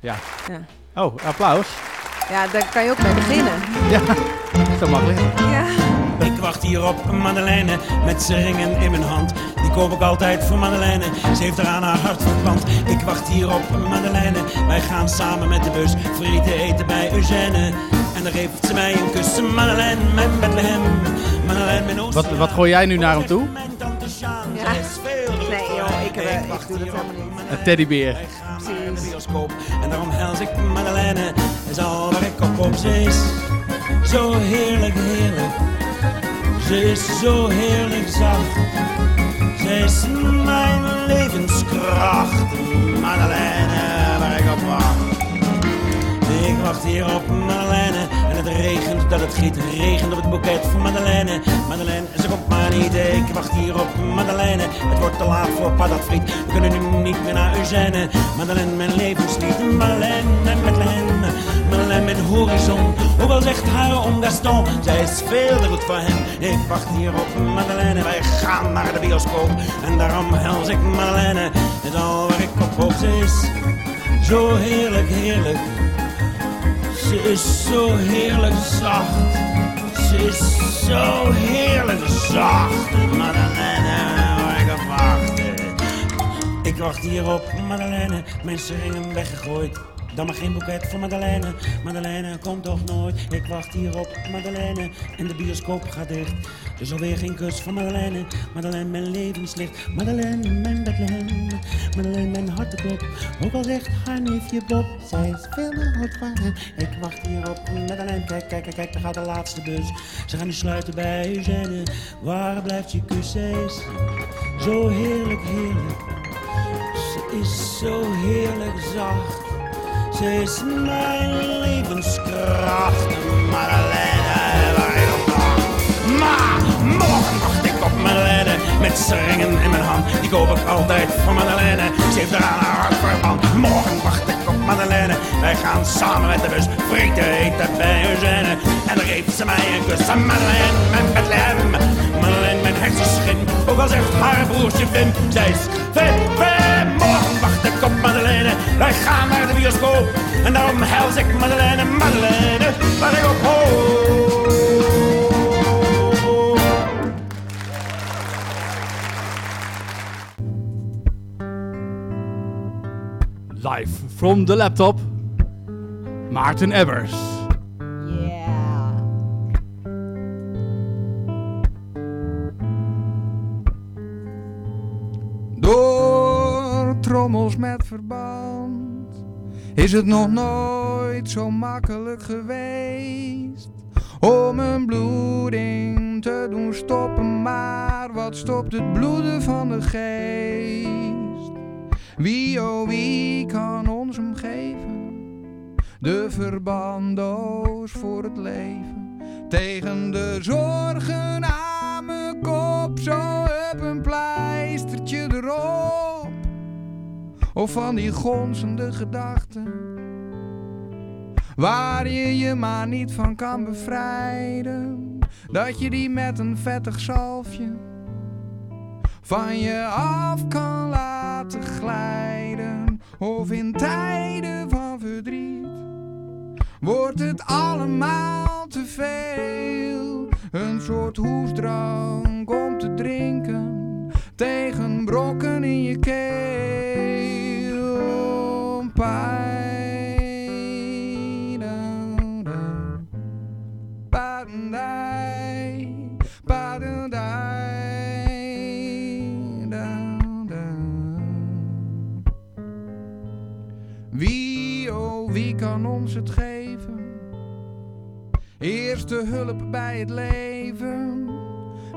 Ja. Ja. Oh, applaus. Ja, daar kan je ook mee beginnen. Ja, zo makkelijk. Ja. Ik wacht hier op Madeleine met z'n ringen in mijn hand. Die koop ik altijd voor Madeleine. Ze heeft er aan haar hart verpand. Ik wacht hier op Madeleine. Wij gaan samen met de bus frieten eten bij Eugène. En dan geeft ze mij een kus. Madeleine, mijn Bethlehem. Madeleine, mijn Oost. Wat, wat gooi jij nu naar hem toe? Ja. Nee joh, ik, eh, ik doe dat helemaal niet. Een teddybeer. in de bioscoop. En daarom hels ik Madeleine. Is al waar ik op op. Ze is zo heerlijk, heerlijk. Ze is zo heerlijk zacht. Ze is mijn levenskracht. Madeleine, waar ik op wacht. Ik wacht hier op Madeleine het regent dat het giet. Regent op het boeket voor Madeleine. Madeleine, ze komt maar niet. Ik wacht hier op Madeleine. Het wordt te laat voor patatfriet. We kunnen nu niet meer naar Eugène. Madeleine, mijn levenslied. Madeleine, Bethlehem. Madeleine, mijn horizon. Al zegt haar om Gaston, zij is veel te goed voor hem. Ik wacht hier op Madeleine. Wij gaan naar de bioscoop. En daarom hels ik Madeleine. Het al waar ik op hoop. Is zo heerlijk, heerlijk. Ze is zo heerlijk zacht. Ze is zo heerlijk zacht. Madeleine, ik op wachtte. Ik wacht hier op Madeleine. Mensen ringen weggegooid. Dan maar geen boeket voor Madeleine. Madeleine komt toch nooit. Ik wacht hier op Madeleine. En de bioscoop gaat dicht. Dus alweer geen kus voor Madeleine. Madeleine, mijn levenslicht. Madeleine, mijn Bethlehem. Madeleine, mijn harteklop. Ook al zegt haar neefje Bob. Zij is veel goed voor hem. Ik wacht hier op Madeleine. Kijk, kijk, kijk. Daar gaat de laatste bus. Ze gaan nu sluiten bij Eugène. Waar blijft je kus? Zij is zo heerlijk, heerlijk. is zo heerlijk zacht. Ze is mijn levenskracht. Madeleine, Maar morgen wacht ik op Madeleine. Met stringen in mijn hand, die koop ik altijd voor Madeleine. Ze heeft eraan haar hart verband. Morgen wacht ik op Madeleine. Wij gaan samen met de bus frieten eten bij Eugène. En dan geeft ze mij een kus aan Madeleine, mijn Bethlehem. Madeleine, mijn hersenschim, ook al zegt haar broertje Wim. Zij is vet, vet. Morgen wacht ik op Madeleine. Wij gaan naar de bioscoop. En daarom hels ik Madeleine, Madeleine, waar ik op hoop. Live from the laptop, Maarten Ebbers. Met verband is het nog nooit zo makkelijk geweest om een bloeding te doen stoppen. Maar wat stopt het bloeden van de geest? Wie oh wie kan ons omgeven? De verbandoos voor het leven tegen de zorgen aan mijn kop. Zo heb een pleistertje erop. Of van die gonzende gedachten. Waar je je maar niet van kan bevrijden. Dat je die met een vettig zalfje van je af kan laten glijden. Of in tijden van verdriet wordt het allemaal te veel. Een soort hoesdrank om te drinken tegen brokken in je keel. Kan ons het geven? Eerste hulp bij het leven.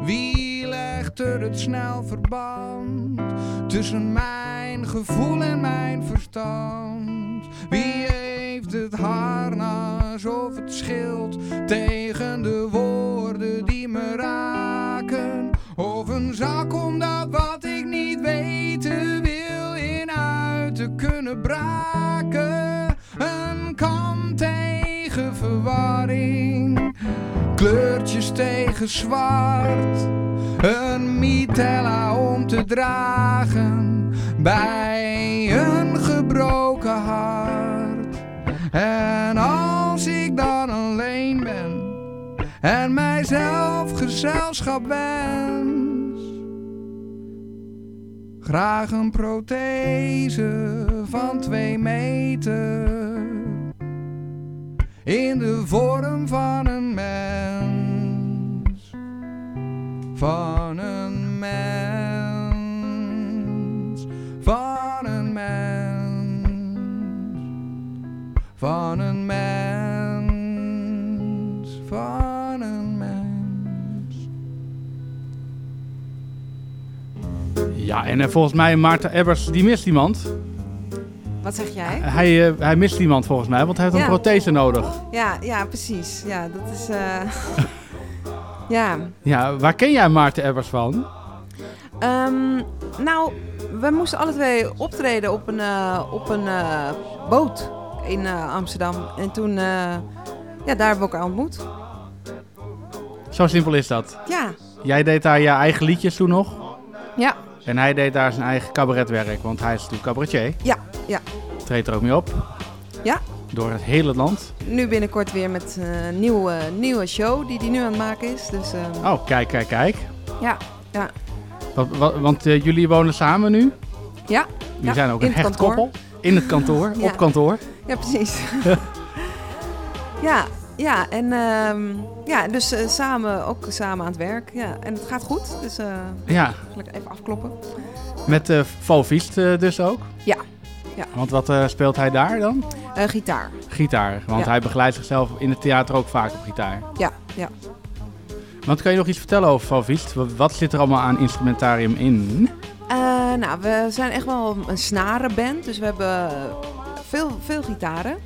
Wie legt er het snel verband tussen mijn gevoel en mijn verstand? Wie heeft het harnas of het schild tegen de woorden die me raken? Of een zak om dat wat ik niet weten wil in uit te kunnen braken? Een kam tegen verwarring, kleurtjes tegen zwart. Een mitella om te dragen bij een gebroken hart. En als ik dan alleen ben en mijzelf gezelschap wens, graag een prothese van twee meter in de vorm van een mens. Van een mens. Van een mens. Van een mens. Van Ja, en eh, volgens mij Maarten Ebbers, die mist iemand. Wat zeg jij? Hij, eh, hij mist iemand volgens mij, want hij heeft Ja. een prothese nodig. Ja, ja, precies. Ja, dat is. eh, ja. Ja, waar ken jij Maarten Ebbers van? Ehm, nou, we moesten alle twee optreden op een, eh, op een eh, boot in eh, Amsterdam. En toen, eh, ja, daar hebben we elkaar ontmoet. Zo simpel is dat. Ja. Jij deed daar je eigen liedjes toen nog. Ja. En hij deed daar zijn eigen cabaretwerk, want hij is natuurlijk cabaretier. Ja, ja. Treedt er ook mee op. Ja. Door het hele land. Nu binnenkort weer met eh, een nieuwe, nieuwe show die hij nu aan het maken is. Dus eh, Oh, kijk, kijk, kijk. ja, ja, Wat, wat, want eh, jullie wonen samen nu? ja. Jullie ja, zijn ook in een hecht koppel. In het kantoor, Ja. op kantoor. Ja, precies. ja, ja, en ehm, ja, dus eh, samen, ook samen aan het werk. Ja, en het gaat goed. Dus eh Ja. even afkloppen. Met uh, Valviest eh, dus ook. Ja, ja. Want wat speelt hij daar dan? Gitaar. Gitaar. Want Ja. hij begeleidt zichzelf in het theater ook vaak op gitaar. Ja, ja. Want kan je nog iets vertellen over Valviest? Wat, wat zit er allemaal aan instrumentarium in? Eh, nou, we zijn echt wel een snarenband. Dus we hebben veel, veel gitaren.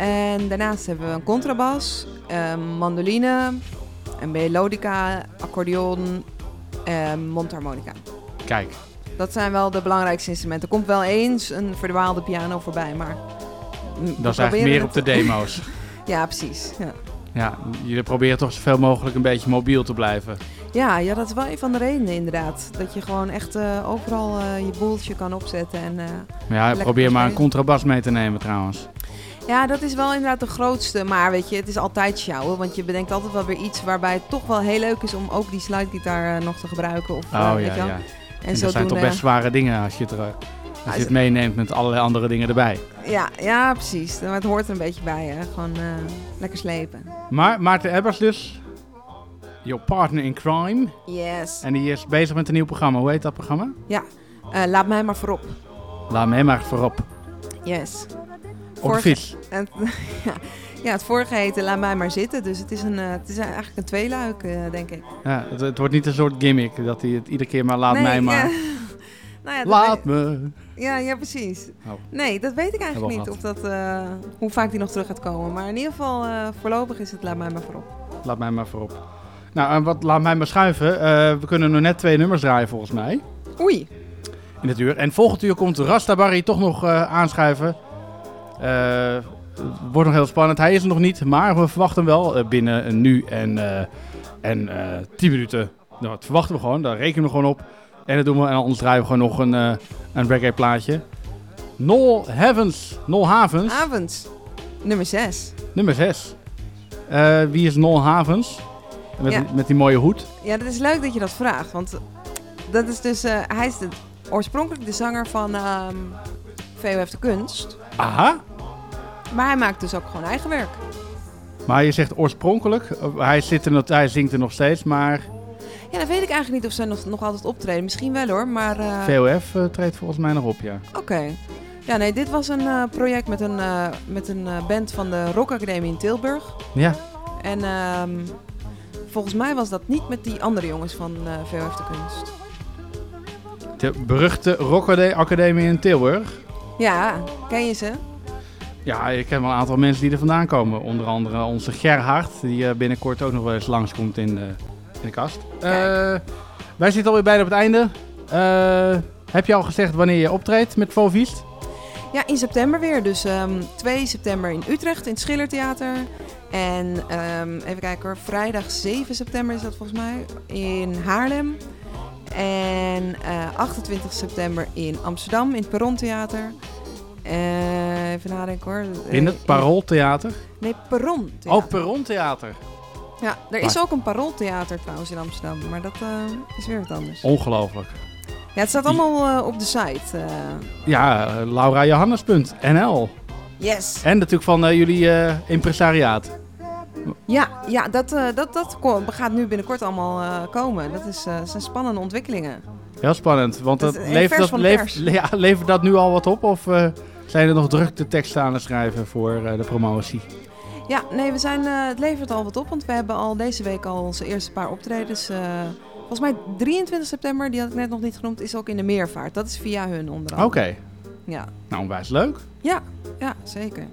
En daarnaast hebben we een contrabas, een mandoline, een melodica, accordeon en mondharmonica. Kijk, Dat zijn wel de belangrijkste instrumenten. Er komt wel eens een verdwaalde piano voorbij, maar... dat is eigenlijk meer op de demo's. ja, precies. Ja. ja, jullie proberen toch zoveel mogelijk een beetje mobiel te blijven. Ja, ja, dat is wel een van de redenen inderdaad. Dat je gewoon echt eh, overal eh, je boeltje kan opzetten. En, Maar ja, probeer maar een contrabas mee te nemen trouwens. Ja, dat is wel inderdaad de grootste. Maar weet je, het is altijd sjouwen. Want je bedenkt altijd wel weer iets waarbij het toch wel heel leuk is om ook die slidegitaar eh, nog te gebruiken. Of, eh, Oh weet ja, je ja. En, dat zijn toch best eh, zware dingen als je het, er- als je het meeneemt met allerlei andere dingen erbij. Ja, ja, precies. Maar het hoort er een beetje bij, hè. Gewoon lekker slepen. Maar Maarten Ebbers dus, your partner in crime. Yes. En die is bezig met een nieuw programma. Hoe heet dat programma? Ja, laat mij maar voorop. Laat me maar voorop. Yes. Op de Vorige- fiets. En, ja, ja, het vorige heette Laat mij maar zitten. Dus het is, een, eh, het is eigenlijk een tweeluik, eh, denk ik. Ja, het, het wordt niet een soort gimmick dat hij het iedere keer maar laat Nee, mij maar. Nou ja, laat me. Ja, ja, precies. Oh. Nee, dat weet ik eigenlijk niet. Of dat, eh, hoe vaak die nog terug gaat komen. Maar in ieder geval, voorlopig is het Laat mij maar voorop. Laat mij maar voorop. Nou, en wat, laat mij maar schuiven. We kunnen nog net twee nummers draaien volgens mij. Oei. In het uur. En volgend uur komt Rasta Barry toch nog aanschuiven. Eh, wordt nog heel spannend. Hij is er nog niet, maar we verwachten hem wel eh, binnen nu en, eh en eh 10 minuten. Nou, dat verwachten we gewoon. Daar rekenen we gewoon op. En dat doen we. En anders draaien we gewoon nog een, een reggae plaatje. Nol Heavens. Nol Havens. Avonds. Nummer 6. Nummer 6. wie is Nol Havens? Met, Ja. met die mooie hoed. Ja, dat is leuk dat je dat vraagt. Want dat is dus, hij is de, oorspronkelijk de zanger van ehm VOF de Kunst. Aha. Maar hij maakt dus ook gewoon eigen werk. Maar je zegt oorspronkelijk. Hij, zit er, nog- hij zingt er nog steeds, maar Ja, dan weet ik eigenlijk niet of zij nog, nog altijd optreden. Misschien wel hoor, maar... eh, VOF eh, treedt volgens mij nog op, ja. Oké. Ja, nee, dit was een eh, project met een, met een band van de Rock Academie in Tilburg. Ja. En ehm, volgens mij was dat niet met die andere jongens van VOF de Kunst. De beruchte Rock Academie in Tilburg. Ja, ken je ze? Ja, ik ken wel een aantal mensen die er vandaan komen. Onder andere onze Gerhard, die eh, binnenkort ook nog wel eens langskomt in, de in de kast. Eh, wij zitten alweer bijna op het einde. Eh, heb je al gezegd wanneer je optreedt met Fovist? Ja, in september weer. Dus ehm 2 september in Utrecht in het Schillertheater. En ehm, even kijken hoor, vrijdag 7 september is dat volgens mij in Haarlem. En eh 28 september in Amsterdam in het Perrontheater. Eh, even nadenken hoor. In Eh, het Parooltheater? Nee, Perron. Oh, Perrontheater. Ja, er is Maar- ook een Parooltheater trouwens in Amsterdam. Maar dat eh, is weer wat anders. Ongelooflijk. Ja, het staat allemaal op de site. Ja, laurajohannes.nl. Yes. En natuurlijk van jullie impresariaat. Ja, ja dat, dat, dat gaat nu binnenkort allemaal komen. Dat is, zijn spannende ontwikkelingen. Heel spannend, want Dat levert, dat, levert, ja, levert dat nu al wat op? Of zijn er nog druk de teksten aan het schrijven voor eh, de promotie? Ja, nee, we zijn, eh, het levert al wat op. Want we hebben al deze week al onze eerste paar optredens. eh, volgens mij 23 september, die had ik net nog niet genoemd, is ook in de meervaart. Dat is via hun onder Oké. andere. Ja. Nou, onwijs leuk. Ja, ja, zeker.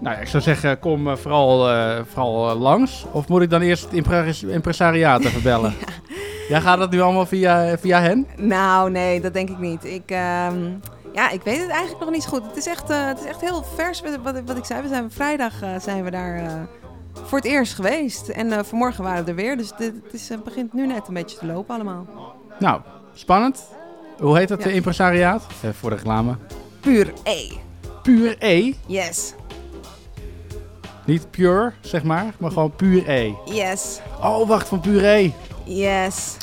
Nou, ja, ik zou zeggen, kom vooral, vooral langs. Of moet ik dan eerst het impres- impresariaat even bellen? ja. gaat dat nu allemaal via, via hen? Nou, nee, dat denk ik niet. Ik, ehm, ja, ik weet het eigenlijk nog niet zo goed. Het is echt, eh, het is echt heel vers wat, wat, ik zei. We zijn vrijdag eh, zijn we daar eh, voor het eerst geweest. En eh, vanmorgen waren we er weer. Dus dit, het is, begint nu net een beetje te lopen allemaal. Nou, spannend. Hoe heet dat, Ja. de impresariaat? Eh, voor de reclame. Puur E. Puur E. Yes. Niet pure, zeg maar, maar gewoon puur E. Yes. Oh, wacht, van puur E. Yes.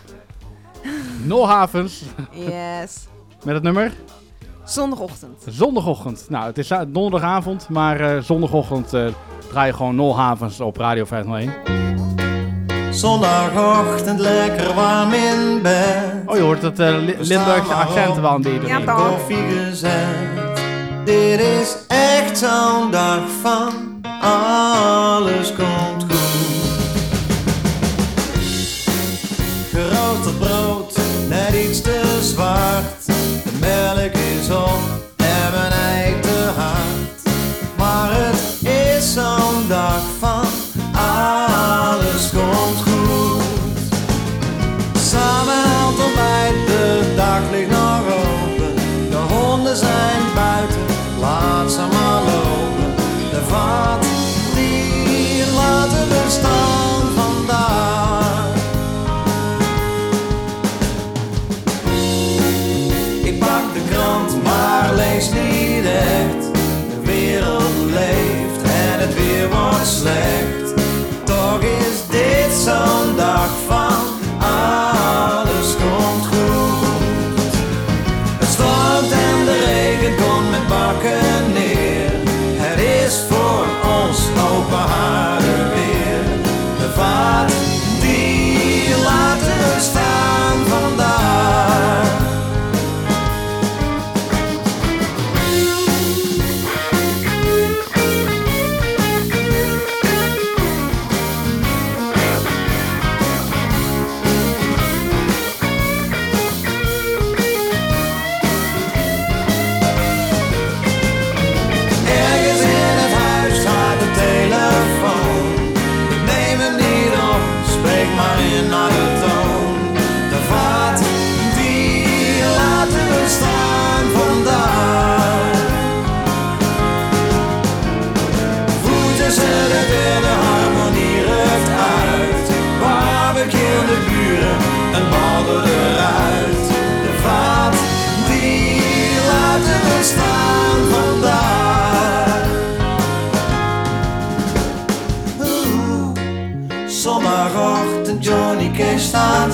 Nolhavens. Yes. Met het nummer? Zondagochtend. Zondagochtend. Nou, het is za- donderdagavond, maar eh, zondagochtend eh, draai je gewoon Nolhavens op Radio 501. Zondagochtend lekker warm in bed. Oh, je hoort het eh, Li- Limburgse accent wel aan die Ja, koffie gezet. Dit is echt zo'n dag van alles komt goed. Geroosterd brood, net iets te zwart. melodies all emanate slecht. Toch is dit zo'n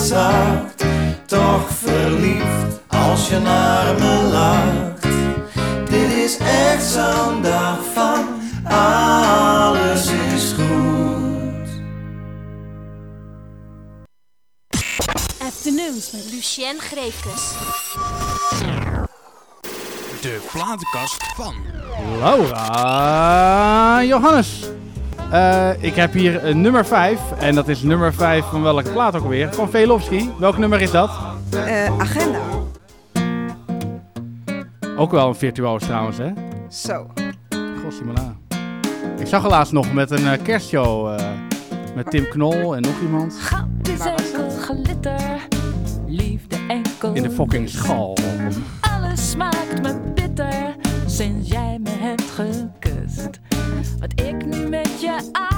zacht. Toch verliefd als je naar me lacht. Dit is echt zo'n dag van alles is goed. Afternoons met Lucien Greefkes. De platenkast van. Laura Johannes. Eh, ik heb hier een nummer 5. En dat is nummer 5 van welke plaat ook alweer? Van Velofsky. Welk nummer is dat? Eh, agenda. Ook wel een virtuoos trouwens, hè? Zo. Gossimala. Ik zag laatst nog met een eh, kerstshow. eh, met Tim Knol en nog iemand. Het is enkel glitter, liefde enkel. In de fucking schal. Alles smaakt me bitter sinds jij me hebt gekust. Wat ik nu met je aan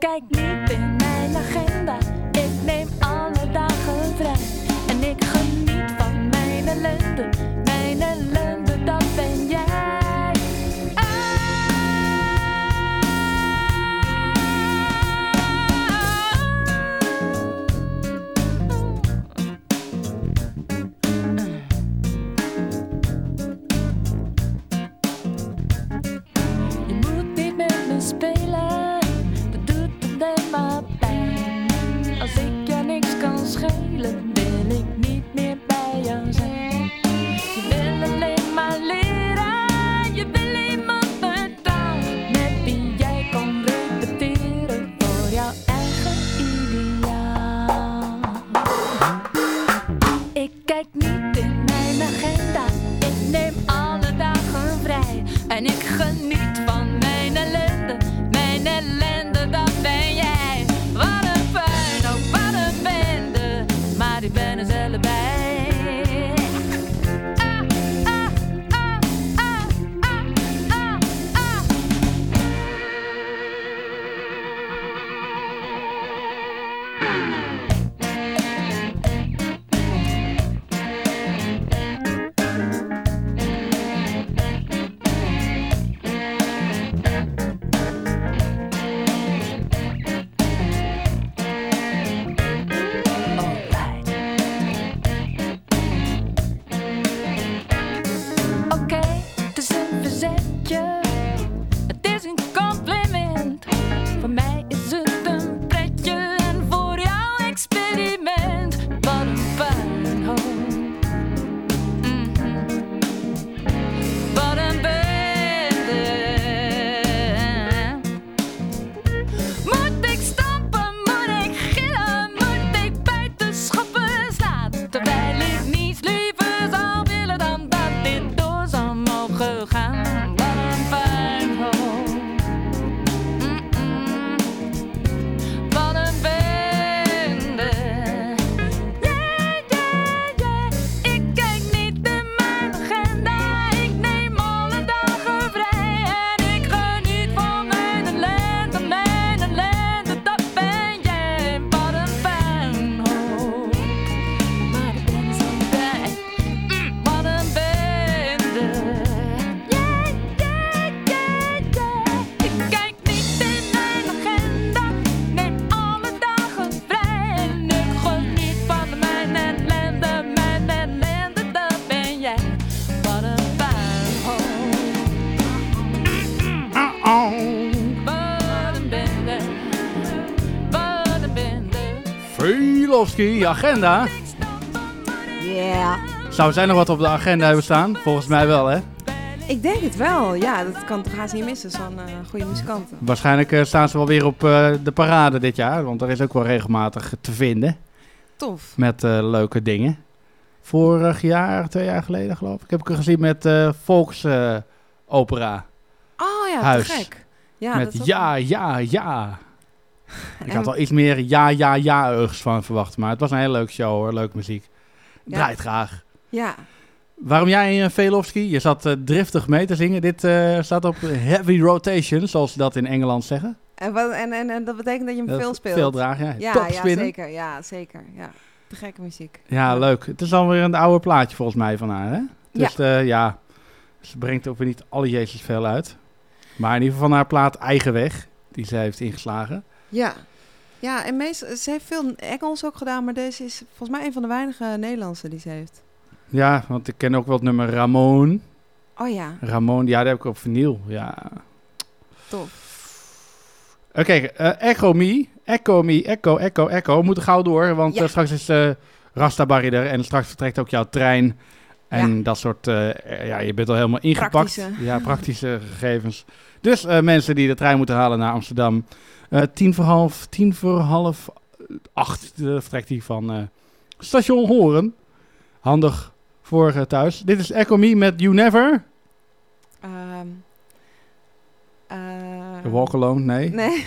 kijk niet in mijn agenda, ik neem alle dagen vrij. En ik geniet van mijn ellende, Velofsky, agenda. Ja. Zou zij nog wat op de agenda hebben staan? Volgens mij wel, hè? Ik denk het wel. Ja, dat kan toch haast niet missen, zo'n eh, goede muzikanten. Waarschijnlijk eh, staan ze wel weer op eh, de parade dit jaar, want er is ook wel regelmatig te vinden. Tof. Met leuke dingen. Vorig jaar, twee jaar geleden geloof ik, heb ik er gezien met Volksopera. Oh ja, Huis. gek. Ja, dat is met ook- ja, ja, ja. Ik had wel iets meer ja, ja, ja-ugs van verwacht, maar het was een hele leuke show hoor, leuke muziek. Ja. Draait graag. Ja. Waarom jij in Velofsky? Je zat eh, driftig mee te zingen. Dit eh, staat op heavy rotation, zoals ze dat in Engeland zeggen. En, wat, en, en, en dat betekent dat je hem Dat veel speelt? veel dragen, ja. Ja, ja, zeker. Ja, zeker. Ja. Te gekke muziek. Ja, leuk. Het is alweer een oude plaatje volgens mij van haar, hè? Dus Ja. ja, ja ze brengt ook weer niet alle Jezus veel uit. Maar in ieder geval van haar plaat Eigen Weg, die ze heeft ingeslagen. Ja. Ja, en meest, ze heeft veel Engels ook gedaan, maar deze is volgens mij een van de weinige Nederlandse die ze heeft. Ja, want ik ken ook wel het nummer Ramon. Oh ja, Ramon, ja, die heb ik op vinyl. Ja. tof. Oké, eh, Echo Me. Echo Me, Echo, Echo, Echo. We moeten gauw door, want Ja. eh, straks is eh Rasta Barry er en straks vertrekt ook jouw trein. En dat soort, eh, eh, ja, je bent al helemaal ingepakt. Praktische. Ja, praktische gegevens. Dus eh, mensen die de trein moeten halen naar Amsterdam. Eh, tien voor half, tien voor half acht eh, vertrekt hij van eh, station Horen. Handig voor thuis. Dit is Echo Me met You Never. Ehm eh, Walk Alone, nee. Nee.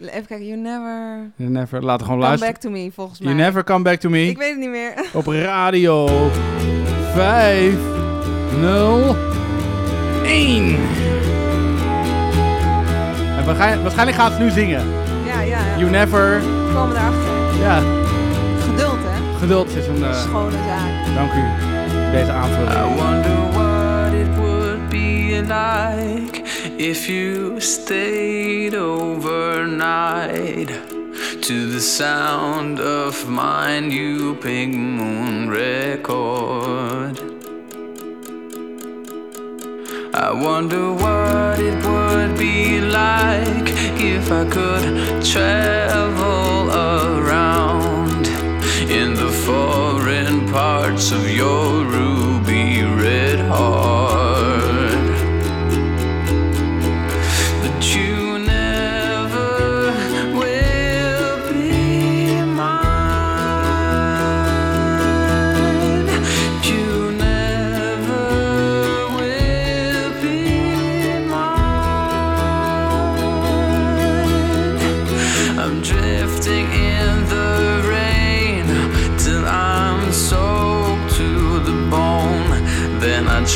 Even kijken, You Never... You Never, laten we gewoon Come luisteren. Back to Me, volgens mij. You Never Come Back to Me. Ik weet het niet meer. Op radio 5 0 1. En waarschijnlijk, waarschijnlijk gaat ze nu zingen. Ja, ja, ja. You Never. We komen erachter. Ja, Geduld, hè? geduld is een. eh, Schone zaak. dank u. Deze aanvulling. I wonder what it would be like if you stayed overnight to the sound of my new pink moon record. I wonder what it would be like if I could travel around in the foreign parts of your ruby red heart.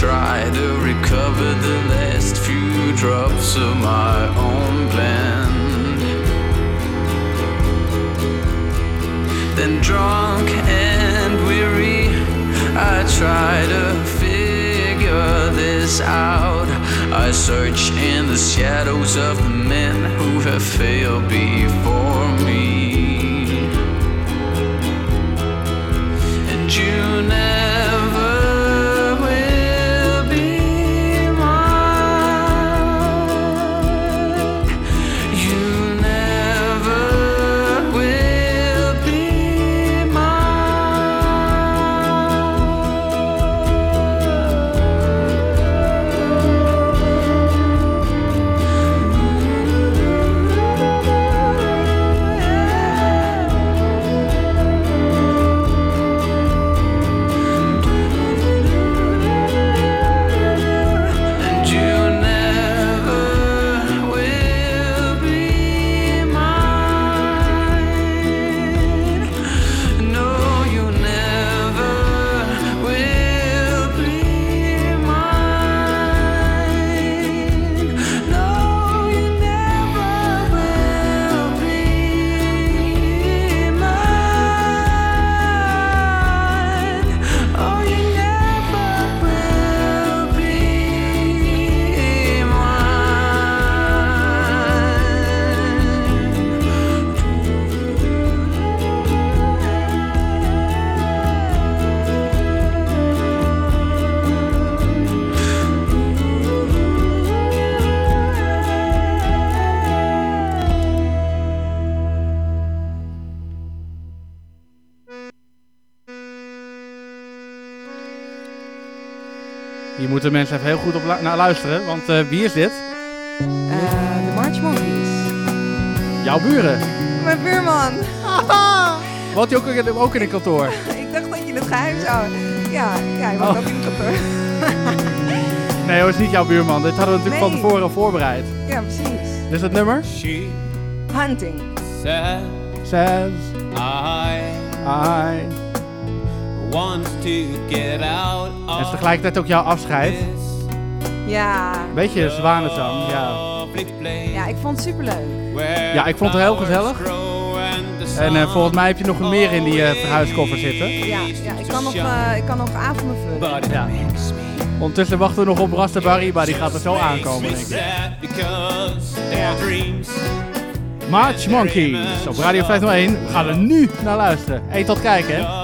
Try to recover the last few drops of my own blend. Then drunk and weary, I try to figure this out. I search in the shadows of the men who have failed before me. And you never moeten mensen even heel goed op lu- naar luisteren, want eh, wie is dit? Eh, de March Monkeys. Jouw buren. Mijn buurman. Wat hij ook, in- ook in een kantoor. ik dacht dat je het geheim zou. Ja, ja hij was Oh. ook in het kantoor. Nee, dat is niet jouw buurman. Dit hadden we natuurlijk van tevoren al voorbereid. ja, precies. Dit is het nummer? Hunting. Said Says I I. want to get out Het is of tegelijkertijd ook jouw afscheid. Ja. Beetje zwanenzang, ja. Ja, ik vond het superleuk. Ja, ik vond het heel gezellig. En eh, volgens mij heb je nog meer in die eh, verhuiskoffer zitten. Ja, ja ik, kan nog, eh, ik kan nog avonden vullen. Ja. Ondertussen wachten we nog op Rasta Barry, maar die gaat er zo aankomen, denk ik. sad because their dreams March Monkeys op Radio 501. We gaan er nu naar luisteren. Hey, tot kijken,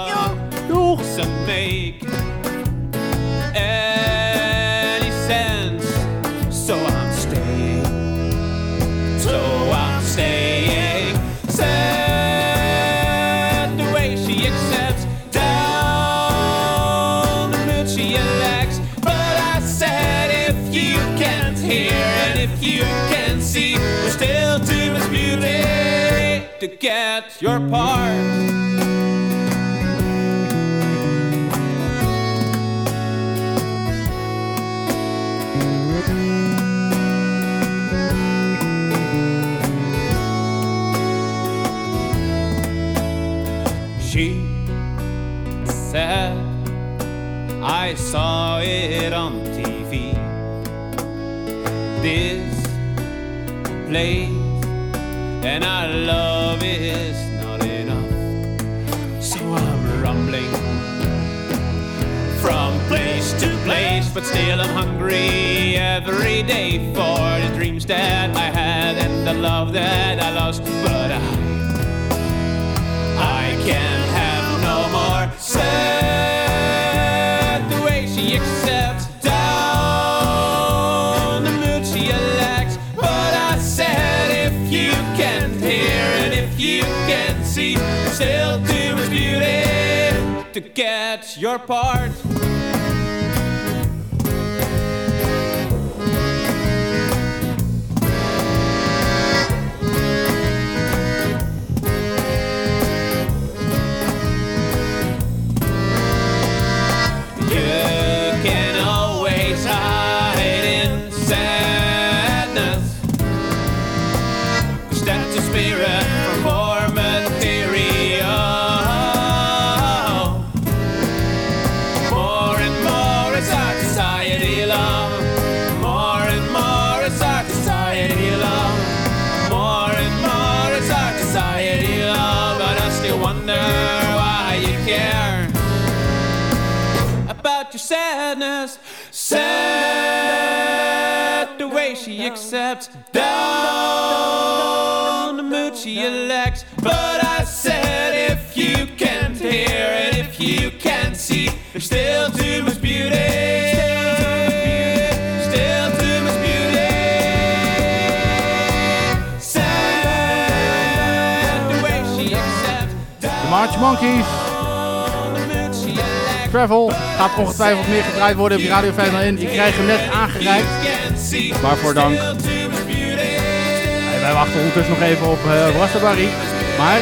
get your part. She said, I saw it on TV. This place, and I love but still I'm hungry every day for the dreams that I had and the love that I lost. But I I can't have no more. Sad the way she accepts down the mood she elects. But I said if you can't hear and if you can't see, still too much beauty to get your part. Monkeys. Travel gaat ongetwijfeld meer gedraaid worden op Radio 501. Ik krijg hem net aangereikt. Waarvoor dank. Wij wachten ondertussen nog even op uh, Rasta Barry. Maar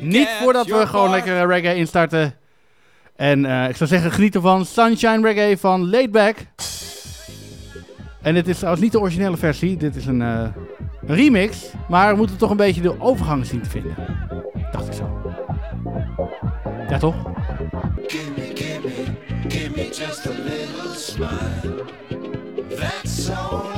niet voordat we gewoon lekker reggae instarten. En eh, ik zou zeggen, genieten van Sunshine Reggae van Laidback. En dit is trouwens niet de originele versie. Dit is een, eh, een remix. Maar we moeten toch een beetje de overgang zien te vinden. Dacht ik zo. Ja, toch? Give me just a little smile. That's all